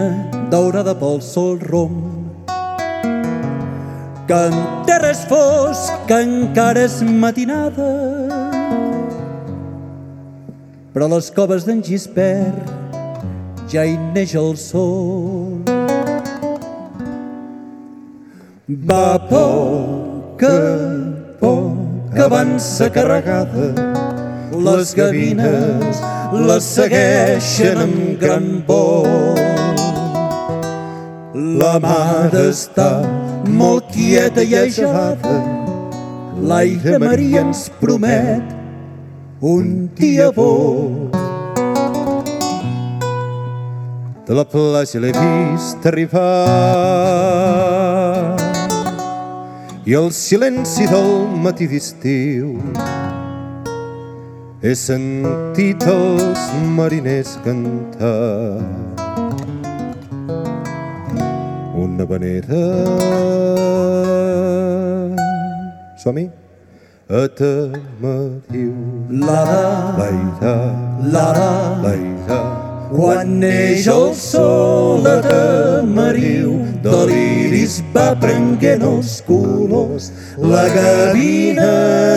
daurada pel sol rom. Que en terra és fosc, que encara és matinada, però a les coves d'en Gispert ja hi neix el sol. Va poc a poc que avança carregada, les gavines les segueixen amb gran por. La mar està molt quieta i agelada, l'aire maria ens promet un dia bo. De la platja l'he vist arribar i el silenci del matí d'estiu he sentit els mariners cantar. Una vanera som-hi? A Tamariu Lara, Laira, lara, Laira Quan neix el sol a Tamariu, de l'iris va prenguent els colors. La gavina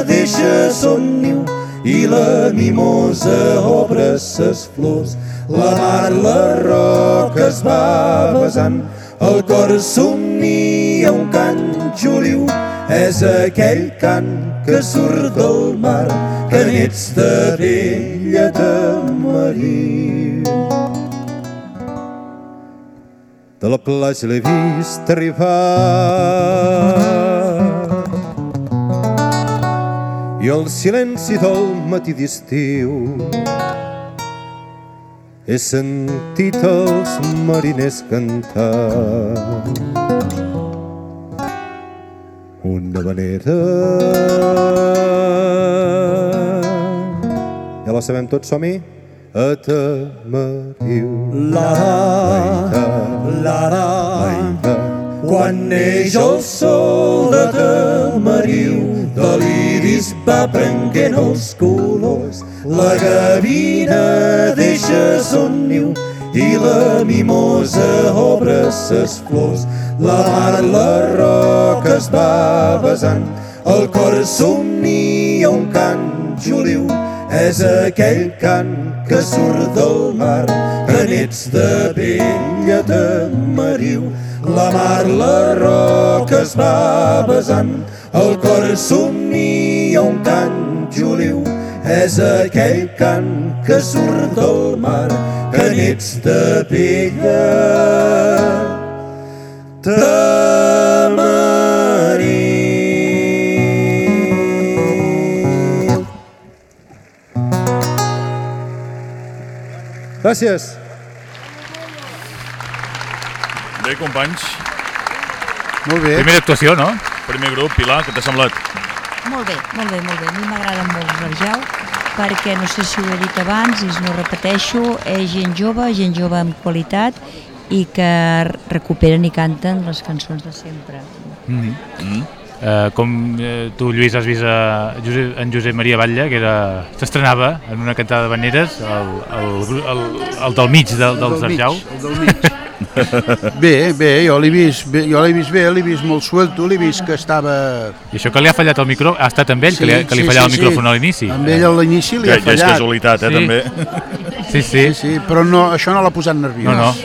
deixa son niu i la mimosa obre ses flors. La mar, la roca es va besant, el cor somnia un cant juliu. És aquell cant que surt del mar, que n'ets de vella Tamariu. de la platja l'he vist arribar i el silenci del matí d'estiu he sentit els mariners cantar una manera ja la sabem tots, som-hi? a Tamariu. La, la, la, quan neix el sol de Tamariu, de l'iris va prenguent els colors. La gavina deixa son niu i la mimosa obre ses flors. La mar, la roca es va besant, el cor somnia un cant juliu. És aquell cant que surt del mar, que n'ets de vella Tamariu. La mar, la roca es va besant, el cor somnia un cant juliu. És aquell cant que surt del mar, que n'ets de vella Tamariu. Gràcies. Bé, companys. Molt bé. Primera actuació, no? Primer grup, Pilar, què t'ha semblat? Molt bé, molt bé, molt bé. A mi m'agraden molt els Argel perquè, no sé si ho he dit abans i no ho repeteixo, és gent jove, gent jove amb qualitat i que recuperen i canten les cançons de sempre. Mm -hmm. Uh, com uh, tu, Lluís, has vist a Josep, en Josep Maria Batlle, que era s'estrenava en una cantada de veneres, el, el, el, el del mig del, dels del mig, Arjau. el del mig. Bé, bé, jo l'he vist, bé, jo l'he vist bé, l'he vist molt suelto, l'he vist que estava... I això que li ha fallat el micro, ha estat amb ell, que, li, ha- que li Sí, fallava sí, el micròfon a l'inici. Amb ell a l'inici li Ja- ha ja és fallat. casualitat, eh, Sí. també. Sí, sí. sí, sí però no, això no l'ha posat nerviós. No, no.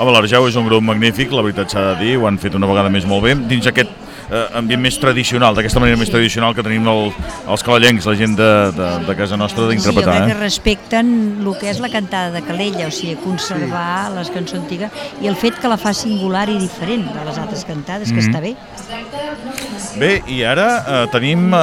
Home, l'Arjau és un grup magnífic, la veritat s'ha de dir, ho han fet una vegada més molt bé, dins aquest eh, ambient més tradicional, d'aquesta manera més tradicional que tenim el, els cavallencs, la gent de, de, de casa nostra Sí, jo d'interpretar. crec eh? que respecten el que és la cantada de Calella, o sigui, conservar les cançons antigues i el fet que la fa singular i diferent de les altres cantades, que Mhm. està bé. Bé, i ara eh, tenim eh,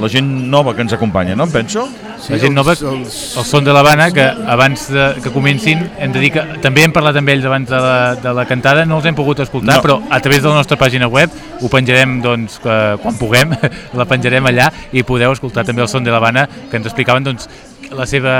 la gent nova que ens acompanya, no em penso? la gent nova, el son de l'Havana, que abans de, que comencin hem de dir que també hem parlat amb ells abans de la, de la cantada, no els hem pogut escoltar, No. però a través de la nostra pàgina web ho penjarem doncs, que, quan puguem, <laughs> la penjarem allà i podeu escoltar també el son de l'Havana, que ens explicaven doncs, la seva...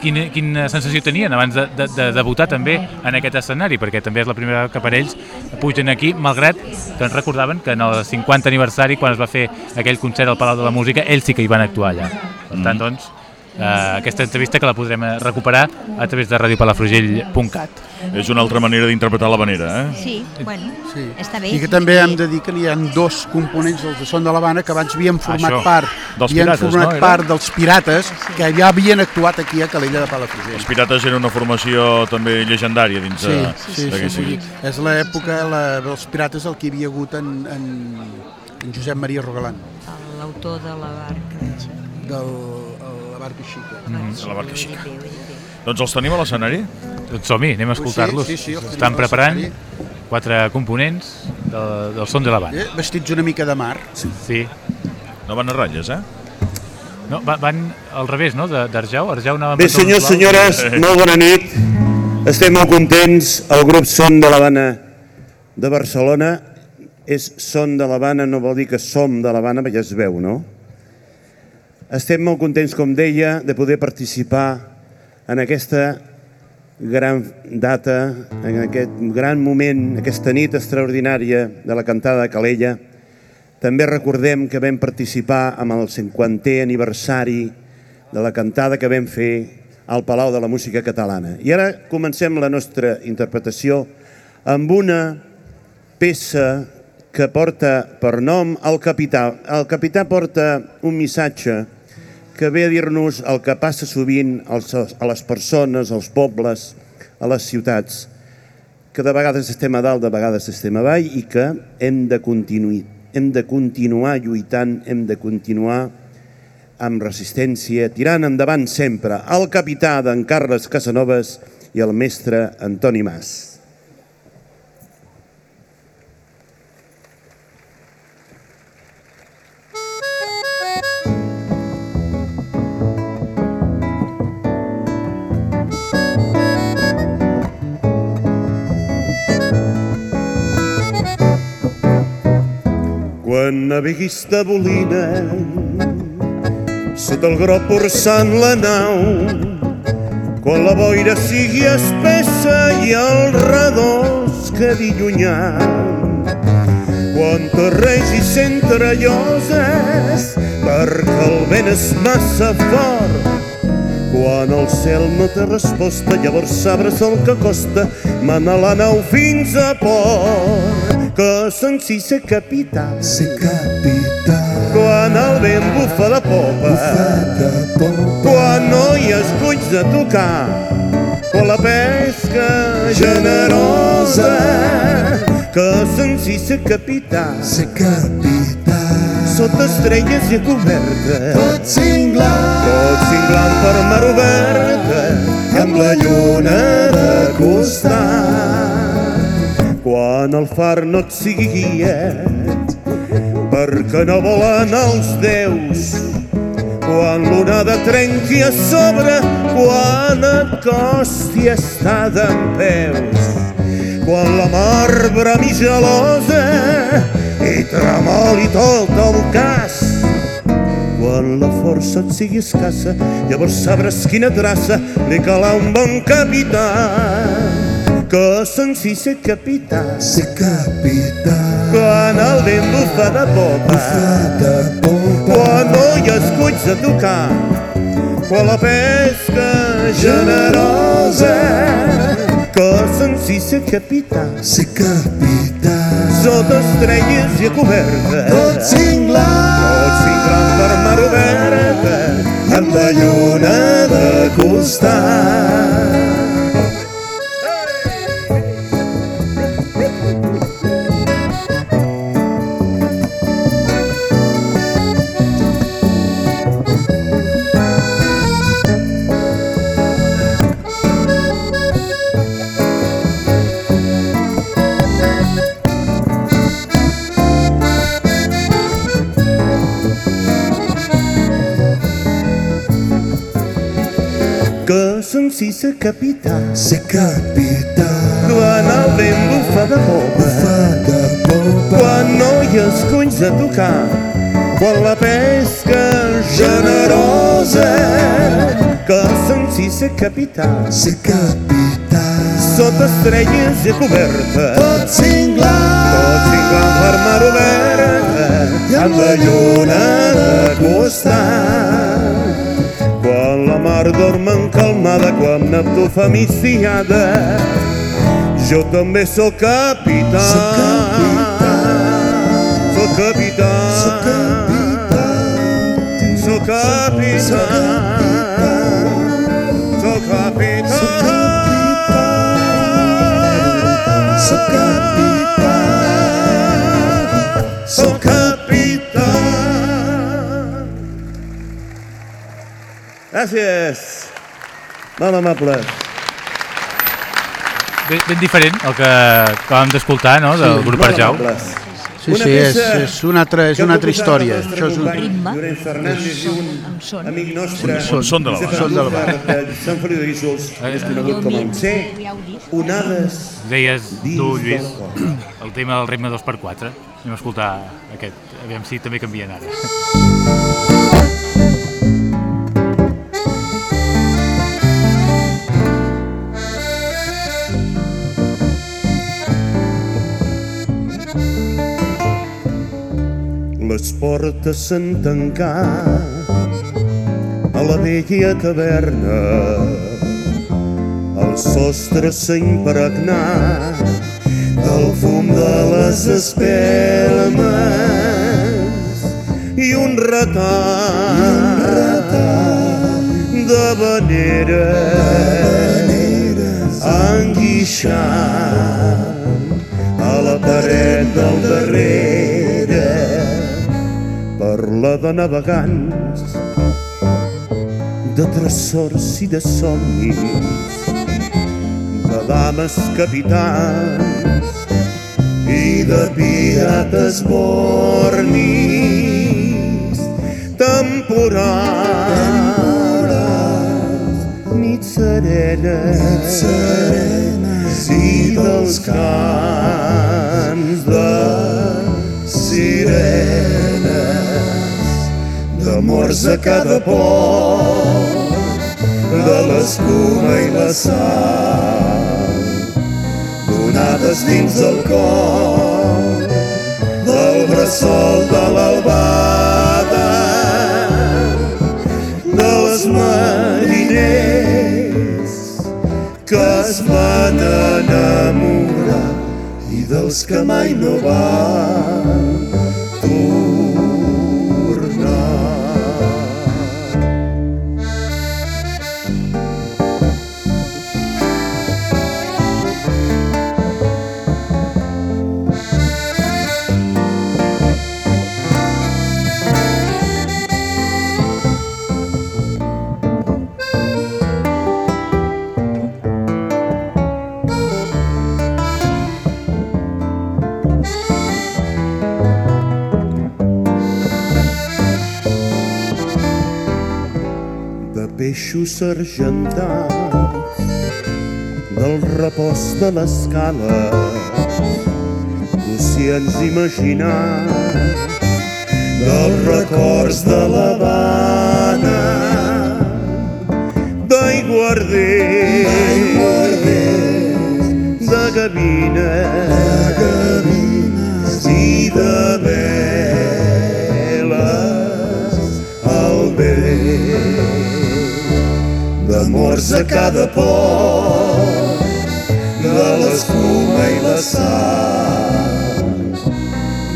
Quina, quina sensació tenien abans de, de, de debutar també en aquest escenari, perquè també és la primera que per ells pugen aquí, malgrat que ens recordaven que en el 50 aniversari, quan es va fer aquell concert al Palau de la Música, ells sí que hi van actuar allà. Per tant, doncs, eh, aquesta entrevista que la podrem eh, recuperar a través de radiopalafrugell.cat. És una altra manera d'interpretar l'Havanera, eh? Sí, bueno, Sí. està bé. I que també hem de dir que hi ha dos components dels de Son de l'Havana que abans havien format Això, part dels havien pirates, format no, era? part dels pirates que ja havien actuat aquí a Calella de Palafrugell. Els Pirates era una formació també llegendària dins Sí, de, sí, sí, d'aquest sí, sigui. És l'època la, dels pirates el que hi havia hagut en, en, en Josep Maria Rogalant. L'autor de la barca. Del, la barca xica. Mhm, de la barca xica. Doncs els tenim a l'escenari? Doncs som-hi, anem a escoltar-los. Sí, sí, sí, Estan preparant quatre components del, del son de l'Havana. Eh, vestits una mica de mar. Sí. sí. No van a ratlles, eh? No, va- van al revés, no?, de- d'Arjau. Arjau anava Bé, senyors, senyores, molt bona nit. Estem molt contents. El grup Son de l'Havana de Barcelona és Son de l'Havana, no vol dir que som de l'Havana, perquè ja es veu, no? Estem molt contents, com deia, de poder participar en aquesta gran data, en aquest gran moment, aquesta nit extraordinària de la cantada de Calella. També recordem que vam participar amb el 50è aniversari de la cantada que vam fer al Palau de la Música Catalana. I ara comencem la nostra interpretació amb una peça que porta per nom el capità. El capità porta un missatge que ve a dir-nos el que passa sovint a les persones, als pobles, a les ciutats, que de vegades estem a dalt, de vegades estem avall i que hem de continuar, hem de continuar lluitant, hem de continuar amb resistència, tirant endavant sempre el capità d'en Carles Casanovas i el mestre Antoni Mas. Quan naveguis de bolina sota el groc porçant la nau, quan la boira sigui espessa i el redós quedi llunyant. Quan terregis entre lloses, perquè el vent és massa fort, quan el cel no té resposta, llavors sabres el que costa manar la nau fins a port. Que senci ser capità. Ser capità. Quan el vent bufa de popa. Bufa de popa. Quan no hi ha esculls de tocar. Quan la pesca generosa. Que senci ser capità. Ser capità. Sota estrelles i a coberta. Tot cinglant. Tot cinglant per mar oberta. Amb la lluna de costat. Quan el far no et sigui guiet, perquè no volen els déus. Quan l'onada trenqui a sobre, quan et costi estar d'en peus. Quan la mar brami gelosa i tremoli tot el cas. Quan la força et sigui escassa, llavors sabràs quina traça li cal a un bon capità. Que senci ser capità. Ser capità. Quan el vent bufa de popa. Bufa de popa. Quan no hi ha esculls a tocar. Quan la pesca generosa. Que senci ser capità. Ser capità. Sota estrelles i a coberta. Tot cinglant. Tot cinglant per mar oberta. Amb la lluna de costat. Senci ser capità. Ser capità. Quan el vent bufa de popa. Bufa de popa. Quan no hi ha esculls a tocar. Quan la pesca generosa. Que senci ser capità. Ser capità. Sota estrelles i coberta. Tot cinglant. Tot cinglant per mar oberta. Amb la lluna de costat. Mar dorm encalmada, quan Neptú fa migdiada, jo també sóc capità. Sóc capità. Sóc capità. Sóc capità. Sóc capità. Sóc capità. Sóc capità. Gràcies. Molt amables. Ben, ben diferent el que acabàvem d'escoltar, no?, del Sí, grup Arjau. Sí, sí, és, és una altra, és una altra història. Això és un... Llorenç Fernández i un amic nostre, Són- són de la Josep Són de la Andújar, de Sant Feliu de Guíxols, és conegut com el C. Onades Deies tu, Lluís, el tema del ritme 2x4. Anem a escoltar aquest, aviam si també canvien ara. <laughs> Les portes s'han tancat a la vella taverna. El sostre s'ha impregnat del fum de les espelmes i un retard, de veneres enguixant a la paret del darrere parla de navegants de tresors i de somnis de dames capitans i de pirates bornis. Temporals nits serenes, nits serenes i dels cants de sirenes d'amors a cada port, de l'escuma i la sal, donades dins del cor, del bressol de l'albada, dels mariners que es van enamorar i dels que mai no van argentats del repòs de l'escala. D'oceans imaginats dels records de l'Havana d'aiguarders de gavines i de d'amors a cada port, de l'escuma i la sal,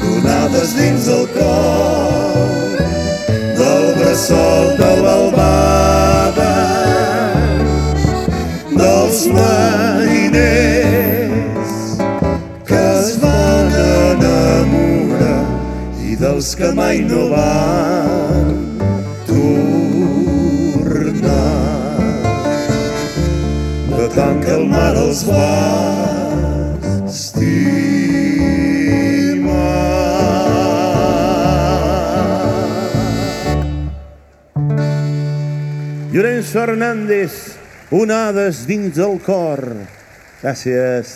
donades dins el cor, del bressol de l'albada, dels mariners que es van enamorar i dels que mai no van tant que el mar els va estimar. Llorenç Fernández, onades dins del cor. Gràcies.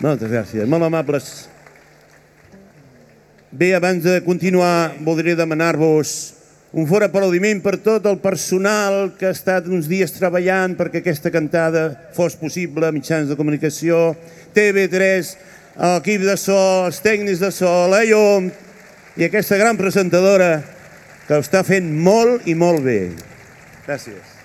Moltes gràcies, molt amables. Bé, abans de continuar, voldria demanar-vos un fort aplaudiment per tot el personal que ha estat uns dies treballant perquè aquesta cantada fos possible, mitjans de comunicació, TV3, l'equip de so, els tècnics de so, la llum i aquesta gran presentadora que ho està fent molt i molt bé. Gràcies.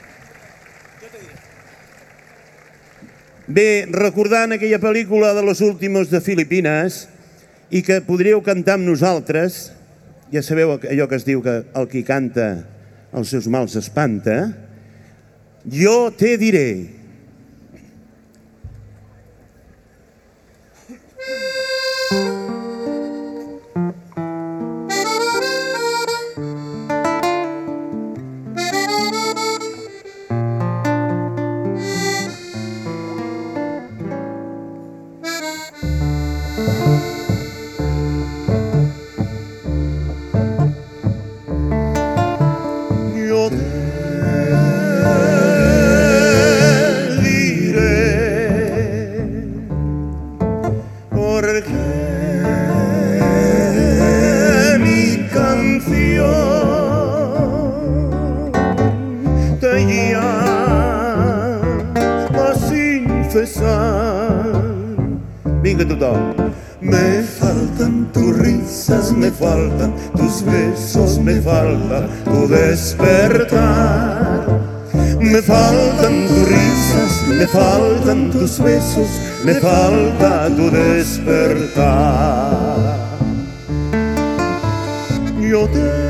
Bé, recordant aquella pel·lícula de los últimos de Filipines i que podríeu cantar amb nosaltres, ja sabeu allò que es diu que el qui canta els seus mals espanta, jo te diré. Yo Me faltan tus risas, me faltan tus besos, me falta tu despertar. Me faltan tus risas, me faltan tus besos, me falta tu despertar. Yo te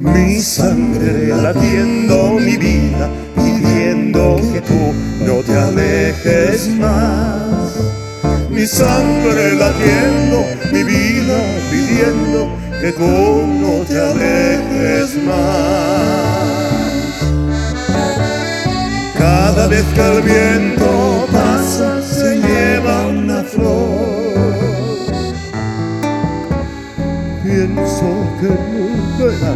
Mi sangre latiendo mi vida, pidiendo que tú no te alejes más. Mi sangre latiendo mi vida, pidiendo que tú no te alejes más. Cada vez que el viento pienso que nunca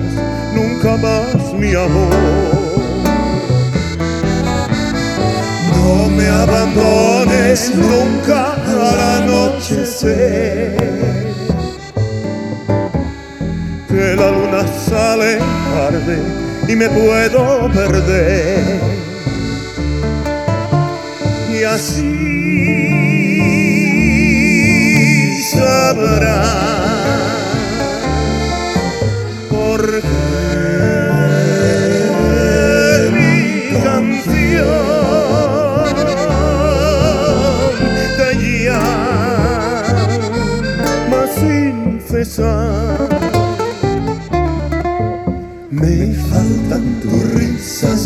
nunca más mi amor. No me abandones nunca al anochecer, que la luna sale tarde y me puedo perder. Y así sabrás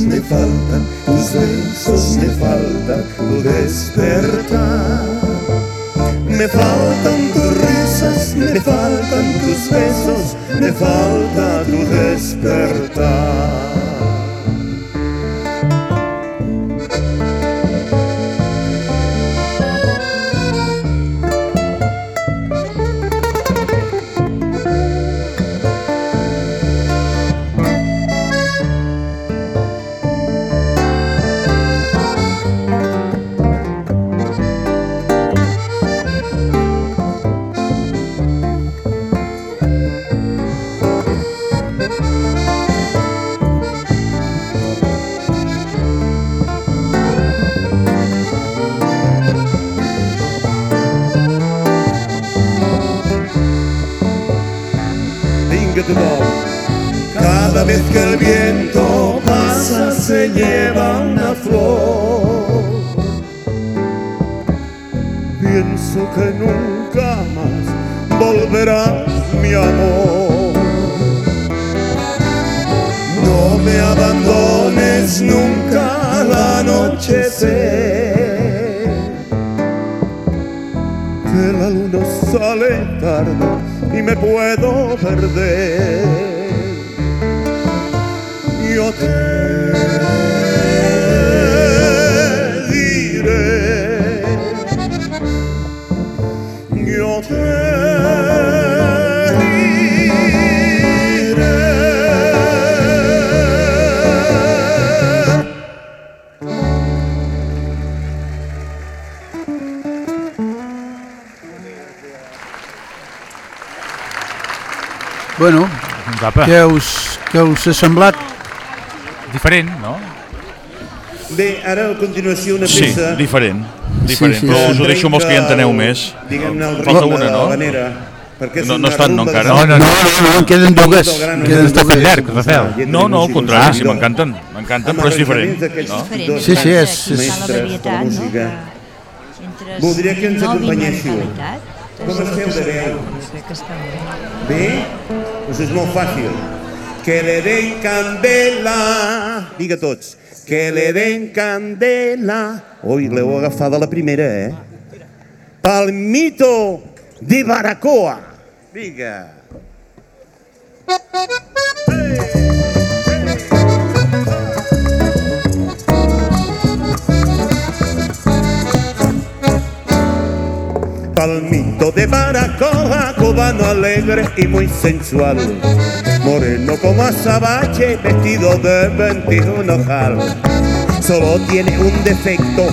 me faltan tus besos, me falta tu despertar. Me faltan tus risas, me faltan tus besos, me falta tu despertar. Què us ha semblat? Diferent, no? Bé, ara a continuació una Sí, peça... diferent, diferent, sí, però sí. us ho deixo amb els que ja enteneu més. Diguem-ne el Falta ritme una, de no? l'havanera, perquè No, no estan, no, encara? No, no, no, no, no, en queden dues. Gran Queden Està dues. llarg, Rafael. No, no, al contrari, sí, Amb m'encanten, m'encanten, però és diferent. No? Sí, sí, és- és- mestres de. Que Voldria que ens acompanyéssiu. Com esteu de veu? Que. Bé? Doncs és molt fàcil. Que le den candela. Diga tots. Que le den candela. Ui, l'heu de la primera, eh? Palmito de Baracoa. Vinga. Palmito de Baracoa, cubano alegre y muy sensual. Moreno como azabache, vestido de 21 jal. Solo tiene un defecto,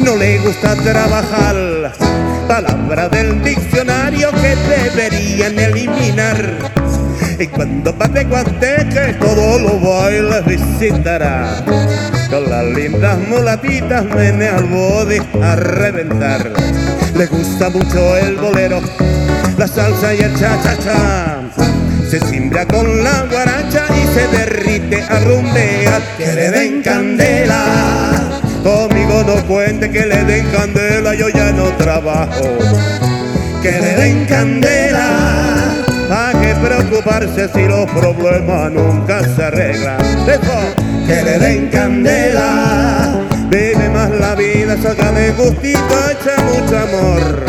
no le gusta trabajar. Palabra del diccionario que deberían eliminar. Y cuando va de Guateque, todos los bailes visitará. Con las lindas mulatitas menea al body a reventar. Le gusta mucho el bolero, la salsa y el cha-cha-cha. Se simbra con la guaracha y se derrite a rumbear. Que le den candela. Conmigo no cuente que le den candela, yo ya no trabajo. Que le den candela. ¿Para qué preocuparse si los problemas nunca se arreglan? Dejo que le den candela. Vive más la vida, saca de gustito, echa mucho amor.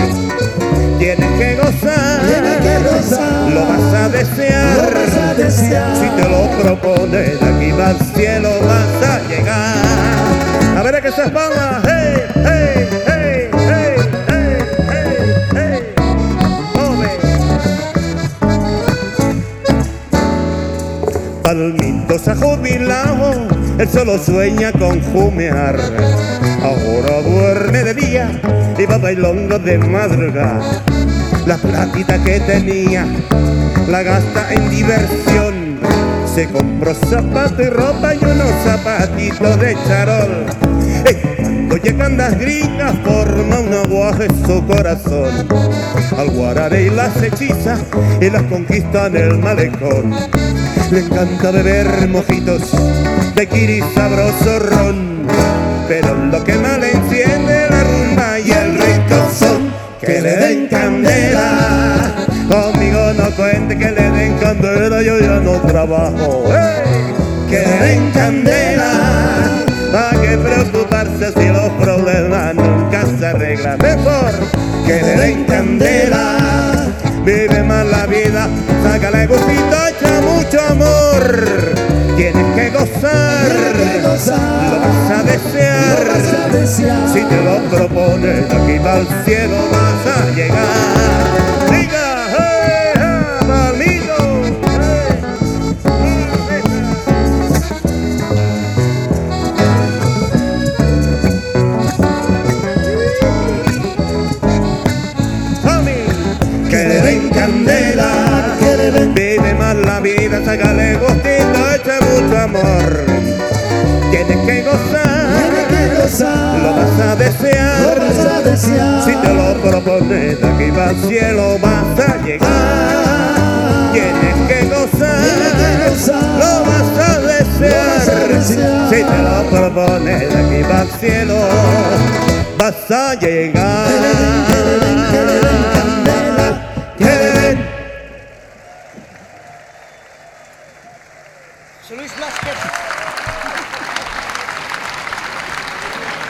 Tienes que gozar, lo vas a desear. Si te lo propones, de aquí va al cielo vas a llegar. A ver a que se palmas, hey, hey, hey, hey, hey, hey, hey. Ole. Palmito se ha jubilado, él solo sueña con jumear. Ahora iba bailando de madrugada. La platita que tenía la gasta en diversión. Se compró zapato y ropa y unos zapatitos de charol. Ey, cuando llegan las gringas forma un aguaje su corazón. Al guarare y las hechiza y las conquista en el malecón. Le encanta beber mojitos de kiri sabroso ron. Pero lo que más le enciende la que le den candela. Conmigo no cuente que le den candela, yo ya no trabajo. Que le den candela. ¿Para qué preocuparse si los problemas nunca se arreglan? Mejor que le den candela. Vive más la vida, sácale gustito, mucho amor. Tienes que gozar, lo vas a desear. Si te lo propones, de aquí para el cielo vas a llegar. Sácale gustito, echa mucho amor. Tienes que gozar, lo vas a desear. Si te lo propones, aquí va al cielo vas a llegar. Tienes que gozar, lo vas a desear. Si te lo propones, aquí va al cielo vas a llegar.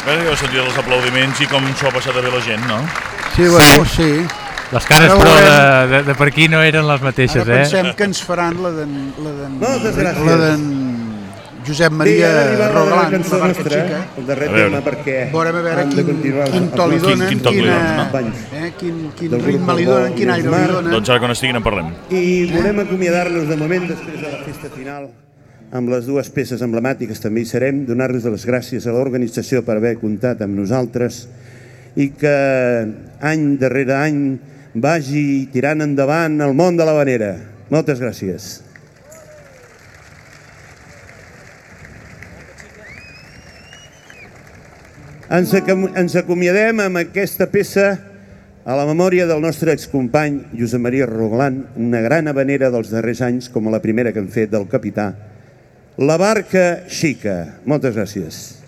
Bé, jo sentit els aplaudiments i com s'ho ha passat a bé la gent, no? Sí, bueno, sí. Les cares, Ara però, de, de, de per aquí no eren les mateixes, Ara pensem eh? que ens faran la d'en la d'en la Josep Sí, Maria ara arriba la una barca nostra, xica. el darrer tema, perquè Veurem a veure quin, quin to li donen, quin li quina, donen, no? Eh, quin, quin ritme li donen, quin aire li donen. Doncs ara quan estiguin en parlem. I volem acomiadar-nos de moment després de la festa final amb les dues peces emblemàtiques també hi serem, donar-los les gràcies a l'organització per haver comptat amb nosaltres i que any darrere any vagi tirant endavant el món de la vanera. Moltes gràcies. Ens, acom- ens acomiadem amb aquesta peça a la memòria del nostre excompany Josep Maria Roglan, una gran habanera dels darrers anys, com la primera que hem fet del capità, La barca xica. Moltes gràcies.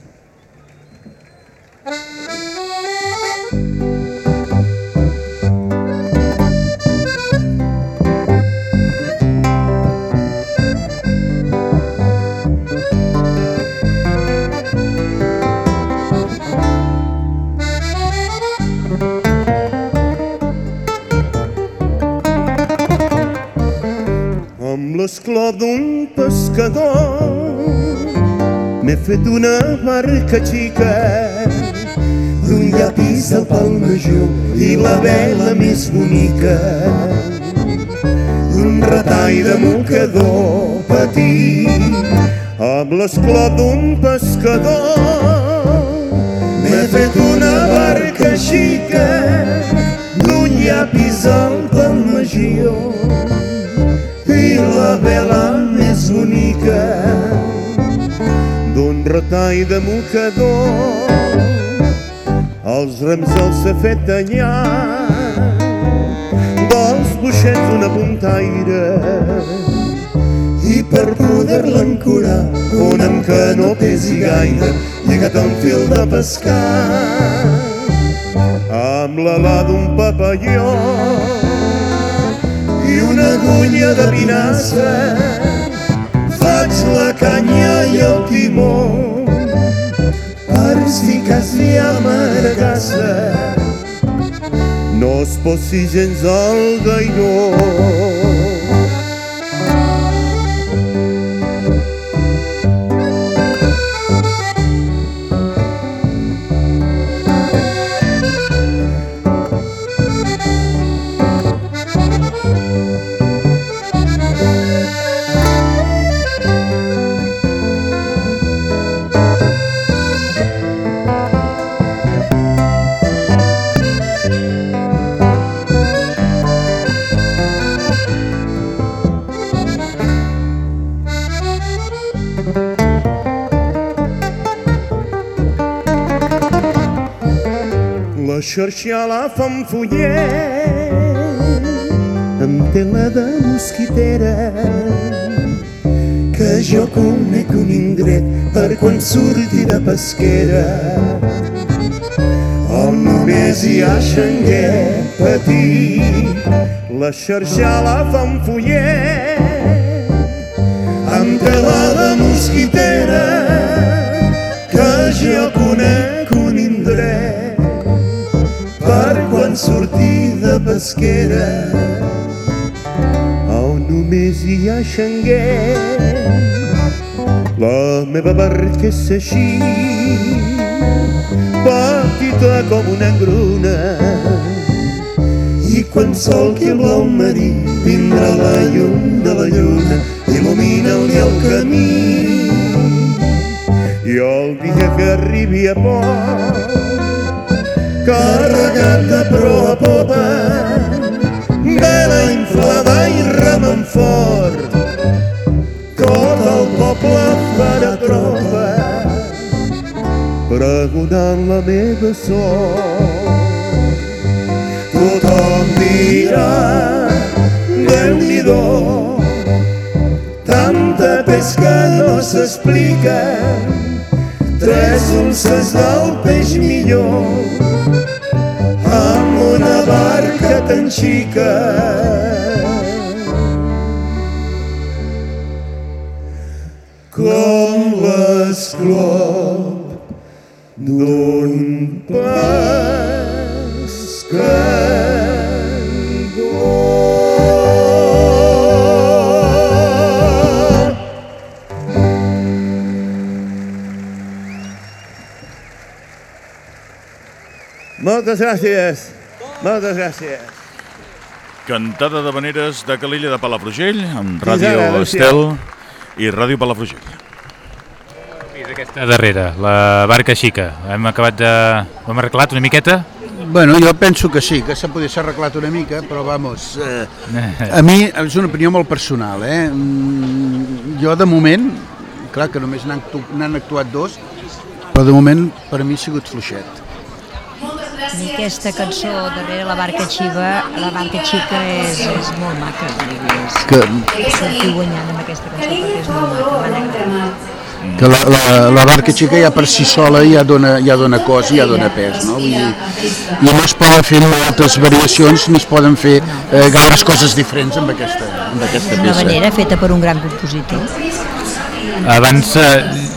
L'esclor d'un pescador. M'he fet una barca xica d'un llapis al pal major i la vela més bonica. D'un retall de mocador petit amb l'esclor d'un pescador. M'he fet una barca xica d'un llapis al pal major i la vela més bonica d'un retall de mocador. Els rems els he fet danyar dels buixets d'una puntaire i per poder-la ancorar un amb que no pesi gaire lligat a un fil de pescar. Amb l'ala d'un papalló una agulla de pinassa faig la canya i el timó per si cas li amargassa no es posi gens al gairó xarxola fa un fullet amb tela de mosquitera que jo conec un indret per quan surti de pesquera. On només hi ha xanguet petit la xarxala fa un fullet amb tela de mosquitera sortir de pesquera on només hi ha xanguet la meva barca és així petita com una engruna i quan solqui el blau marí vindrà la llum de la lluna il·lumina-li el camí. I el dia que arribi a port carregat de proa a popa vela inflada i remant fort. Tot el poble farà tropa pregonant la meva sort. Tothom dirà Déu-n'hi-do tanta pesca no s'explica tres unces del peix millor. Amb una barca tan xica Moltes gràcies. Moltes gràcies. Cantada de veneres de Calella de Palafrugell, amb Ràdio ara, Estel i Ràdio Palafrugell. És aquesta darrera, la barca xica. Hem acabat de... Ho hem arreglat una miqueta? Bueno, jo penso que sí, que s'ha podia ser arreglat una mica, però vamos, eh, a mi és una opinió molt personal, eh? Mm, Jo de moment, clar que només n'han actu n'han actuat dos, però de moment per a mi ha sigut fluixet. Mi aquesta cançó darrere la barca xiva, la barca xica és, és molt maca, vull dir, és, Que- sortir guanyant amb aquesta cançó perquè és molt maca. Que la, la, la barca xica ja per si sola ja dona, ja dona cos i ja dona pes, no? Vull dir, I no es poden fer moltes variacions ni es poden fer eh, gaires coses diferents amb aquesta, amb aquesta És una peça. manera feta per un gran compositor. Abans, eh,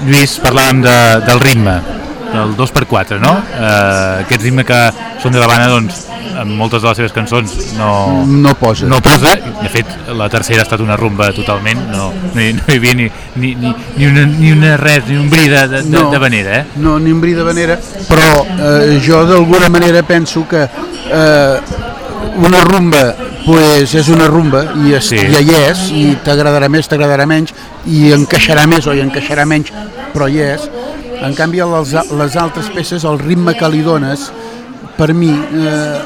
Lluís, parlàvem de, del ritme, del 2x4, no? Eh, aquest ritme que són de l'Havana, doncs, en moltes de les seves cançons no, No posa. no posa. De fet, la tercera ha estat una rumba totalment, no, no, hi, no hi havia ni, ni, ni, ni, una, ni una res, ni un bri de, de, de, de venera, eh? No, ni un bri de venera, però eh, jo d'alguna manera penso que eh, una rumba pues, és una rumba i Sí. sí. ja hi és, i t'agradarà més, t'agradarà menys, i encaixarà més o hi encaixarà menys, però hi és. En canvi, les, les altres peces, el ritme que li dones, per mi, eh,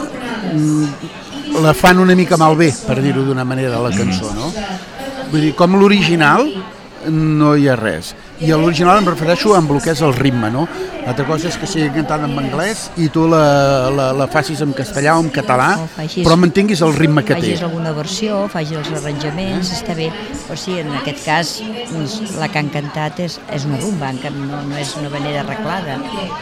la fan una mica malbé, per dir-ho d'una manera, la cançó, no? Vull dir, com l'original no hi ha res. I a l'original em refereixo amb el que és el ritme, no? L'altra cosa és que sigui cantada en anglès i tu la, la, la facis en castellà o en català, O facis- però mantinguis el ritme que té. Facis alguna versió, facis els arranjaments, està bé. O sigui, en aquest cas, doncs, la que han cantat és, és una rumba, no, no és una manera arreglada.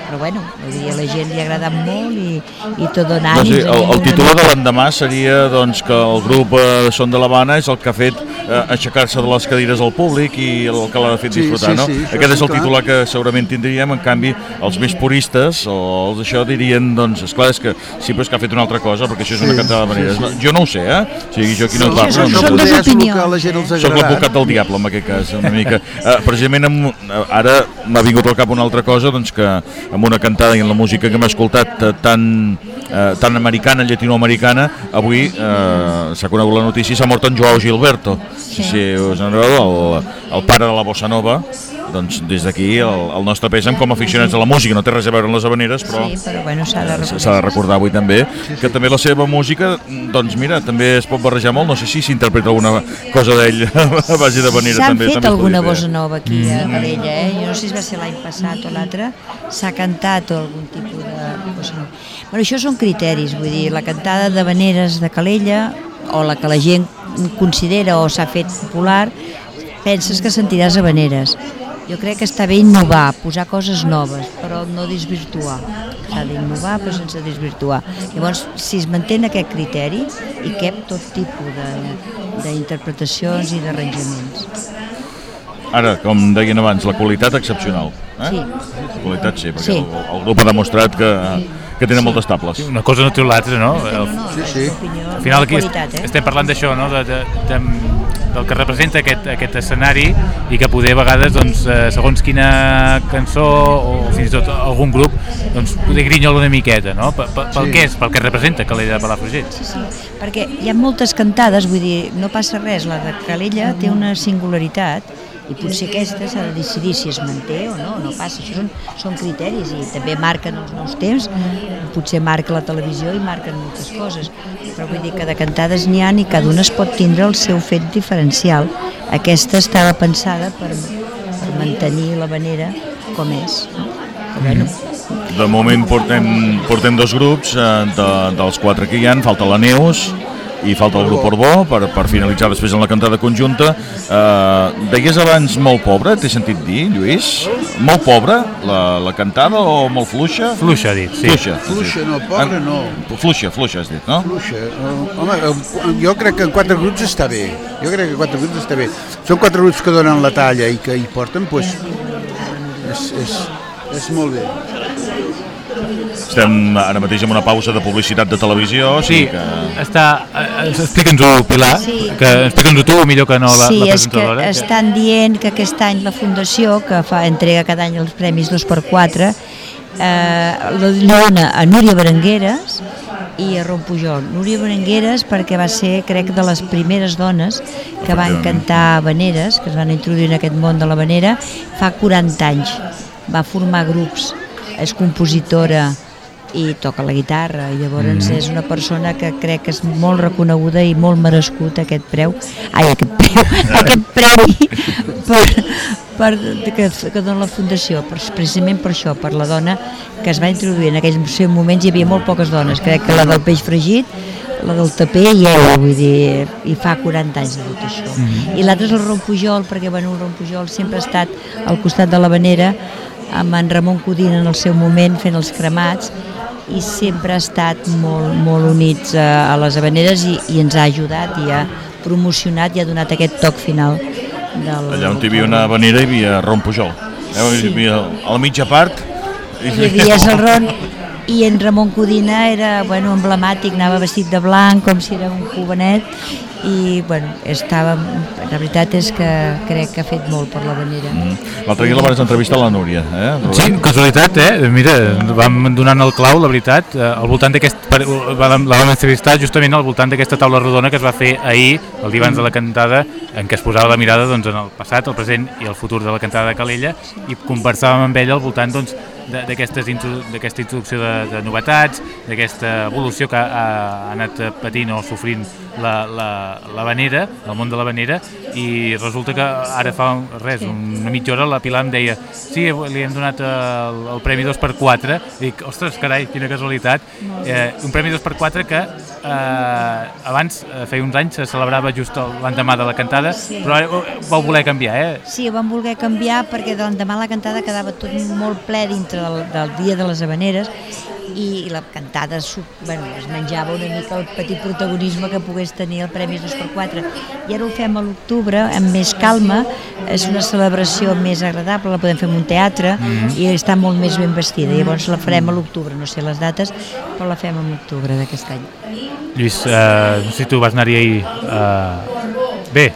Però bueno, dir, a la gent li ha agradat molt i, i tot dona Doncs, ànims. el, el titular de l'endemà seria doncs, que el grup eh, Son de l'Havana és el que ha fet eh, aixecar-se de les cadires al públic i el que l'ha fet Sí, disfrutar, sí, no? sí, això Aquest és el clar. titular que segurament tindríem, en canvi els més puristes o els d'això dirien, doncs, esclar, és que sí, però és que ha fet una altra cosa, perquè això és una Sí, cantada de maneres. sí, sí. Jo no ho sé, eh? O sigui, jo aquí no Sí, parlo. això no són puc- les opinions, que a la gent els ha Soc l'advocat del diable, en aquest cas, una mica. Uh, precisament amb, eh, ara m'ha vingut al cap una altra cosa, doncs que amb una cantada i en la música que hem escoltat eh, tan, eh, tan americana, llatinoamericana, avui eh, s'ha conegut la notícia, s'ha mort en Joao Gilberto, sí. si us en recordeu, el, el pare de la bossa nova, doncs des d'aquí el, el nostre pèsam com a aficionats de la música, no té res a veure amb les habaneres, però Sí, però bueno, s'ha de recordar. de recordar avui també, que també la seva música, doncs mira, també es pot barrejar molt, no sé si s'interpreta alguna cosa d'ell <laughs> a base venir S'han fet també alguna bossa nova aquí Mm. a Calella, eh? Jo no sé si va ser l'any passat o l'altre, s'ha cantat algun tipus de bossa nova. Bueno, això són criteris, vull dir, la cantada de veneres de Calella, o la que la gent considera o s'ha fet popular, penses que sentiràs a veneres. Jo crec que està bé innovar, posar coses noves, però no desvirtuar. S'ha d'innovar però sense desvirtuar. Llavors, si es manté aquest criteri, hi cap tot tipus de- d'interpretacions i d'arranjaments. Ara, com deien abans, la qualitat excepcional. Eh? Sí. La qualitat sí, perquè Sí. El, el grup ha demostrat que, que tenen moltes tables. Una cosa no treu l'altra, no? El- Sí, sí. Al final aquí qualitat, eh? estem parlant d'això, no? De, de, de, del que representa aquest, aquest escenari i que poder a vegades, doncs, eh, segons quina cançó o fins i tot algun grup, doncs poder grinyola una miqueta, no? Pel, pel, pel Sí. què és, pel que representa Calella de Palafrugell. Sí, sí, perquè hi ha moltes cantades, vull dir, no passa res, la de Calella té una singularitat i potser aquesta s'ha de decidir si es manté o no, no passa, això són, són criteris i també marquen els nous temps, potser marca la televisió i marquen moltes coses, però vull dir que de cantades n'hi ha i cada una es pot tindre el seu fet diferencial. Aquesta estava pensada per, per mantenir la manera com és. no? Però, bueno, De moment portem, portem dos grups, eh, de, dels quatre que hi han, falta la Neus i falta el grup Orbó per, per finalitzar després en la cantada conjunta. Eh, deies abans molt pobra, t'he sentit dir, Lluís? Molt pobra, la, la cantada o molt fluixa? Fluixa, ha dit, sí. Fluixa. Fluixa, no, pobra no. Fluixa, fluixa has dit, no? Fluixa. Eh, Home, eh, jo crec que en quatre grups està bé. Jo crec que en quatre grups està bé. Són quatre grups que donen la talla i que hi porten, doncs, és, és, és molt bé. Estem ara mateix en una pausa de publicitat de televisió, o Sí, que... està... eh, Explica'ns-ho, Pilar, Sí. que explica'ns-ho tu, millor que no la, sí, la és que presentadora. estan dient que aquest any la Fundació, que fa entrega cada any els premis 2x4, eh, li dona a Núria Berengueres i a Ron Pujol. Núria Berengueres perquè va ser, crec, de les primeres dones que van cantar habaneres, que es van introduir en aquest món de la habanera, fa 40 anys. Va formar grups, és compositora, i toca la guitarra i llavors Mhm. és una persona que crec que és molt reconeguda i molt merescut aquest preu ai, aquest preu, <laughs> aquest premi per, per, que, que dona la Fundació per, precisament per això, per la dona que es va introduir en aquells seus moments hi havia molt poques dones, crec que la del peix fregit la del taper i ella, vull dir, i fa 40 anys de tot això. Mhm. I l'altre és el Ron Pujol, perquè bueno, el Ron Pujol sempre ha estat al costat de la Vanera amb en Ramon Codina en el seu moment fent els cremats i sempre ha estat molt, molt units a, a les habaneres i, i ens ha ajudat i ha promocionat i ha donat aquest toc final del... Allà on hi havia una vanera hi havia Ron Pujol. Eh? Hi havia a la mitja part... Hi havia <laughs> el Ron i en Ramon Codina era bueno, emblemàtic, anava vestit de blanc com si era un jovenet i bueno, estava, la veritat és que crec que ha fet molt per la vanera. Mm. L'altre dia la vas entrevistar a la Núria, eh? Rubén? Sí, casualitat, eh? Mira, vam donant el clau, la veritat, eh, al voltant d'aquest... La vam entrevistar justament al voltant d'aquesta taula rodona que es va fer ahir, el dia abans de la cantada, en què es posava la mirada doncs, en el passat, el present i el futur de la cantada de Calella i conversàvem amb ella al voltant doncs, d'aquesta introducció de, de novetats, d'aquesta evolució que ha, ha anat patint o sofrint la, la, la vanera, el món de la vanera, i resulta que ara fa res, una mitja hora la Pilar em deia sí, li hem donat el, el Premi 2x4, i dic, ostres, carai, quina casualitat, eh, un Premi 2x4 que eh, abans, eh, feia uns anys, se celebrava just l'endemà de la cantada, Sí. però ho vau voler canviar, eh? Sí, ho vam voler canviar perquè de l'endemà la cantada quedava tot molt ple dintre del, del dia de les habaneres i la cantada bueno, es menjava una mica el petit protagonisme que pogués tenir el Premis 2x4 i ara ho fem a l'octubre amb més calma és una celebració més agradable la podem fer en un teatre Mhm. i està molt més ben vestida llavors la farem a l'octubre, no sé les dates però la fem a l'octubre d'aquest any Lluís, eh, no sé si tu vas anar-hi ahir. Eh, bé,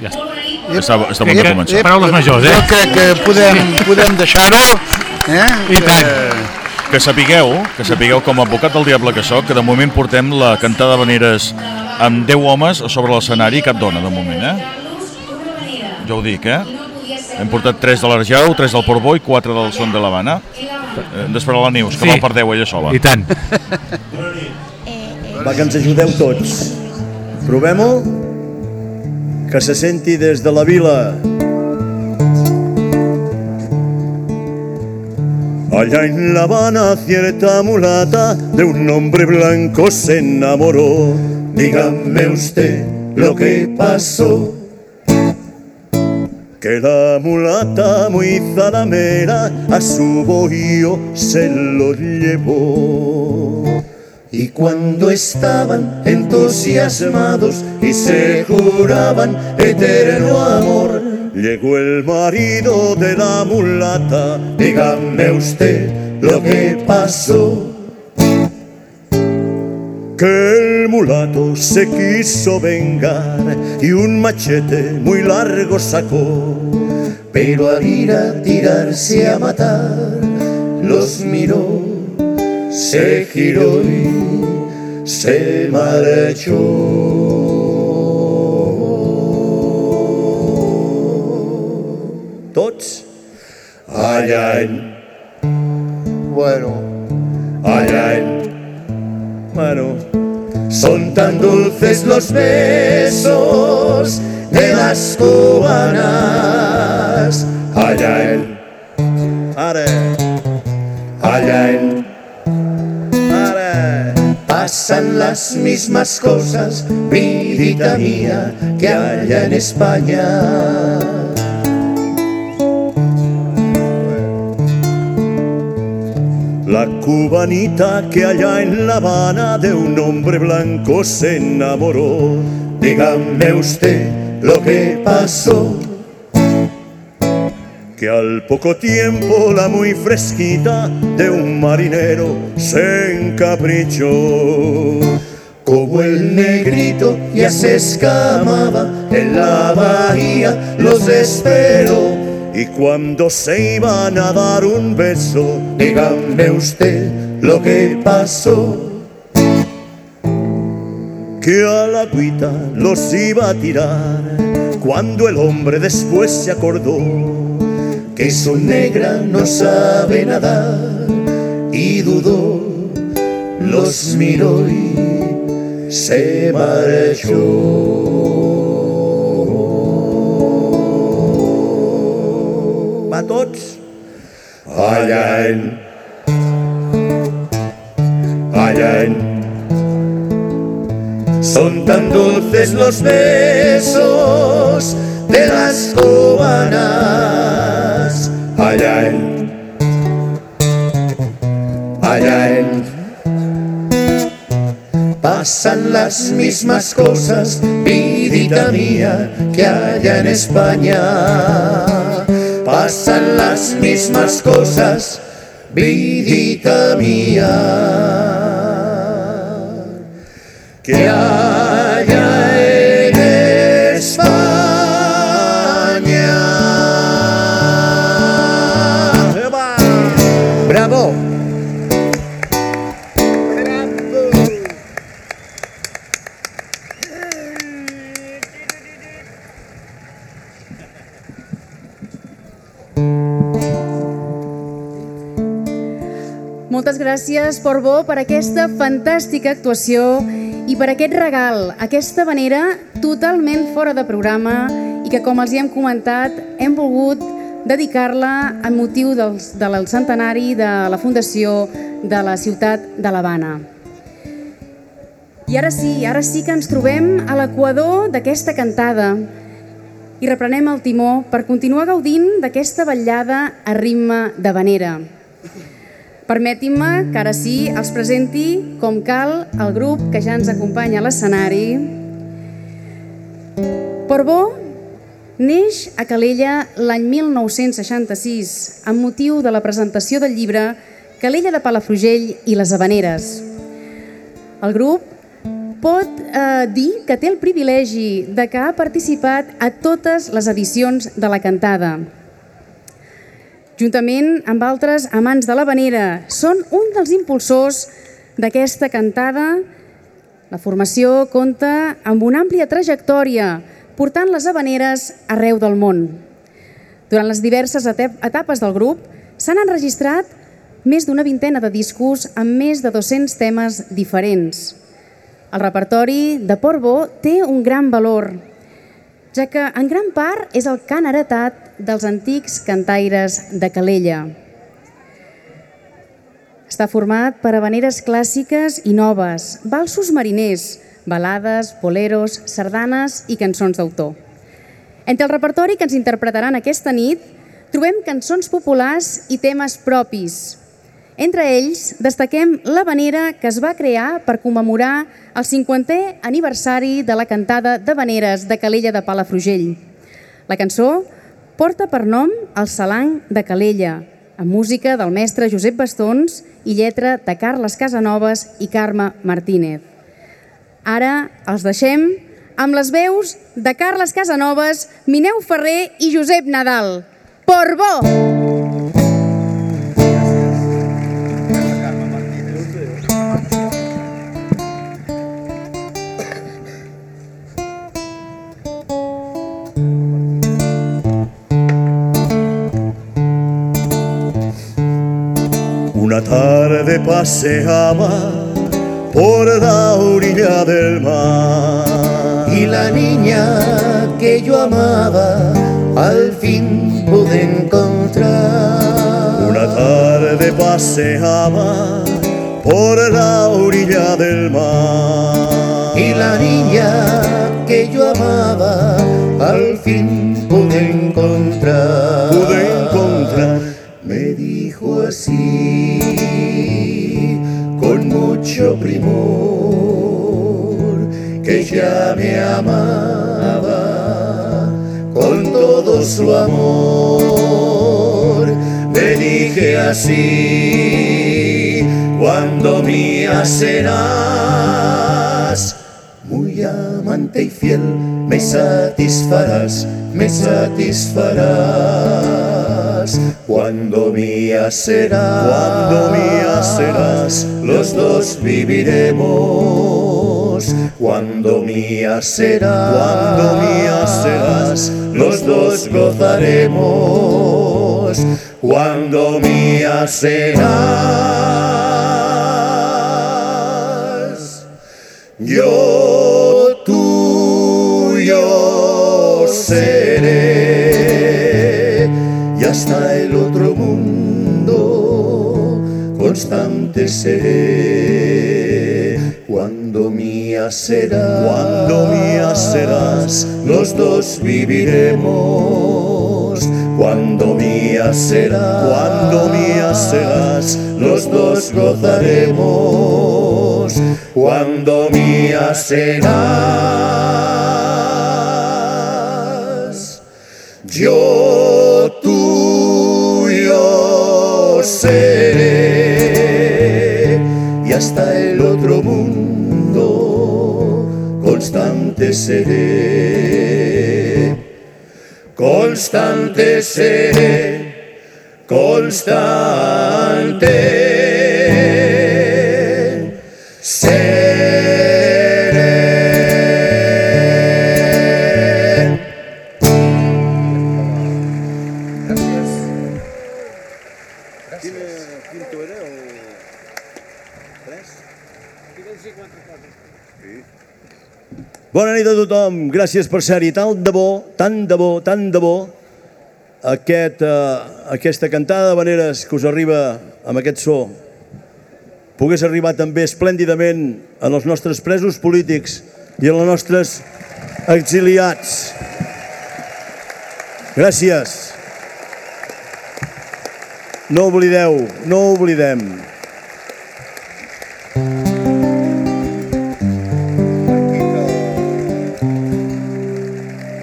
ja està. Està, està a punt de començar. Paraules majors, eh? Jo crec que podem, podem deixar-ho. Eh? I tant. Que sapigueu, que sapigueu com a advocat del diable que sóc, que de moment portem la cantada de veneres amb 10 homes a sobre l'escenari i cap dona, de moment, eh? Jo ho dic, eh? Hem portat 3 de l'Arjau, 3 del Portbó i 4 del Son de l'Havana. Eh, Hem d'esperar la Neus, que Sí. va per 10 ella sola. I tant. Va, que ens ajudeu tots. Provem-ho? Que se senti des de la vila. Allá en La Habana cierta mulata de un hombre blanco se enamoró. Dígame usted lo que pasó. Que la mulata muy zalamera a su bohío se lo llevó. Y cuando estaban entusiasmados y se juraban eterno amor, llegó el marido de la mulata. Dígame usted lo que pasó. Que el mulato se quiso vengar y un machete muy largo sacó. Pero al ir a tirarse a matar, los miró, se giró y se marchó. Tots? Allá en... Bueno, allá en... Bueno, son tan dulces los besos de las cubanas. Allá en... Are, allá en... Are, pasan las mismas cosas, vidita mía, que allá en España. La cubanita que allá en La Habana de un hombre blanco se enamoró. Dígame usted lo que pasó. Que al poco tiempo la muy fresquita de un marinero se encaprichó. Como el negrito ya se escamaba en la bahía, los esperó. Y cuando se iban a dar un beso, dígame usted lo que pasó. Que a la agüita los iba a tirar, cuando el hombre después se acordó que su negra no sabe nadar y dudó, los miró y se marchó. Va tots? Allá en... Son tan dulces los besos de las cubanas. Allá en... Pasan las mismas cosas, vidita mía, que allá en España. Pasan las mismas cosas, vidita mía, que gràcies, Portbó, per aquesta fantàstica actuació i per aquest regal, aquesta manera totalment fora de programa i que, com els hi hem comentat, hem volgut dedicar-la amb motiu dels, del centenari de la Fundació de la ciutat de l'Havana. I ara sí, ara sí que ens trobem a l'equador d'aquesta cantada i reprenem el timó per continuar gaudint d'aquesta vetllada a ritme de vanera. Permetin-me que ara sí els presenti com cal el grup que ja ens acompanya a l'escenari. Portbó neix a Calella l'any 1966 amb motiu de la presentació del llibre Calella de Palafrugell i les Habaneres. El grup pot eh, dir que té el privilegi de que ha participat a totes les edicions de la cantada, juntament amb altres amants de l'Havanera. Són un dels impulsors d'aquesta cantada. La formació compta amb una àmplia trajectòria, portant les habaneres arreu del món. Durant les diverses etapes del grup s'han enregistrat més d'una vintena de discos amb més de 200 temes diferents. El repertori de Portbó té un gran valor, ja que en gran part és el cant heretat dels antics cantaires de Calella. Està format per habaneres clàssiques i noves, valsos mariners, balades, boleros, sardanes i cançons d'autor. Entre el repertori que ens interpretaran aquesta nit trobem cançons populars i temes propis. Entre ells destaquem l'habanera que es va crear per commemorar el 50è aniversari de la cantada d'habaneres de Calella de Palafrugell. La cançó porta per nom el Salang de Calella, amb música del mestre Josep Bastons i lletra de Carles Casanovas i Carme Martínez. Ara els deixem amb les veus de Carles Casanovas, Mineu Ferrer i Josep Nadal. Por bo! Una tarde paseaba por la orilla del mar y la niña que yo amaba al fin pude encontrar. Una tarde paseaba por la orilla del mar y la niña que yo amaba al fin pude encontrar. Pude encontrar. Me dijo así mucho primor que ya me amaba con todo su amor. Me dije así, cuando mía serás, muy amante y fiel, me satisfarás, me satisfarás. Cuando mía serás, cuando mía serás, los dos viviremos. Cuando mía serás, cuando mía serás, los dos gozaremos. Cuando mía serás, yo hasta el otro mundo constante seré. Cuando mía serás, cuando mía serás, los dos viviremos. Cuando mía serás, cuando mía serás, los dos gozaremos. Cuando mía serás, yo y hasta el otro mundo constante seré, constante seré, constante Bona nit a tothom, gràcies per ser-hi. Tant de bo, tant de bo, tant de bo, aquest, eh, aquesta cantada de veneres que us arriba amb aquest so pogués arribar també esplèndidament en els nostres presos polítics i en els nostres exiliats. Gràcies. No oblideu, no oblidem.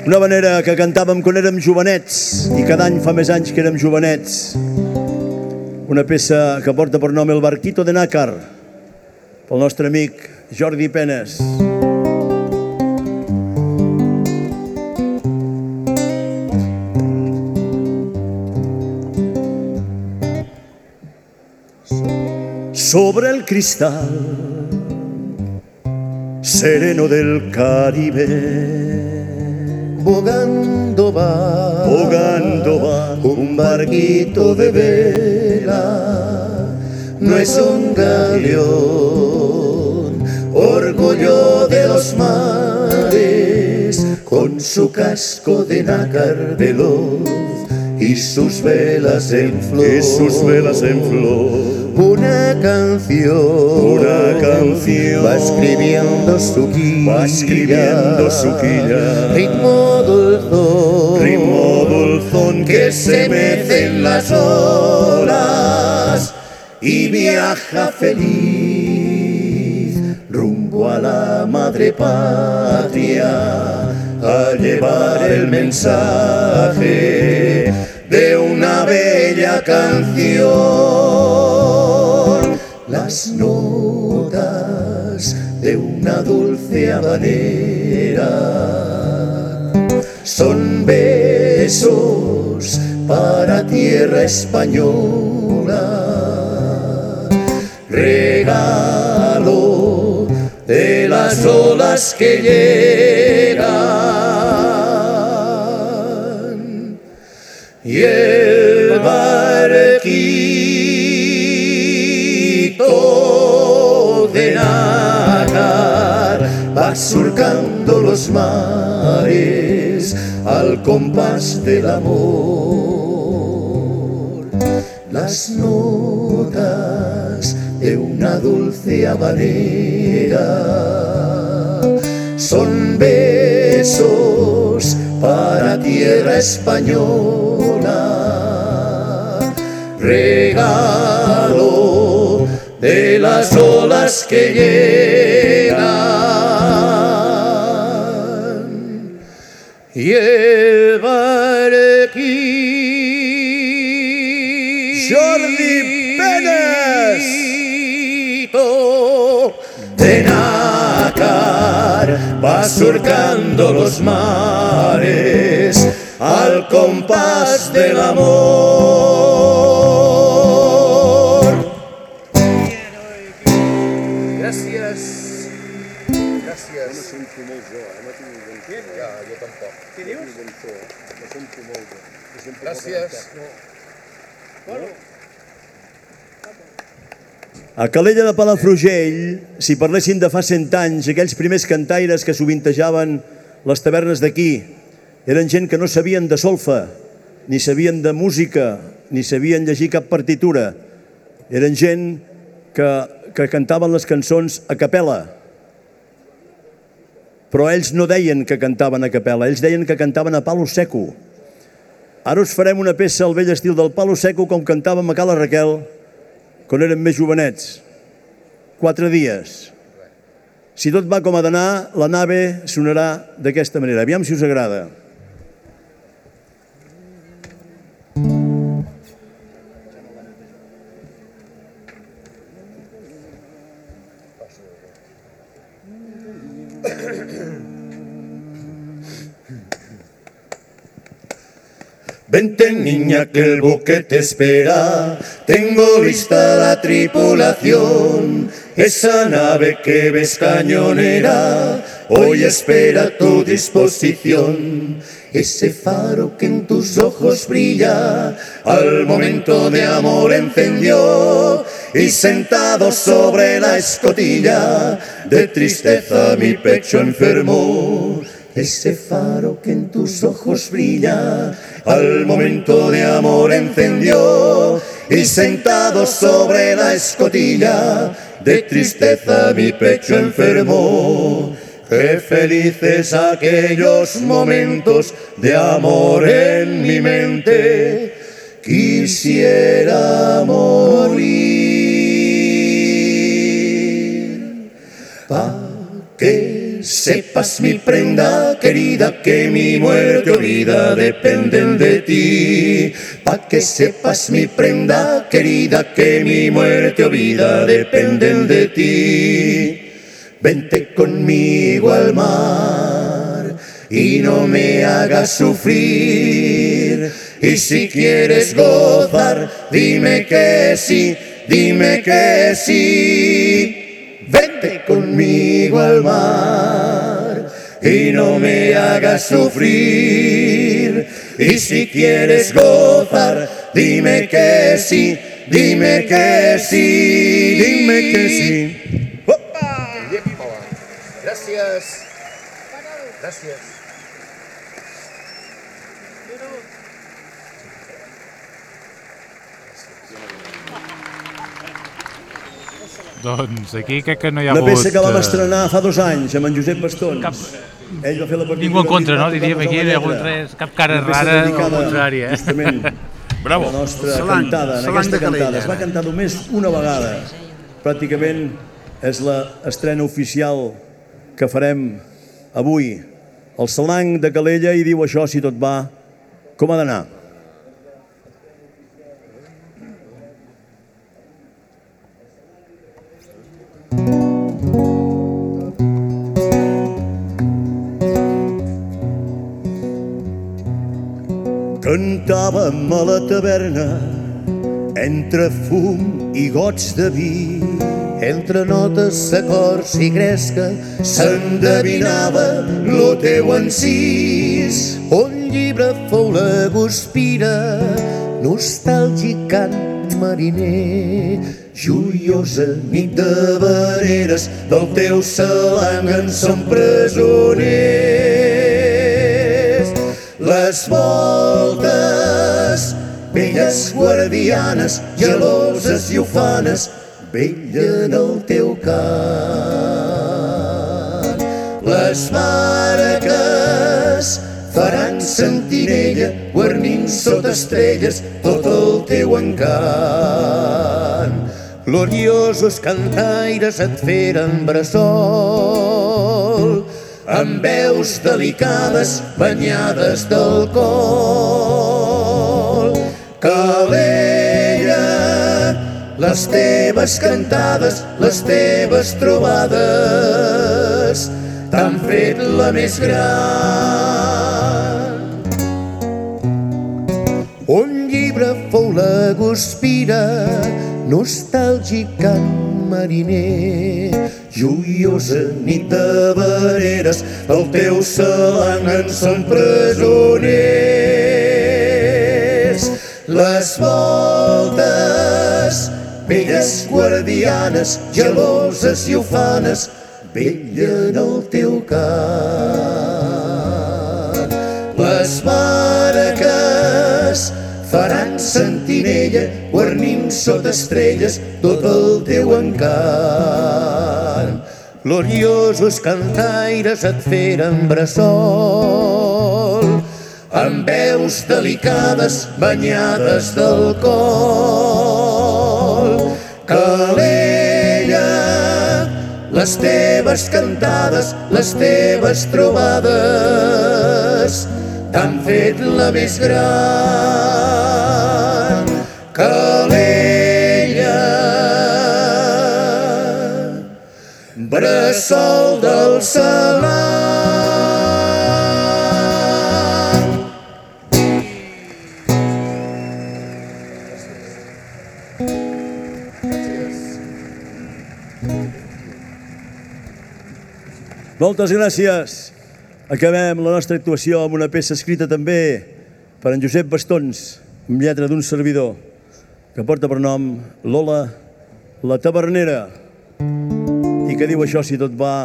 Una manera que cantàvem quan érem jovenets i cada any fa més anys que érem jovenets. Una peça que porta per nom El Barquito de Nácar pel nostre amic Jordi Penes. Sobre el cristal sereno del Caribe Bogando va, Bogando va un barquito de vela, no es un galeón, orgullo de los mares, con su casco de nácar veloz y sus velas en flor. y sus velas en flor. una canción, una canción va escribiendo su quilla, va escribiendo su quilla. ritmo dulzón, ritmo dulzón que se mece en las olas y viaja feliz rumbo a la madre patria a llevar el mensaje de una bella canción, las notas de una dulce habanera son besos para tierra española, regalo de las olas que llegan barquito de va surcando los mares al compás del amor. Las notas de una dulce habanera son besos para tierra española, regalo de las olas que llegan y el barquito Jordi Penes de nácar va surcando los mares al compás del amor. Molt jo, eh? No tinc un bon so. Ja, jo tampoc. Què dius? No tinc bon so. No sento molt jo. Gràcies. Bueno. A Calella de Palafrugell, si parlessin de fa cent anys, aquells primers cantaires que sovintejaven les tavernes d'aquí, eren gent que no sabien de solfa, ni sabien de música, ni sabien llegir cap partitura. Eren gent que, que cantaven les cançons a capella. Però ells no deien que cantaven a capella, ells deien que cantaven a palo seco. Ara us farem una peça al vell estil del palo seco com cantàvem a Cala Raquel quan érem més jovenets. Quatre dies. Si tot va com ha d'anar, la nave sonarà d'aquesta manera. Aviam si us agrada. Vente niña que el buque te espera, tengo lista la tripulación, esa nave que ves cañonera, hoy espera a tu disposición. Ese faro que en tus ojos brilla, al momento de amor encendió, y sentado sobre la escotilla, de tristeza mi pecho enfermó. Ese faro que en tus ojos brilla, al momento de amor encendió, y sentado sobre la escotilla, de tristeza mi pecho enfermó. Qué felices aquellos momentos de amor en mi mente, quisiera morir. Pa' que sepas mi prenda querida que mi muerte o vida dependen de ti. Pa' que sepas mi prenda querida que mi muerte o vida dependen de ti. Vente conmigo al mar y no me hagas sufrir. Y si quieres gozar, dime que sí, dime que sí. Vente conmigo al mar y no me hagas sufrir. Y si quieres gozar, dime que sí, dime que sí, dime que sí. Gràcies. Gràcies. Doncs aquí crec que no hi ha Una hagut... peça que vam eh, estrenar fa dos anys amb en Josep Bastons. Cap... Ell va fer la. Ningú en contra, no? Diríem aquí, la hi ha hagut res, cap cara rara, al dedicada contrari, eh? Justament <laughs> Bravo. la nostra Salang, cantada, en salang aquesta cantada. Es va cantar només una vegada. Pràcticament és la estrena oficial que farem avui. El Salang de Calella i diu això, si tot va, com ha d'anar. Cantàvem a la taverna entre fum i gots de vi. Entre notes, acords i gresca s'endevinava lo teu encís. Un llibre fou la guspira, nostàlgic cant mariner. Joiosa nit de vereres, del teu salang en som presoners. Les voltes, velles guardianes, geloses i ufanes, vellen el teu cant. Les barques faran sentinella, guarnint sota estrelles tot el teu encant. Gloriosos cantaires et feren bressol, amb veus delicades banyades d'alcohol. Calella, les teves cantades, les teves trobades, t'han fet la més gran. Un llibre fou la guspira, nostàlgic cant mariner. Joiosa nit de vereres, el teu salang en són presoners. Les voltes, velles guardianes, geloses i ufanes, vellen el teu cant. Les barques faran sentinella, guarnint sota estrelles tot el teu encant. Gloriosos cantaires et feren bressol, amb veus delicades banyades d'alcohol. Calella, les teves cantades, les teves trobades, t'han fet la més gran. Salat. Moltes gràcies. Acabem la nostra actuació amb una peça escrita també per en Josep Bastons, amb lletra d'un servidor, que porta per nom Lola, la tavernera, i que diu això, si tot va,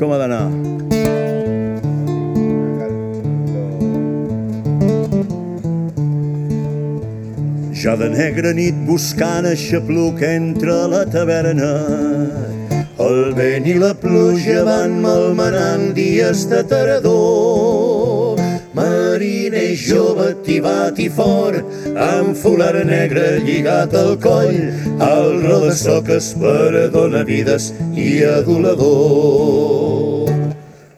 com ha d'anar. Ja de negra nit buscant aixapluc entre la taverna el vent i la pluja van malmenant dies de tardor. Mariner jove, tibat i fort, amb folar negre lligat al coll, el rodassó que es perdona vides i adulador.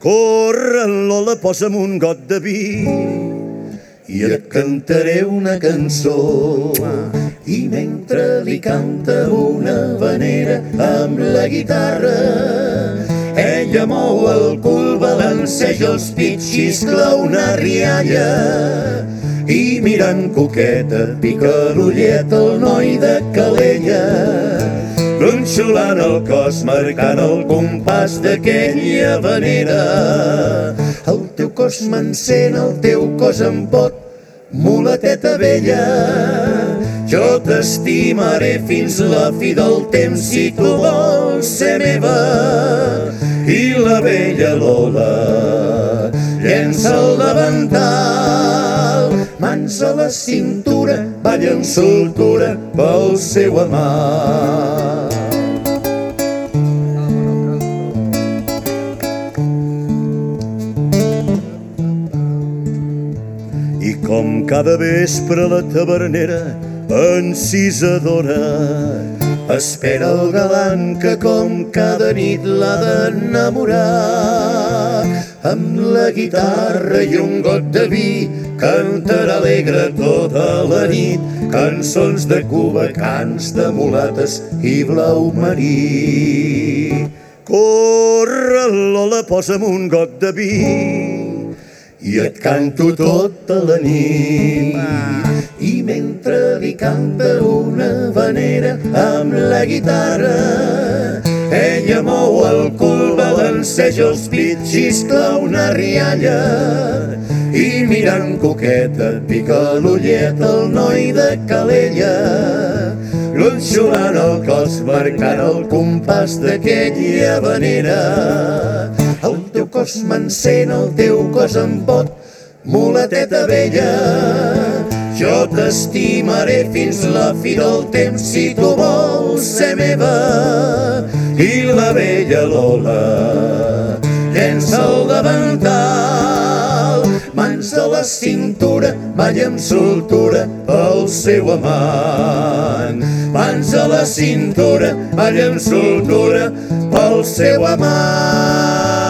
Corre, Lola, posa'm un got de vi i et cantaré una cançó. I mentre li canta una vanera amb la guitarra, ella mou el cul, balanceja els pits, xiscla una rialla. I mirant coqueta, pica l'ullet el noi de Calella. Ronxolant el cos, marcant el compàs d'aquella vanera. El teu cos m'encén, el teu cos em pot, mulateta vella. Jo t'estimaré fins la fi del temps si tu vols ser meva. I la vella Lola llença el davantal, mans a la cintura, balla en soltura pel seu amant. Cada vespre la tavernera encisadora espera el galant que com cada nit l'ha d'enamorar. Amb la guitarra i un got de vi cantarà alegre tota la nit cançons de Cuba, cants de mulates i blau marí. Corre, Lola, posa'm un got de vi i et canto tota la nit. I mentre li canta una vanera amb la guitarra, ella mou el cul, balanceja els pits, xiscla una rialla. I mirant coqueta et pica l'ullet el noi de Calella. Gronxolant el cos marcant el compàs d'aquella vanera cos m'encén, el teu cos em pot mulateta vella jo t'estimaré fins la fi del temps si tu vols ser meva i la vella Lola llença el davantal mans a la cintura, balla amb soltura pel seu amant. Mans a la cintura, balla amb soltura pel seu amant.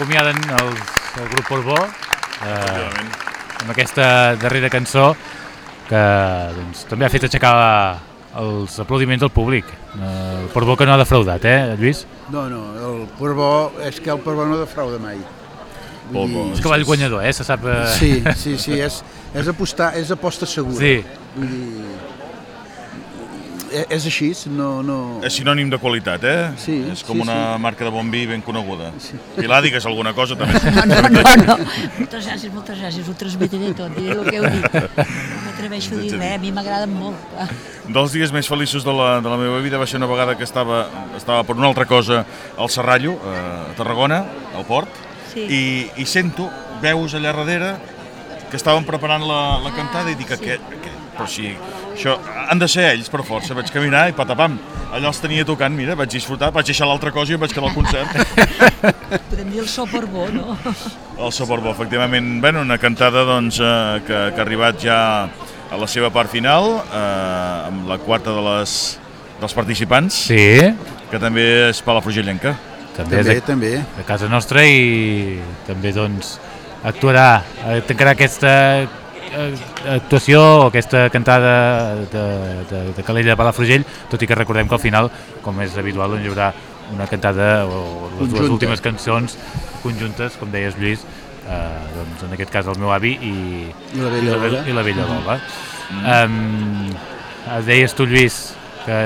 S'acomiaden els, el grup Porbó eh, amb aquesta darrera cançó que doncs, també ha fet aixecar els aplaudiments del públic. Eh, el Porbó que no ha defraudat, eh, Lluís? No, no, el Porbó, és que el Porbó no defrauda mai. Vull Porbó. És cavall guanyador, eh, se sap... eh. Sí, sí, sí, és, és, apostar, és aposta segura. Sí. Vull dir, és així, no... no... És sinònim de qualitat, eh? Sí, És com sí, una sí. marca de bon vi ben coneguda. Pilar, digues alguna cosa també. <laughs> No, no, no, no. Moltes gràcies, moltes gràcies, ho transmetré tot, diré el que heu dit. No m'atreveixo a dir res, a mi m'agraden molt. Dels dies més feliços de la, de la meva vida va ser una vegada que estava, estava per una altra cosa al Serrallo, eh, a Tarragona, al port, Sí. i, i sento veus allà darrere que estaven preparant la, la cantada i dic, sí. aquest, aquest, però si això, han de ser ells per força, vaig caminar i patapam, allò els tenia tocant, mira, vaig disfrutar, vaig deixar l'altra cosa i em vaig quedar al concert. <laughs> Podem dir el so per bo, no? El Soporbo, efectivament, bueno, una cantada doncs, eh, que, que ha arribat ja a la seva part final, eh, amb la quarta de les, dels participants, Sí. que també és Palafrugellenca. També, és de, també. de casa nostra i també doncs actuarà, eh, tancarà aquesta actuació o aquesta cantada de, de, de Calella de Palafrugell, tot i que recordem que al final, com és habitual, doncs hi haurà una cantada o les dues Conjunta. últimes cançons conjuntes, com deies Lluís, eh, doncs en aquest cas el meu avi i, I la vella i la, Lola. i la vella Lola. Mm. Um, deies tu, Lluís, que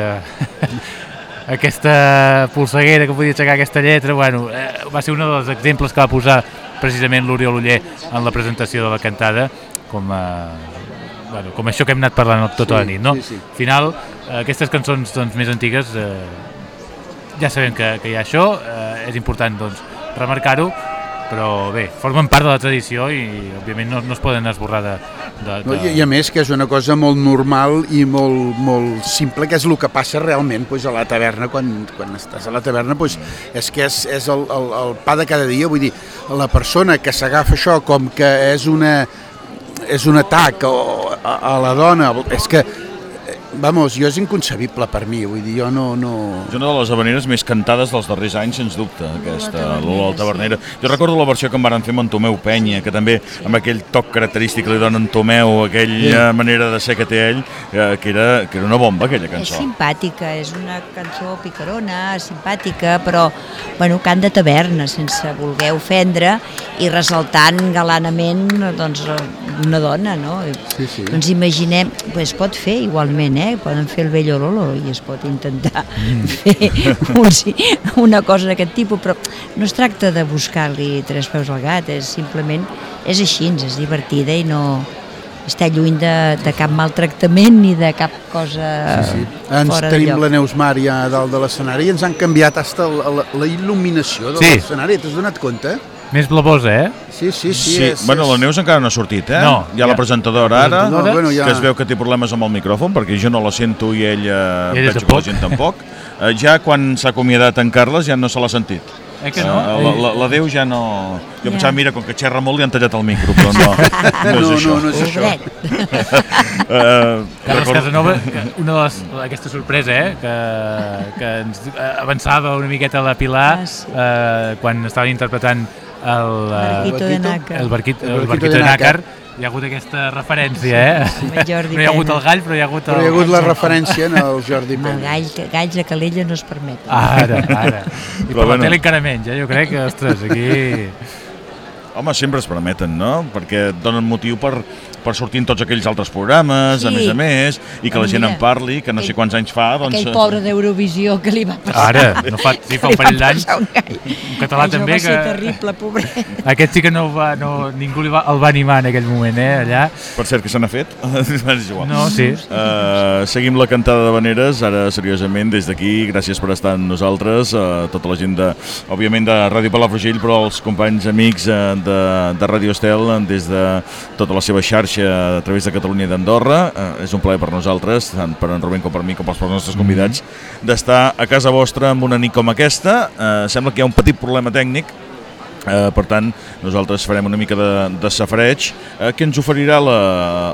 <laughs> aquesta polseguera que podia aixecar aquesta lletra, bueno, eh, va ser un dels exemples que va posar precisament l'Oriol Uller en la presentació de la cantada, com, eh, bueno, com això que hem anat parlant tota la Sí, nit, no? sí, sí. Al final, eh, aquestes cançons doncs, més antigues, eh, ja sabem que, que hi ha això, eh, és important doncs, remarcar-ho, però bé, formen part de la tradició i òbviament no, no es poden esborrar de... de, No, de... i, I a més que és una cosa molt normal i molt, molt simple, que és el que passa realment pues, a la taverna, quan, quan estàs a la taverna, pues, és que és, és el, el, el pa de cada dia, vull dir, la persona que s'agafa això com que és una és un atac o, a, a la dona, és que vamos, jo és inconcebible per mi, vull dir, jo no... no... És una de les habaneres més cantades dels darrers anys, sens dubte, aquesta, Lola la Tavernera. Jo recordo la versió que em van fer amb en Tomeu Penya, que també amb aquell toc característic que li dona en Tomeu, aquella manera de ser que té ell, eh, que era, que era una bomba, aquella És cançó. simpàtica, és una cançó picarona, simpàtica, però bueno, cant de taverna, sense voler ofendre i ressaltant galanament doncs, una dona, no? Sí, sí. Doncs imaginem, pues, es pot fer igualment, eh? Poden fer el bello lolo i es pot intentar Mm. fer un, una cosa d'aquest tipus, però no es tracta de buscar-li tres peus al gat, és simplement, és així, és divertida i no està lluny de, de cap maltractament ni de cap cosa Sí, sí. Ens fora de tenim lloc. la Neus Mar ja a dalt de l'escenari i ens han canviat hasta la, la, la il·luminació de Sí. l'escenari, t'has donat compte? Més blavosa, eh? Sí, sí, sí. Sí, és, bueno, la Neus encara no ha sortit, eh? No, hi ha la ja. presentadora La ara, presentadora. No, bueno, ja- que es veu que té problemes amb el micròfon, perquè jo no la sento i ella, ella penso que la gent tampoc. Eh, ja quan s'ha acomiadat en Carles ja no se l'ha sentit. Eh que no? Eh, la, la, la Déu ja no... Jo Ja. pensava, mira, com que xerra molt li han tallat el micro, però no, <laughs> no, No, és això. no, no és això. Eh, Carles recordo- Casanova, que una de les, aquesta sorpresa, eh, que, que ens eh, avançava una miqueta la Pilar Ah, eh, quan estaven interpretant el, eh, Barquito de Nácar. el, barquit, El el, Barquito barquito de de Nácar. Nàcar. Hi ha hagut aquesta referència, eh? Amb el Jordi no hi ha hagut Pena. el gall, però hi ha hagut el... Però hi ha hagut la referència en el Jordi Amb el Pena. gall, que galls a Calella no es permeten. Ara, <laughs> ara. I Però per la bueno. tele encara menys, eh? Jo crec que, ostres, aquí... Home, sempre es permeten, no? Perquè et donen motiu per, per sortir en tots aquells altres programes, a Sí. més a més, i que la gent mira, en parli, que no sé quants anys fa, doncs... Aquell pobre d'Eurovisió que li va passar. Ara, no fa, sí, fa un parell d'anys, un català Això també va que... terrible, pobret. Aquest sí que no va, no, ningú li va, el va animar en aquell moment, eh, allà. Per cert, que se n'ha fet? <laughs> No, sí. Uh, seguim la cantada de Veneres, ara seriosament, des d'aquí, gràcies per estar amb nosaltres, uh, tota la gent de, òbviament de Ràdio Palafrugell, però els companys amics uh, de, de Ràdio Estel, eh, des de tota la seva xarxa a través de Catalunya i d'Andorra. Uh, és un plaer per nosaltres, tant per en Rubén com per mi, com pels nostres convidats, d'estar a casa vostra amb una nit com aquesta. Uh, sembla que hi ha un petit problema tècnic, Eh, per tant, nosaltres farem una mica de, de safareig. Eh, què ens oferirà la,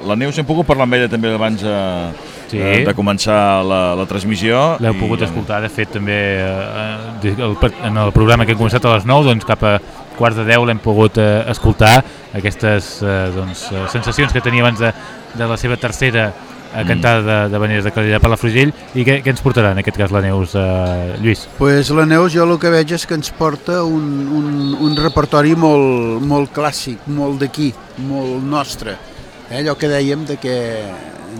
la Neus? Hem pogut parlar amb ella també abans eh, Sí. eh, de començar la, la transmissió. L'heu i- pogut escoltar, de fet, també eh, eh, en el programa que hem començat a les 9, doncs cap a quarts de 10 l'hem pogut eh, escoltar, aquestes eh, doncs, eh, sensacions que tenia abans de, de la seva tercera eh, cantada de, de Veneres de Calella de Palafrugell i què, què ens portarà en aquest cas la Neus, eh, Lluís? Pues la Neus jo el que veig és que ens porta un, un, un repertori molt, molt clàssic, molt d'aquí, molt nostre. Eh, allò que dèiem de que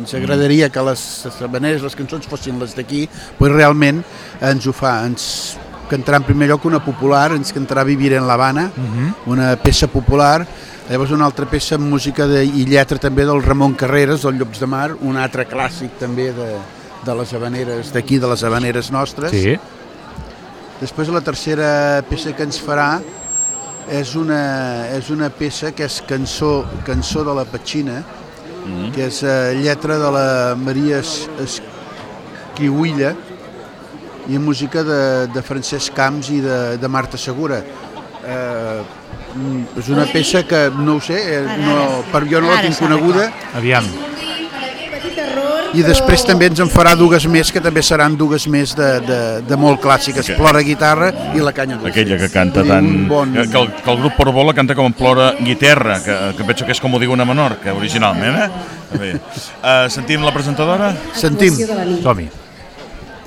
ens agradaria que les habaneres, les cançons fossin les d'aquí, pues realment ens ho fa, ens cantarà en primer lloc una popular, ens cantarà Vivir en l'Havana, una peça popular, llavors una altra peça amb música de, i lletra també del Ramon Carreras, del Llops de Mar, un altre clàssic també de, de les habaneres d'aquí, de les habaneres nostres. Sí. Després la tercera peça que ens farà és una, és una peça que és cançó, cançó de la Petxina, Mhm. que és eh, lletra de la Maria Es- Esquiuilla i música de, de Francesc Camps i de, de Marta Segura. Eh, mm, és una peça que no ho sé, eh, no, per jo no la tinc coneguda Aviam. i després també ens en farà dues més que també seran dues més de, de, de molt clàssiques, Plora Guitarra i La Canya Dulce. Aquella que canta tan... Un bon- Que, el, que el grup Portbó la canta com en plora guitarra, que, que penso que és com ho diu una menor, que originalment, eh? Bé. Uh, sentim la presentadora? Sentim. Som-hi.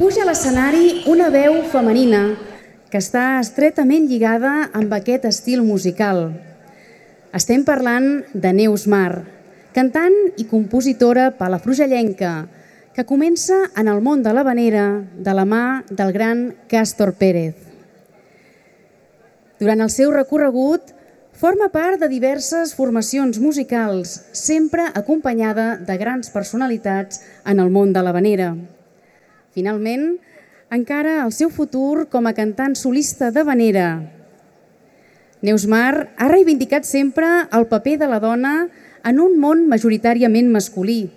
Puja a l'escenari una veu femenina que està estretament lligada amb aquest estil musical. Estem parlant de Neus Mar, cantant i compositora palafrugellenca, que comença en el món de l'havanera de la mà del gran Càstor Pérez. Durant el seu recorregut, forma part de diverses formacions musicals, sempre acompanyada de grans personalitats en el món de l'havanera. Finalment, encara el seu futur com a cantant solista de vanera. Neus Mar ha reivindicat sempre el paper de la dona en un món majoritàriament masculí,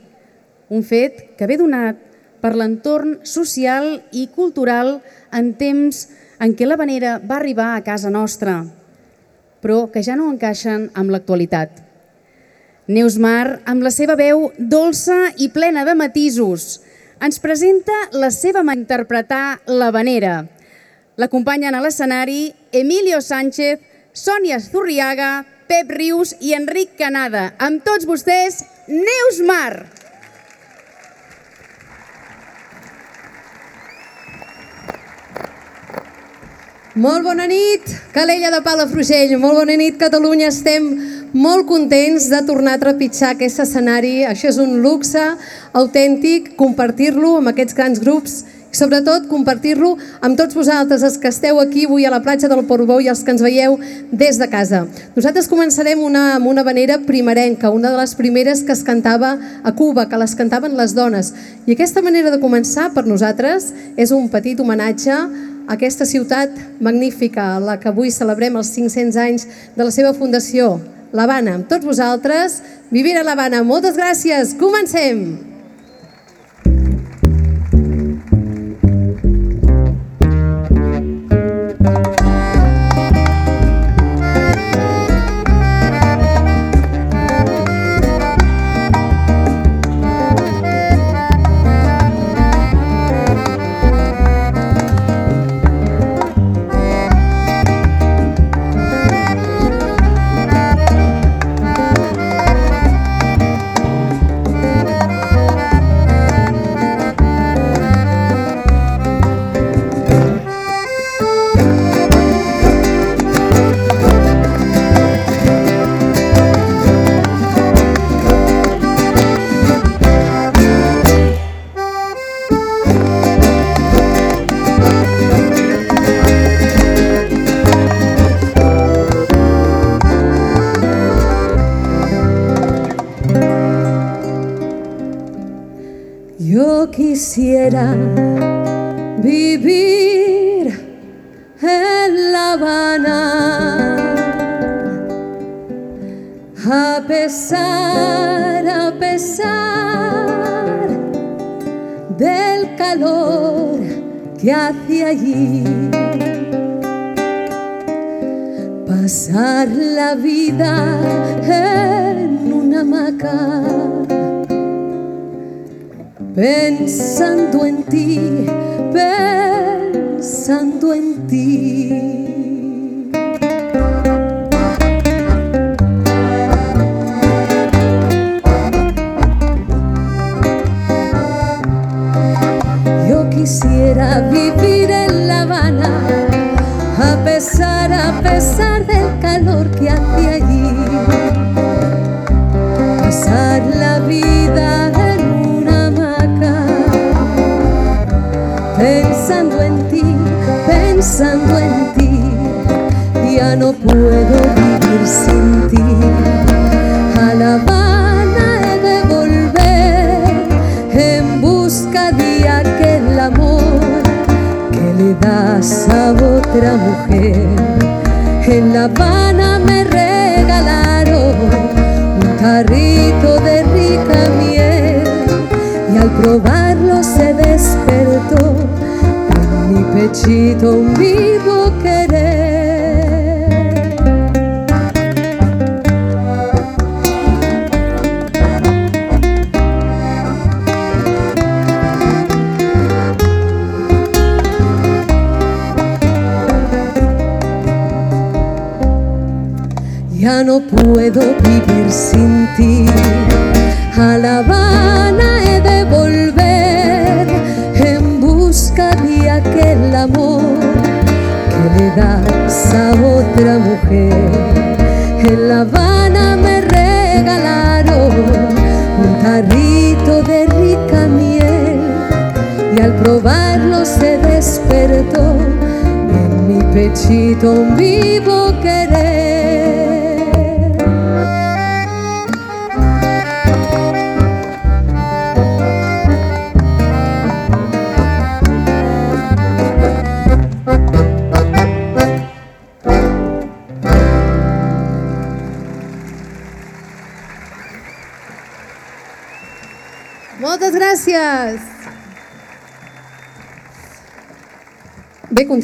un fet que ve donat per l'entorn social i cultural en temps en què la vanera va arribar a casa nostra, però que ja no encaixen amb l'actualitat. Neus Mar, amb la seva veu dolça i plena de matisos, ens presenta la seva mà interpretar la vanera. L'acompanyen a l'escenari Emilio Sánchez, Sònia Zurriaga, Pep Rius i Enric Canada. Amb tots vostès, Neus Mar! Molt bona nit, Calella de Palafrugell. Molt bona nit, Catalunya. Estem molt contents de tornar a trepitjar aquest escenari. Això és un luxe autèntic, compartir-lo amb aquests grans grups i sobretot compartir-lo amb tots vosaltres, els que esteu aquí avui a la platja del Portbou i els que ens veieu des de casa. Nosaltres començarem una, amb una manera primerenca, una de les primeres que es cantava a Cuba, que les cantaven les dones. I aquesta manera de començar per nosaltres és un petit homenatge aquesta ciutat magnífica, la que avui celebrem els 500 anys de la seva fundació, l'Havana amb tots vosaltres. Vivint a l'Havana, moltes gràcies. Comencem!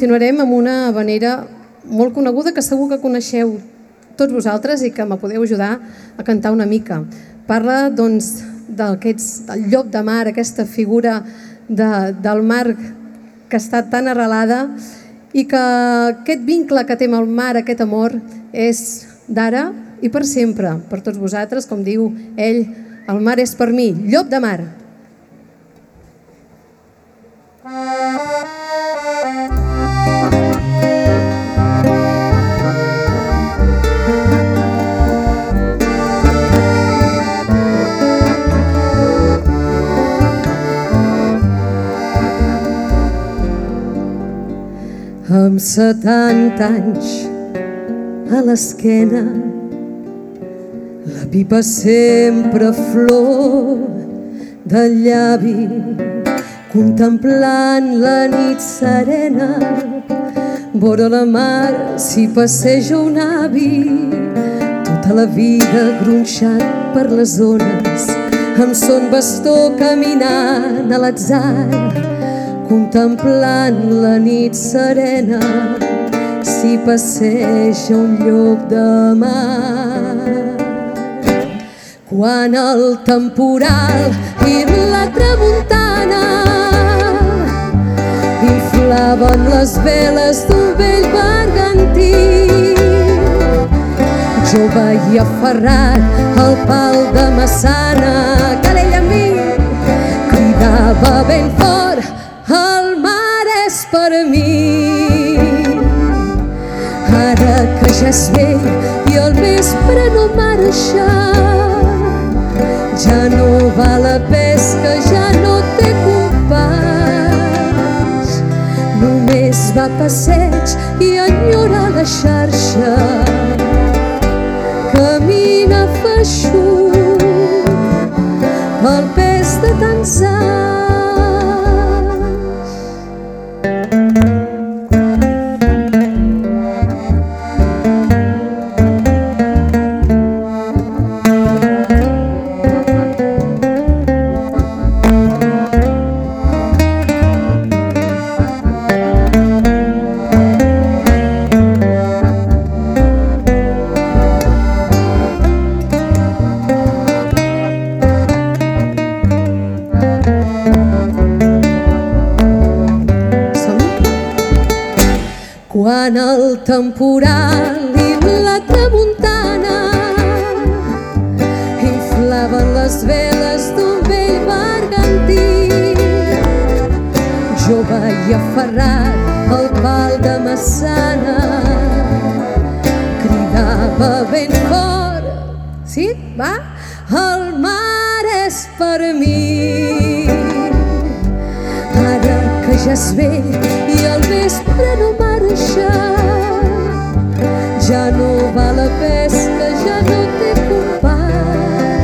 continuarem amb una habanera molt coneguda que segur que coneixeu tots vosaltres i que me podeu ajudar a cantar una mica. Parla doncs, del llop de mar, aquesta figura de, del mar que està tan arrelada i que aquest vincle que té amb el mar, aquest amor, és d'ara i per sempre, per tots vosaltres, com diu ell, el mar és per mi, llop de mar. 70 anys a l'esquena. La pipa sempre flor del llavi contemplant la nit serena. Vora la mar s'hi passeja un avi tota la vida gronxat per les ones. Amb son bastó caminant a l'atzar contemplant la nit serena, s'hi passeja un llop de mar. Quan el temporal i la tramuntana inflaven les veles d'un vell bergantí, jo veia aferrat al pal de Massana, Calella amb mi, cridava ben fort, per mi. Ara que ja és vell i el vespre no marxa, ja no va la pesca, ja no té companys. Només va passeig i enyora la xarxa. Camina feixut aferrat al pal de Massana, cridava ben fort, sí, va, el mar és per mi. Ara que ja és vell i el vespre no marxa, ja no va la pesca, ja no té companys.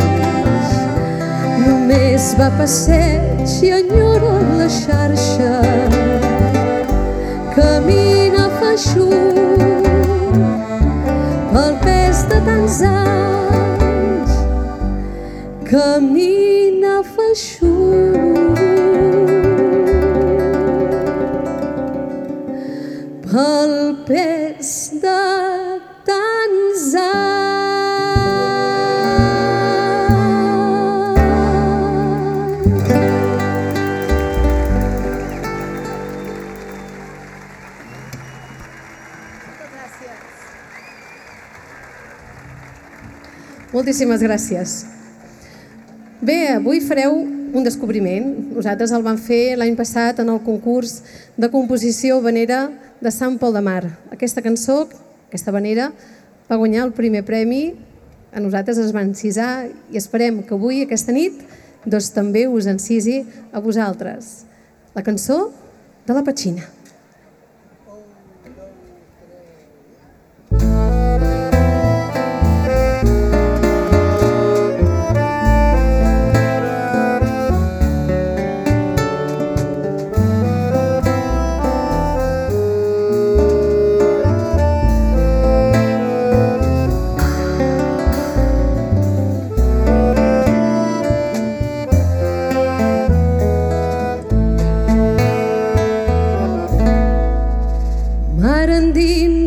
Només va passeig i enyora la xarxa. Camina feixut pel pes de tants anys. Camina feixut Moltíssimes gràcies. Bé, avui fareu un descobriment. Nosaltres el vam fer l'any passat en el concurs de composició vanera de Sant Pol de Mar. Aquesta cançó, aquesta vanera, va guanyar el primer premi, a nosaltres es va encisar i esperem que avui, aquesta nit, doncs també us encisi a vosaltres. La cançó de la Petxina.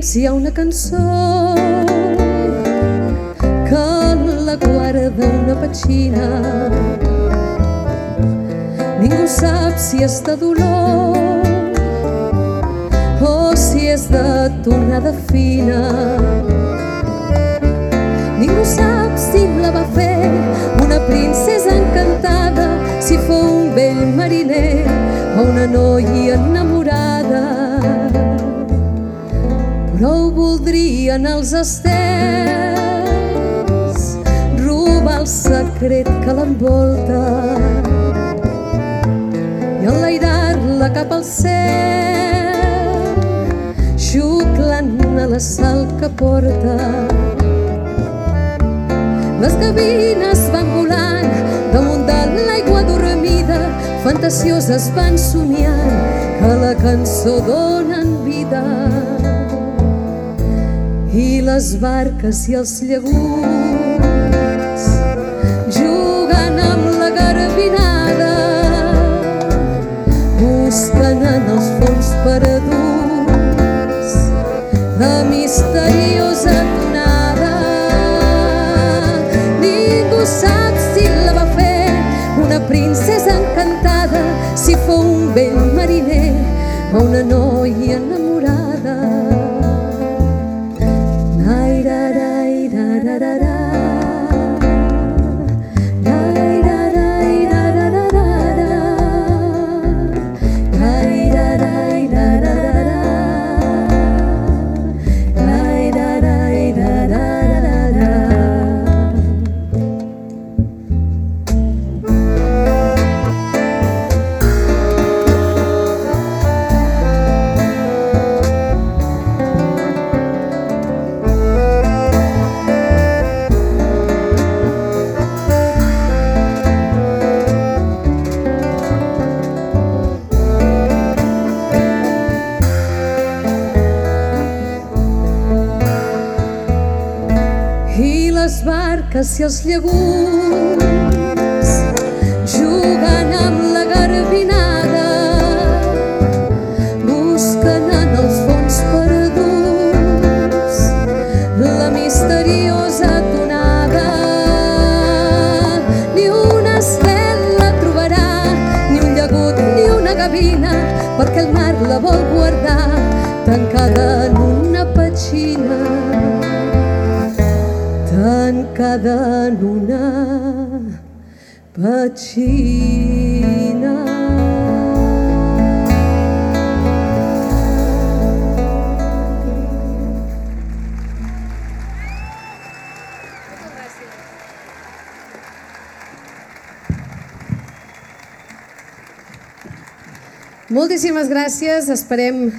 Endins hi ha una cançó que la guarda una petxina. Ningú sap si és de dolor o si és de tornada fina. Ningú sap si la va fer una princesa encantada, si fou un vell mariner o una noia enamorada però ho voldrien els estels robar el secret que l'envolta. I enlairar-la cap al cel. Xuclant a la sal que porta. Les gavines van volant damunt de l'aigua dormida fantasioses van somiant que la cançó donen i les barques i els llegums barques i tancada en una petxina. Moltíssimes gràcies. Esperem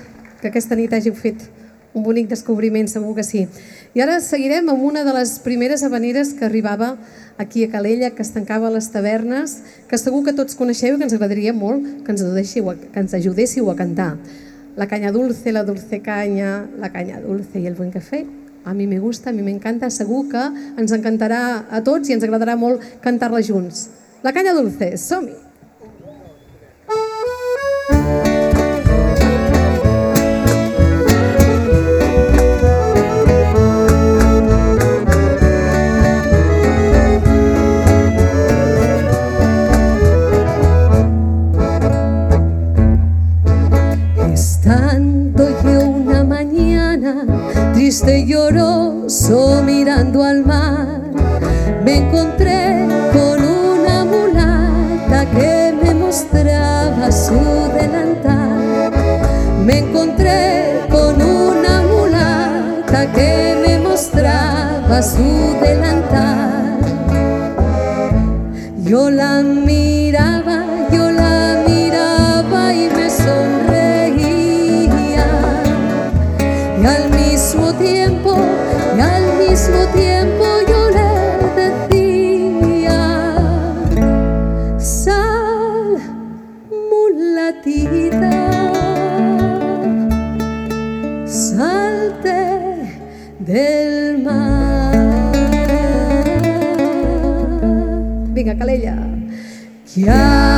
que aquesta nit hàgiu fet un bonic descobriment, segur que sí. I ara seguirem amb una de les primeres habaneres que arribava aquí a Calella, que es tancava les tavernes, que segur que tots coneixeu i que ens agradaria molt que ens, deixéssiu, a- que ens ajudéssiu a cantar. La caña dulce, la dulce caña, la caña dulce i el buen café. A mi me gusta, a mi m'encanta, segur que ens encantarà a tots i ens agradarà molt cantar-la junts. La caña dulce, som-hi! Triste y lloroso mirando al mar, me encontré con una mulata que me mostraba su delantal. Me encontré con una mulata que me mostraba su delantal. Calella. Que a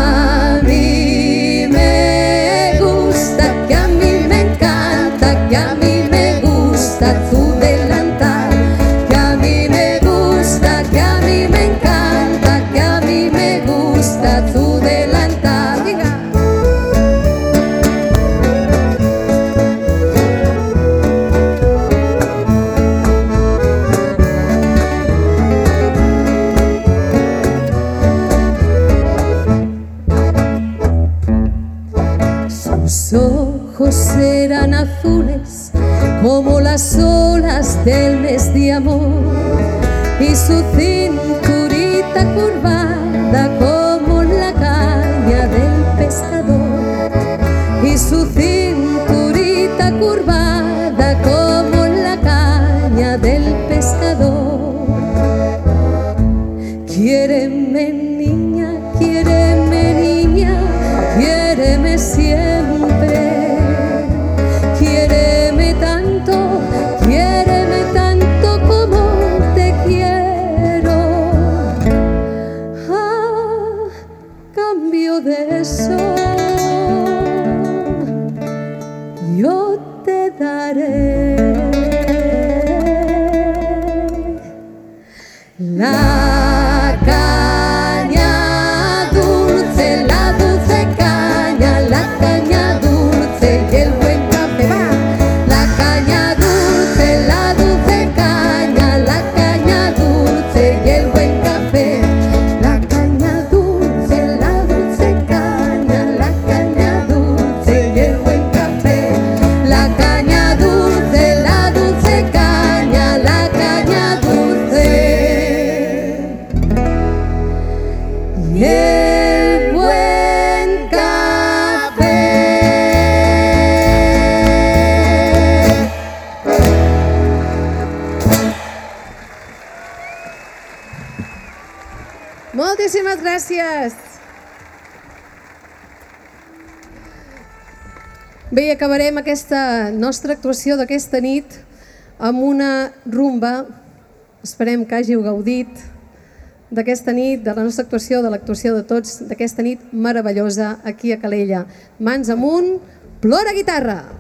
aquesta nostra actuació d'aquesta nit amb una rumba. Esperem que hàgiu gaudit d'aquesta nit, de la nostra actuació, de l'actuació de tots, d'aquesta nit meravellosa aquí a Calella. Mans amunt, plora guitarra!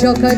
Joga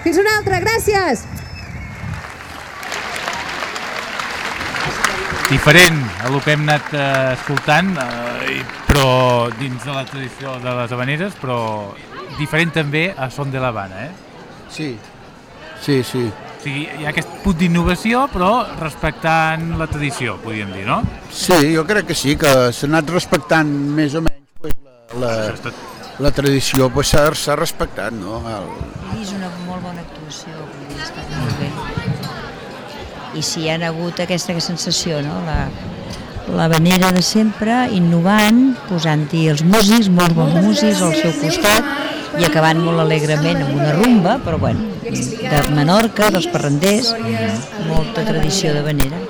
Fins una altra, gràcies! Diferent a el que hem anat eh, escoltant, eh, però dins de la tradició de les habaneres, però diferent també a Son de l'Havana, eh? Sí, sí, sí. O sigui, hi ha aquest punt d'innovació, però respectant la tradició, podríem dir, no? Sí, jo crec que sí, que s'ha anat respectant més o menys pues, la, la, la tradició s'ha pues, respectat, no? El... Ell és una molt bona actuació, molt bé. I si hi ha hagut aquesta sensació, no? La, la venera de sempre, innovant, posant-hi els músics, molt bons músics al seu costat i acabant molt alegrement amb una rumba, però bueno, de Menorca, dels parranders, molta tradició de venera.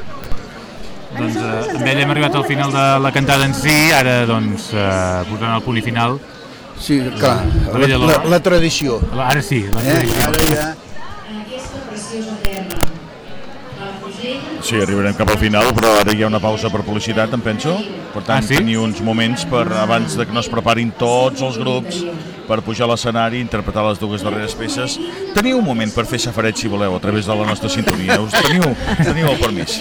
Doncs eh, amb ell hem arribat al final de la cantada en si, ara doncs eh, posant el punt final Sí, clar, la, la, la, la tradició. La, ara sí, la eh? tradició. Eh? Ara ja... Sí, arribarem cap al final, però ara hi ha una pausa per publicitat, em penso. Per tant, ah, sí? tenir uns moments per, abans de que no es preparin tots els grups per pujar a l'escenari i interpretar les dues darreres peces. Teniu un moment per fer safareig, si voleu, a través de la nostra sintonia. Us teniu, teniu el permís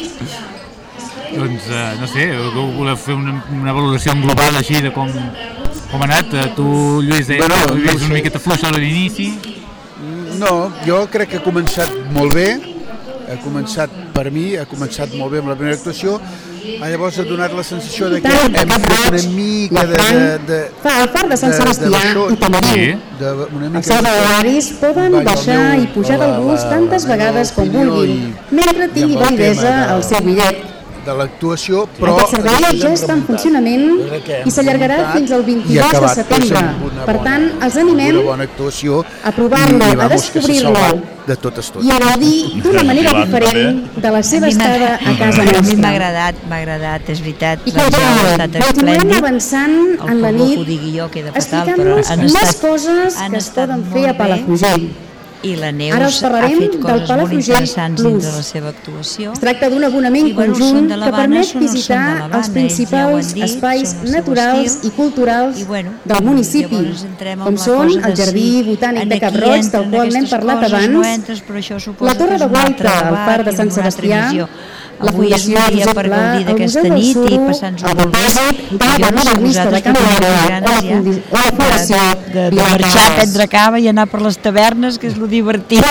doncs, eh, no sé, voleu fer una, una valoració global així de com, com ha anat? Eh, tu, Lluís, eh, bueno, no, Lluís, una miqueta fluix a l'inici. No, jo crec que ha començat molt bé, ha començat per mi, ha començat molt bé amb la primera actuació, ah, llavors ha donat la sensació de que hem fet una mica de... de, de fa el far de Sant Sebastià i Tamarí. Els albalaris poden baixar i pujar del bus tantes vegades com vulguin, mentre tingui validesa el seu bitllet de l'actuació, però... Aquest servei ja està en funcionament i s'allargarà fins al 22 de setembre. Bona, per tant, els animem bona actuació, a provar-la, a descobrir-la de totes totes. I a gaudir d'una manera diferent de la seva estada a casa nostra. A mi m'ha agradat, m'ha agradat, és veritat. I quan ja, continuem avançant en la nit, explicant-nos més coses que es poden fer a Palafrugell. I la Neus Ara us parlarem ha fet coses del Palafrugell interessants Plus. dins de la seva actuació. Es tracta d'un abonament bueno, conjunt que permet visitar els principals ja dit, espais naturals i culturals i bueno, del municipi, com són el Jardí si Botànic de Cap Roig, del qual n'hem parlat abans, no entres, la Torre de Guaita, el Parc de Sant Sebastià, la Fullesmèria per gaudir d'aquesta nit i passant-nos un temps. Jo no sé vosaltres, però tenim ganes ja de, de, de marxar, prendre cava i anar per les tavernes, que és lo divertit.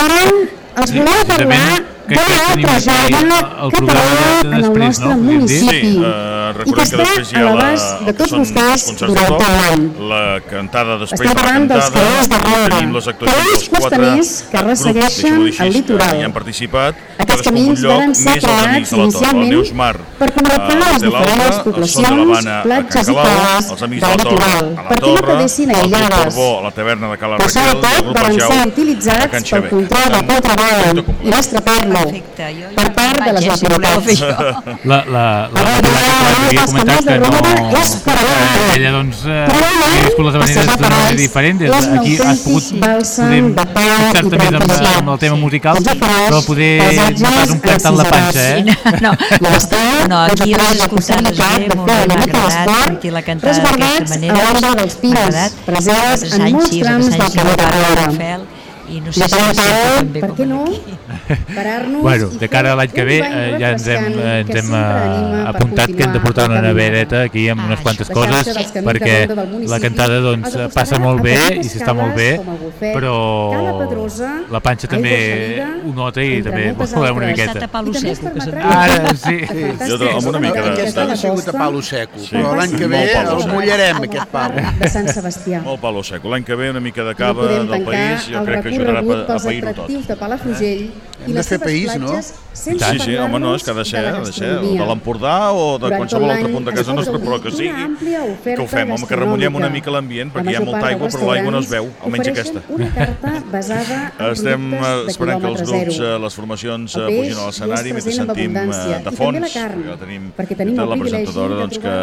Els voleu parlar que, de l'altra germana que opera de en el nostre no? municipi sí, uh, i que està a l'abast de tots vostès durant tot l'any. La cantada després Estem parlant de dels carrers de Roura, carrers costaners que ressegueixen el litoral. Hi han participat Aquests camins van ser creats inicialment per connectar les diferents poblacions, platges i cales del litoral, perquè no quedessin aïllades. Però sobretot van ser utilitzats pel control del qual treballen i l'estraparme Perfecte, per part de les autoritats. La, la, la, la, la, la, la, la, la, ella, doncs, eh, la, les la, la, la, la, la, aquí la, la, la, la, la, la, amb el tema musical, la, poder la, la, un la, la, la la, eh? No, no aquí la, la, la, la, la, la, la, la, la cantada la, manera, la, la, la, en la, la, la, la, la, la, i no sé si és per què no? Parar-nos bueno, de cara a l'any que ve eh, ja ens hem, eh, ens hem eh, apuntat que hem de portar una nevereta aquí amb unes quantes coses perquè la cantada doncs, passa molt bé i s'està molt bé però la panxa també ho nota i també ho volem una miqueta. Ara sí. jo amb una mica de... aquest any ha sigut a palo seco però l'any que ve el mullarem aquest palo de Sant Sebastià. Molt palo seco. L'any que ve una mica de cava del país jo crec que rebut pels atractius de Palafrugell hem I de fer país, no? Sí, sí, home, no, és que ha de ser, de, de, ser, de l'Empordà o de qualsevol altre punt de casa nostra, però que sigui, que ho fem, home, que remullem una mica l'ambient, perquè hi ha molta aigua, però l'aigua no es veu, almenys aquesta. Una carta basada <laughs> Estem eh, esperant que els grups, eh, les formacions eh, pugin a l'escenari, mentre sentim de fons, ja tenim la presentadora doncs, que,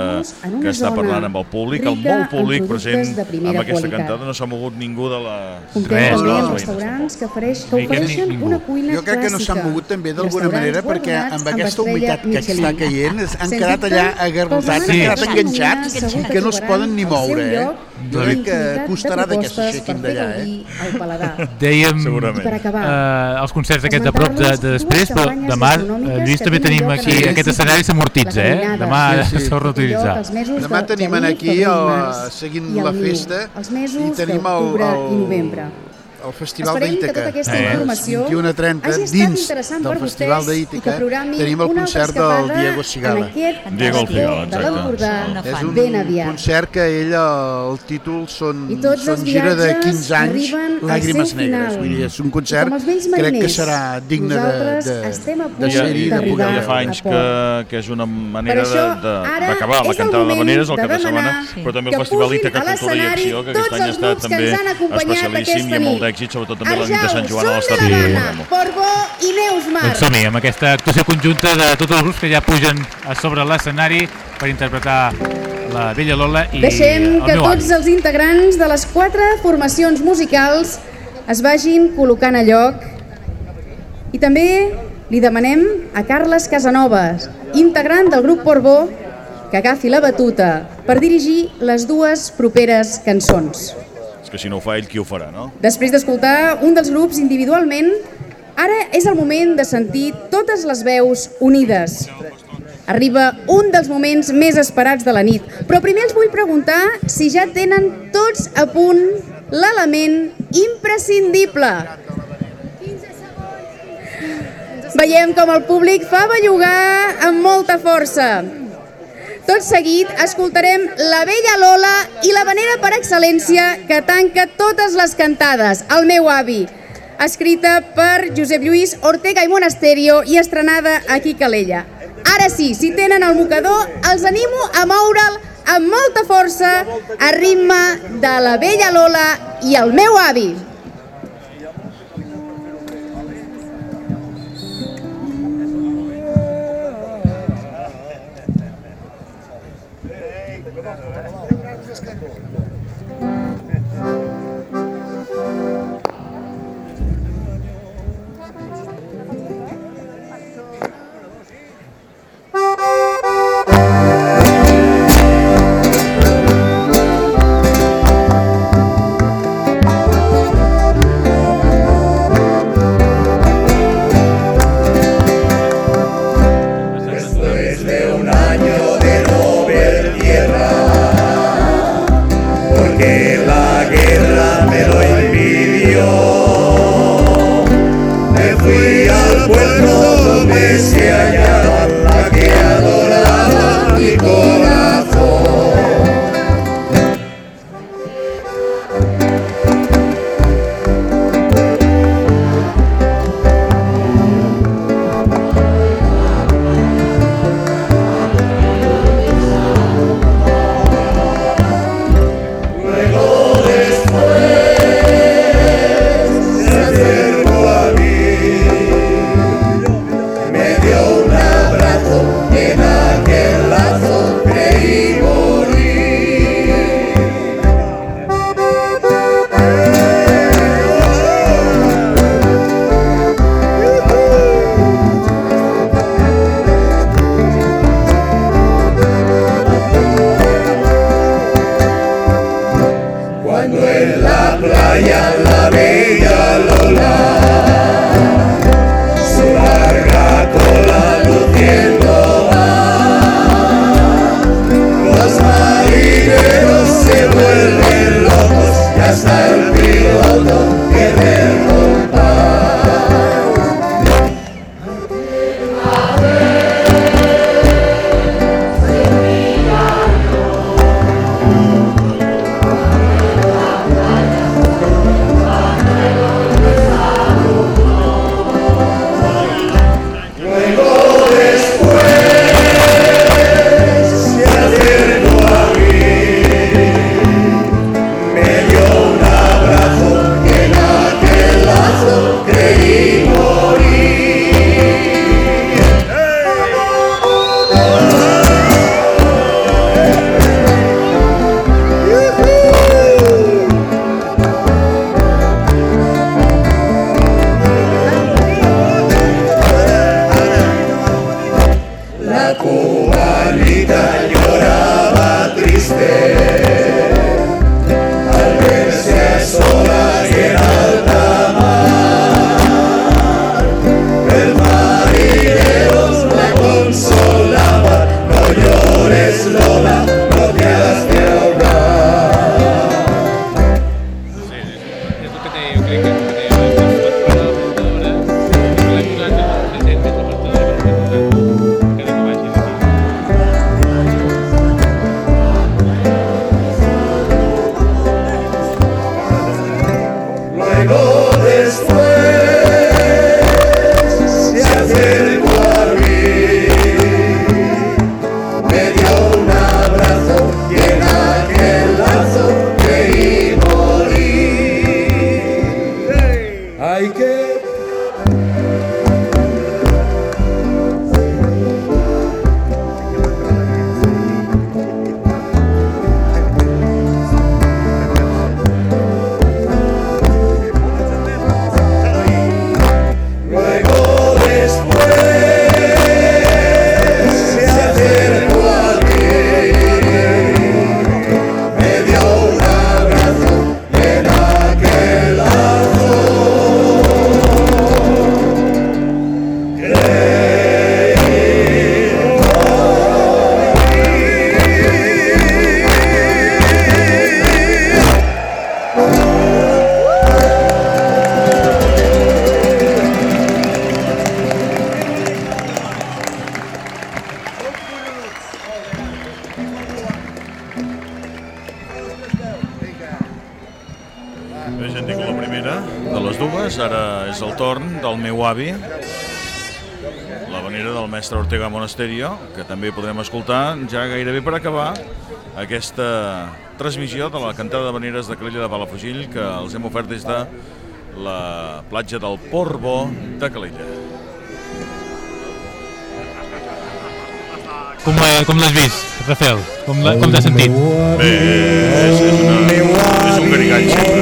que està parlant amb el públic, el molt públic present amb aquesta cantada, no s'ha mogut ningú de la... Res, no, els restaurants que ofereixen una cuina crec que no s'han mogut també d'alguna manera perquè amb aquesta humitat que està caient han quedat allà agarrotats, sí. han quedat enganxats que no es poden ni moure. Eh? Jo crec que costarà de que s'aixequin d'allà. Eh? Dèiem per acabar, eh, els concerts aquest de prop de, de després, però demà, eh, Lluís, també tenim aquí, aquest escenari s'amortitza, eh? Demà s'ha de reutilitzar. Demà tenim aquí, el, seguint la festa, i tenim el, el, el Festival Esperem que tota aquesta Eh, informació 21 a 30, hagi estat dins interessant del per Festival vostès d'Ítaca, i que programi tenim el una concert del Diego aquest Diego de exacte. l'Empordà És un ben aviat. concert que ell, el títol són, I tots els són gira de viatges 15 anys, Làgrimes Negres. Vull dir, és un concert, vells crec que mariners, serà digne de, de, de ser-hi, poder... Ja fa anys que, que és una manera d'acabar la cantada de maneres el cap de setmana, però també el Festival pusin Ítaca a Cultura i Acció, que aquest any ha estat també especialíssim i aquesta amb molt nit. D'èxit, sobretot també la nit de Sant Joan a Som l'Estat Portbó i Neus Mar. Doncs som-hi, amb aquesta actuació conjunta de tots els grups que ja pugen a sobre l'escenari per interpretar la Vella Lola i Deixem el que meu tots els integrants de les quatre formacions musicals es vagin col·locant a lloc i també li demanem a Carles Casanovas, integrant del grup Portbó, que agafi la batuta per dirigir les dues properes cançons. És que si no ho fa ell, qui ho farà, no? Després d'escoltar un dels grups individualment, ara és el moment de sentir totes les veus unides. Arriba un dels moments més esperats de la nit, però primer els vull preguntar si ja tenen tots a punt l'element imprescindible. Veiem com el públic fa bellugar amb molta força. Tot seguit escoltarem La Vella Lola i la vanera per excel·lència que tanca totes les cantades, El meu avi, escrita per Josep Lluís Ortega i Monasterio i estrenada aquí a Calella. Ara sí, si tenen el mocador, els animo a moure'l amb molta força a ritme de La Vella Lola i El meu avi. Estèrio, que també podrem escoltar ja gairebé per acabar aquesta transmissió de la cantada de veneres de Calella de Palafrugell que els hem ofert des de la platja del Porbo de Calella. Com, eh, com l'has vist, Rafael? Com, com t'has sentit? Bé, és, és, una, és un garigall.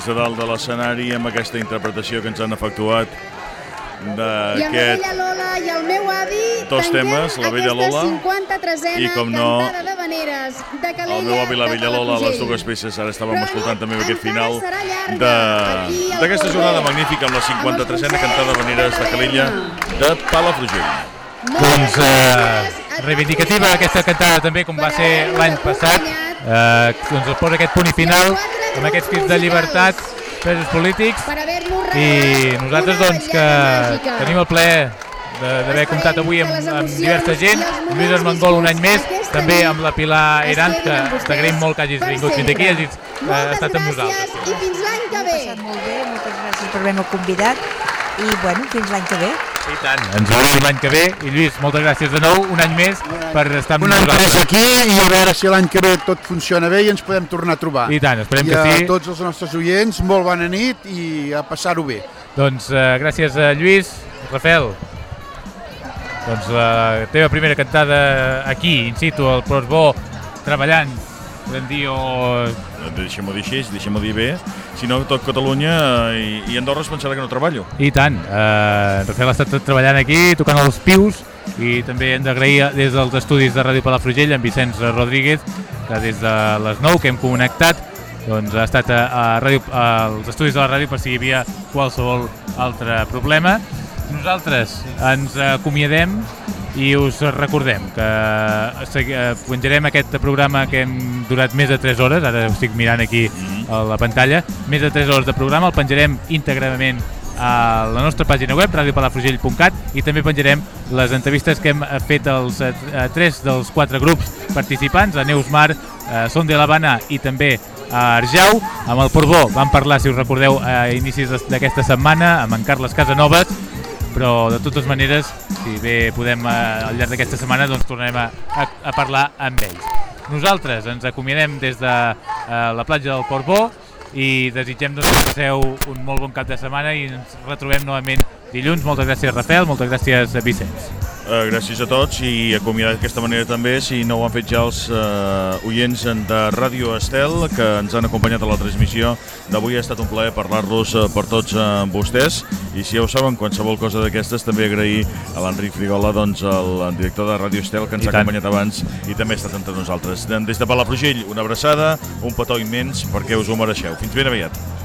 Des de dalt de l'escenari amb aquesta interpretació que ens han efectuat I amb la d'aquest Lola i el meu avi Dos tanquem temes, la vella Lola aquesta 53a i, com no, de veneres de Calella el meu avi i la de Vella Lola, les dues peces, ara estàvem escoltant també aquest final de- d'aquesta Portbou. jornada magnífica amb la 53a cantada de veneres de Calella de Palafrugell. Doncs eh, reivindicativa aquesta cantada també com va ser l'any passat eh, doncs es posa aquest punt i final amb aquests crits de llibertat presos polítics. I nosaltres doncs que tenim el plaer de- d'haver comptat avui amb, amb diversa gent, amb Lluís Armengol un any més, també amb la Pilar Eran, que t'agraïm molt que hagis vingut fins aquí. i hagis eh, estat amb nosaltres. I fins l'any que ve. molt bé, moltes gràcies per haver-me convidat. I bueno, fins l'any que ve. I tant. Ens veurem l'any que ve i Lluís, moltes gràcies de nou, un any més per estar amb Un any nosaltres. més aquí i a veure si l'any que ve tot funciona bé i ens podem tornar a trobar. I tant, esperem I que a sí. tots els nostres oients, molt bona nit i a passar-ho bé. Doncs eh, gràcies a Lluís. Rafael, doncs la teva primera cantada aquí, in situ, al Prosbó, treballant, podem dir, o... Deixem-ho dir així, deixem-ho dir bé, si no tot Catalunya eh, i, i Andorra es pensarà que no treballo. I tant, eh, Rafael ha estat treballant aquí, tocant els pius, i també hem d'agrair des dels estudis de Ràdio Palafrugell en Vicenç Rodríguez, que des de les 9 que hem connectat doncs ha estat a, a ràdio, als estudis de la ràdio per si hi havia qualsevol altre problema. Nosaltres ens acomiadem i us recordem que segui- eh, penjarem aquest programa que hem durat més de 3 hores, ara estic mirant aquí a la pantalla, més de 3 hores de programa, el penjarem íntegrament a la nostra pàgina web, radiopalafrugell.cat i també penjarem les entrevistes que hem fet als eh, tres dels quatre grups participants, a Neus Mar, a Son de l'Havana i també a Arjau. Amb el Porbó vam parlar, si us recordeu, a inicis d'aquesta setmana amb en Carles Casanovas, però de totes maneres, si bé podem eh, al llarg d'aquesta setmana, doncs tornarem a, a, a parlar amb ells. Nosaltres ens acomiadem des de eh, la platja del Portbó i desitgem doncs, que passeu un molt bon cap de setmana i ens retrobem novament dilluns. Moltes gràcies, Rafael, moltes gràcies, Vicenç. Uh, gràcies a tots i acomiadar d'aquesta manera també, si no ho han fet ja els uh, oients de Ràdio Estel que ens han acompanyat a la transmissió d'avui. Ha estat un plaer parlar-los uh, per tots uh, vostès i si ja ho saben, qualsevol cosa d'aquestes també agrair a l'Enric Frigola, doncs, el director de Ràdio Estel que ens I ha tant. acompanyat abans i també ha estat entre nosaltres. Des de Palafrugell, una abraçada, un petó immens perquè us ho mereixeu. Fins ben aviat.